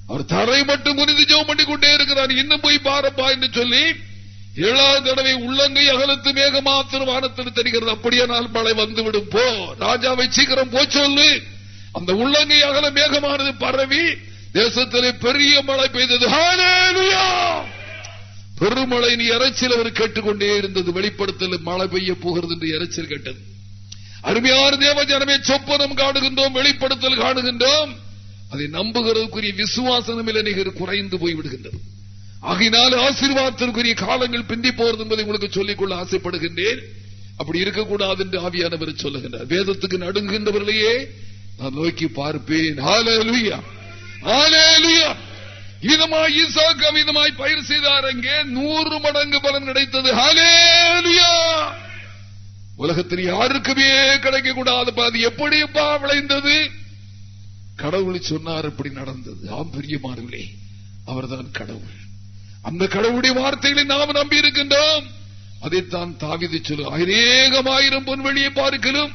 அவர் தரை மட்டும் குனிந்து ஜோம் பண்ணி கொண்டே இருக்கிறார். இன்னும் போய் பாருப்பா என்று சொல்லி ஏழாம் தடவை உள்ளங்கை அகலத்து மேகமாத்திரம் வானத்தில் தெரிகிறது. அப்படியானால் மழை வந்துவிடும். போ ராஜாவை சீக்கிரம் போ சொல்லு. அந்த உள்ளங்கை அகல மேகமானது பரவி தேசத்திலே பெரிய மழை பெய்தது. பெருமழை நீ இறைச்சல் அவர் கேட்டுக்கொண்டே இருந்தது. வெளிப்படுத்தல் மழை பெய்ய போகிறது என்று இறைச்சல் கேட்டது. அருமையான தேவ ஜனமே சொப்பனம் காணுகின்றோம் வெளிப்படுத்தல் காணுகின்றோம். அதை நம்புகிறதுக்குரிய விசுவாசனம் நிகர் குறைந்து போய்விடுகின்றது. ஆகினால் ஆசீர்வாதத்திற்குரிய காலங்கள் பிந்தி போறது என்பதை உங்களுக்கு சொல்லிக்கொள்ள ஆசைப்படுகின்றேன். அப்படி இருக்கக்கூடாது என்று ஆவியானவர் சொல்லுகின்றார். வேதத்துக்கு நடுங்குகின்றவர்களையே நான் நோக்கி பார்ப்பேன். விதமாய் ஈசாக்கு விதமாய் பயிர் செய்தார். அங்கே நூறு மடங்கு பலன் கிடைத்தது. உலகத்தில் யாருக்குமே கிடைக்கக்கூடாது. அது எப்படிப்பா விளைந்தது? கடவுள் சொன்னார் இப்படி நடந்தது. ஆம் பெரியமானவர்களே அவர்தான் கடவுள். அந்த கடவுளுடைய வார்த்தைகளை நாம் நம்பி இருக்கின்றோம். அதைத்தான் தாவிதை சொல்லு அநேகமாயிரம் பொன்வெளியை பார்க்கலும்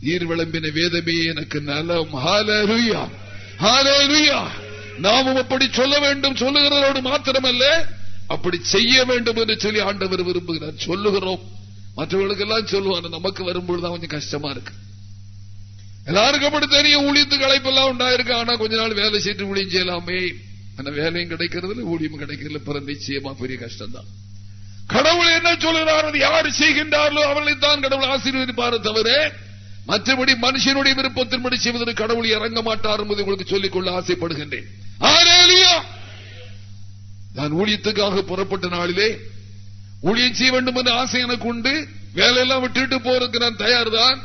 நீர் விளம்பின வேதமே எனக்கு நலம். நாமும் அப்படி சொல்ல வேண்டும். சொல்லுகிறதோடு மாத்திரமல்ல அப்படி செய்ய வேண்டும் என்று சொல்லி ஆண்டவர் விரும்புகிறார். சொல்லுகிறோம். மற்றவர்களுக்கு எல்லாம் சொல்லுவாங்க. நமக்கு வரும்பொழுதுதான் கொஞ்சம் கஷ்டமா இருக்கு. எல்லாருக்கும் அப்படி தெரியும். ஊழியத்து களைப்பெல்லாம் உண்டாயிருக்கு. ஆனா கொஞ்ச நாள் வேலை செய்து ஊழியம் அந்த ஆனா வேலையும் கிடைக்கிறது ஊழியம் கிடைக்கிறது பிற நிச்சயமா பெரிய கஷ்டம் தான் கடவுள் என்ன சொல்கிறார்? யார் செய்கின்றார்களோ அவர்களைத்தான் கடவுள் ஆசீர்வதிப்பாரு தவிர மற்றபடி மனுஷனுடைய விருப்பத்தின்படி செய்வதற்கு கடவுள் இறங்க மாட்டார் என்பதை உங்களுக்கு சொல்லிக்கொள்ள ஆசைப்படுகின்றேன். நான் ஊழியத்துக்காக புறப்பட்ட நாளிலே ஊழியம் செய்ய வேண்டும் என்ற ஆசை எனக்கு உண்டு. வேலையெல்லாம் விட்டுட்டு போறதுக்கு நான் தயார் தான்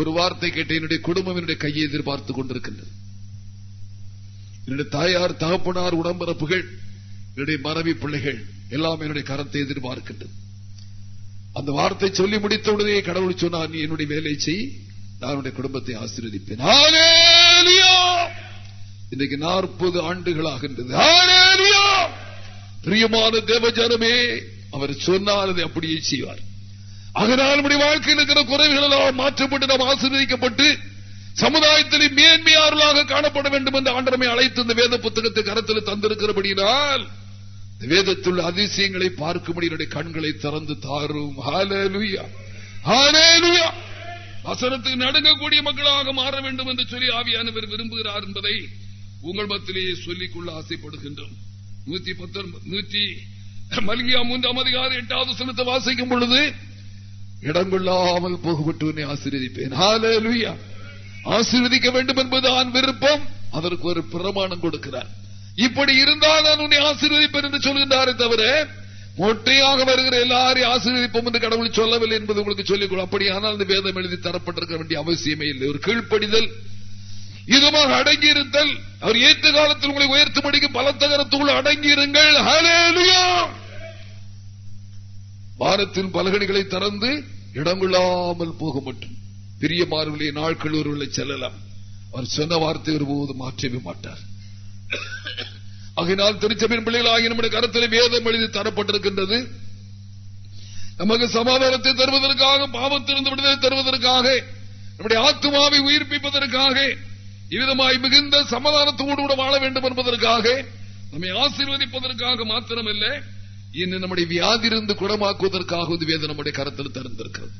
ஒரு வார்த்தை கேட்டு என்னுடைய குடும்பம் என்னுடைய கையை எதிர்பார்த்துக் கொண்டிருக்கின்றது. என்னுடைய தாயார் தகப்பனார் உடம்பரப்புகள் என்னுடைய மனைவி பிள்ளைகள் எல்லாம் என்னுடைய கரத்தை எதிர்பார்க்கின்றது. அந்த வார்த்தை சொல்லி முடித்த உடனே கடவுள் சொன்னார் நீ என்னுடைய வேலை செய் நான் குடும்பத்தை ஆசீர்வதிப்பேன். இன்னைக்கு நாற்பது ஆண்டுகள் ஆகின்றது பிரியமான தேவஜனமே அவர் சொன்னால் அதை அப்படியே செய்வார். அதனால் நம்முடைய வாழ்க்கையில் இருக்கிற குறைவுகள் எல்லாம் மாற்றப்பட்டு நாம் ஆசீர்வதிக்கப்பட்டு சமுதாயத்தில் மேன்மையாளர்களாக காணப்பட வேண்டும் என்று ஆண்டரமை அழைத்து இந்த வேத புத்தகத்தை கரத்தில் தந்திருக்கிறபடியினால் வேதத்துள்ள அதிசயங்களை பார்க்கும்படி என்னுடைய கண்களை திறந்து தாரும். வசனத்துக்கு நடுங்கக்கூடிய மக்களாக மாற வேண்டும் என்று சொல்லி ஆவியானவர் விரும்புகிறார் என்பதை உங்கள் மத்திலேயே சொல்லிக்கொள்ள ஆசைப்படுகின்றோம். நூத்தி பத்தொன்பது நூத்தி மல்கியா மூன்றாம் அதிகாரம் எட்டாவது சனத்தை வாசிக்கும் பொழுது இடம் கொள்ளாமல் போகப்பட்டு ஆசீர்வதிப்பேன் ஆசீர்வதிக்க வேண்டும் என்பதுதான் விருப்பம். அதற்கு ஒரு பிரமாணம் கொடுக்கிறார். இப்படி இருந்தால் நான் உன்னை ஆசீர்வதிப்பேன் என்று சொல்கின்றாரே தவிர மொட்டையாக வருகிற எல்லாரையும் ஆசீர்வதிப்போம் என்று கடவுள் சொல்லவில்லை என்பது உங்களுக்கு சொல்லிக் அப்படியானால் அந்த வேதம் எழுதி தரப்பட்டிருக்க வேண்டிய அவசியமே இல்லை. ஒரு கீழ்ப்படிதல் இதுமாக அடங்கியிருத்தல். அவர் ஏற்ற காலத்தில் உங்களை உயர்த்தும்படிக்கு பலத்த கரத்துக்குள் அடங்கியிருங்கள். வாரத்தில் பலகணிகளை திறந்து இடமில்லாமல் போக மட்டும். பெரிய நாட்கள் ஒருவர்களை செல்லலாம். அவர் சொன்ன வார்த்தை ஒருபோது மாற்றவே மாட்டார். ஆகினால் திருச்சபின் பிள்ளைகள் ஆகிய நம்முடைய கருத்தில் வேதம் எழுதி தரப்பட்டிருக்கின்றது. நமக்கு சமாதானத்தை தருவதற்காக பாவத்திலிருந்து விடுதலை தருவதற்காக நம்முடைய ஆத்மாவை உயிர்ப்பிப்பதற்காக இவ்விதமாய் மிகுந்த சமாதானத்தோடு கூட வாழ வேண்டும் என்பதற்காக நம்மை ஆசீர்வதிப்பதற்காக மாத்திரமல்ல இன்னும் நம்முடைய வியாதிருந்து குணமாக்குவதற்காக வேதம் நம்முடைய கருத்தில் திறந்திருக்கிறது.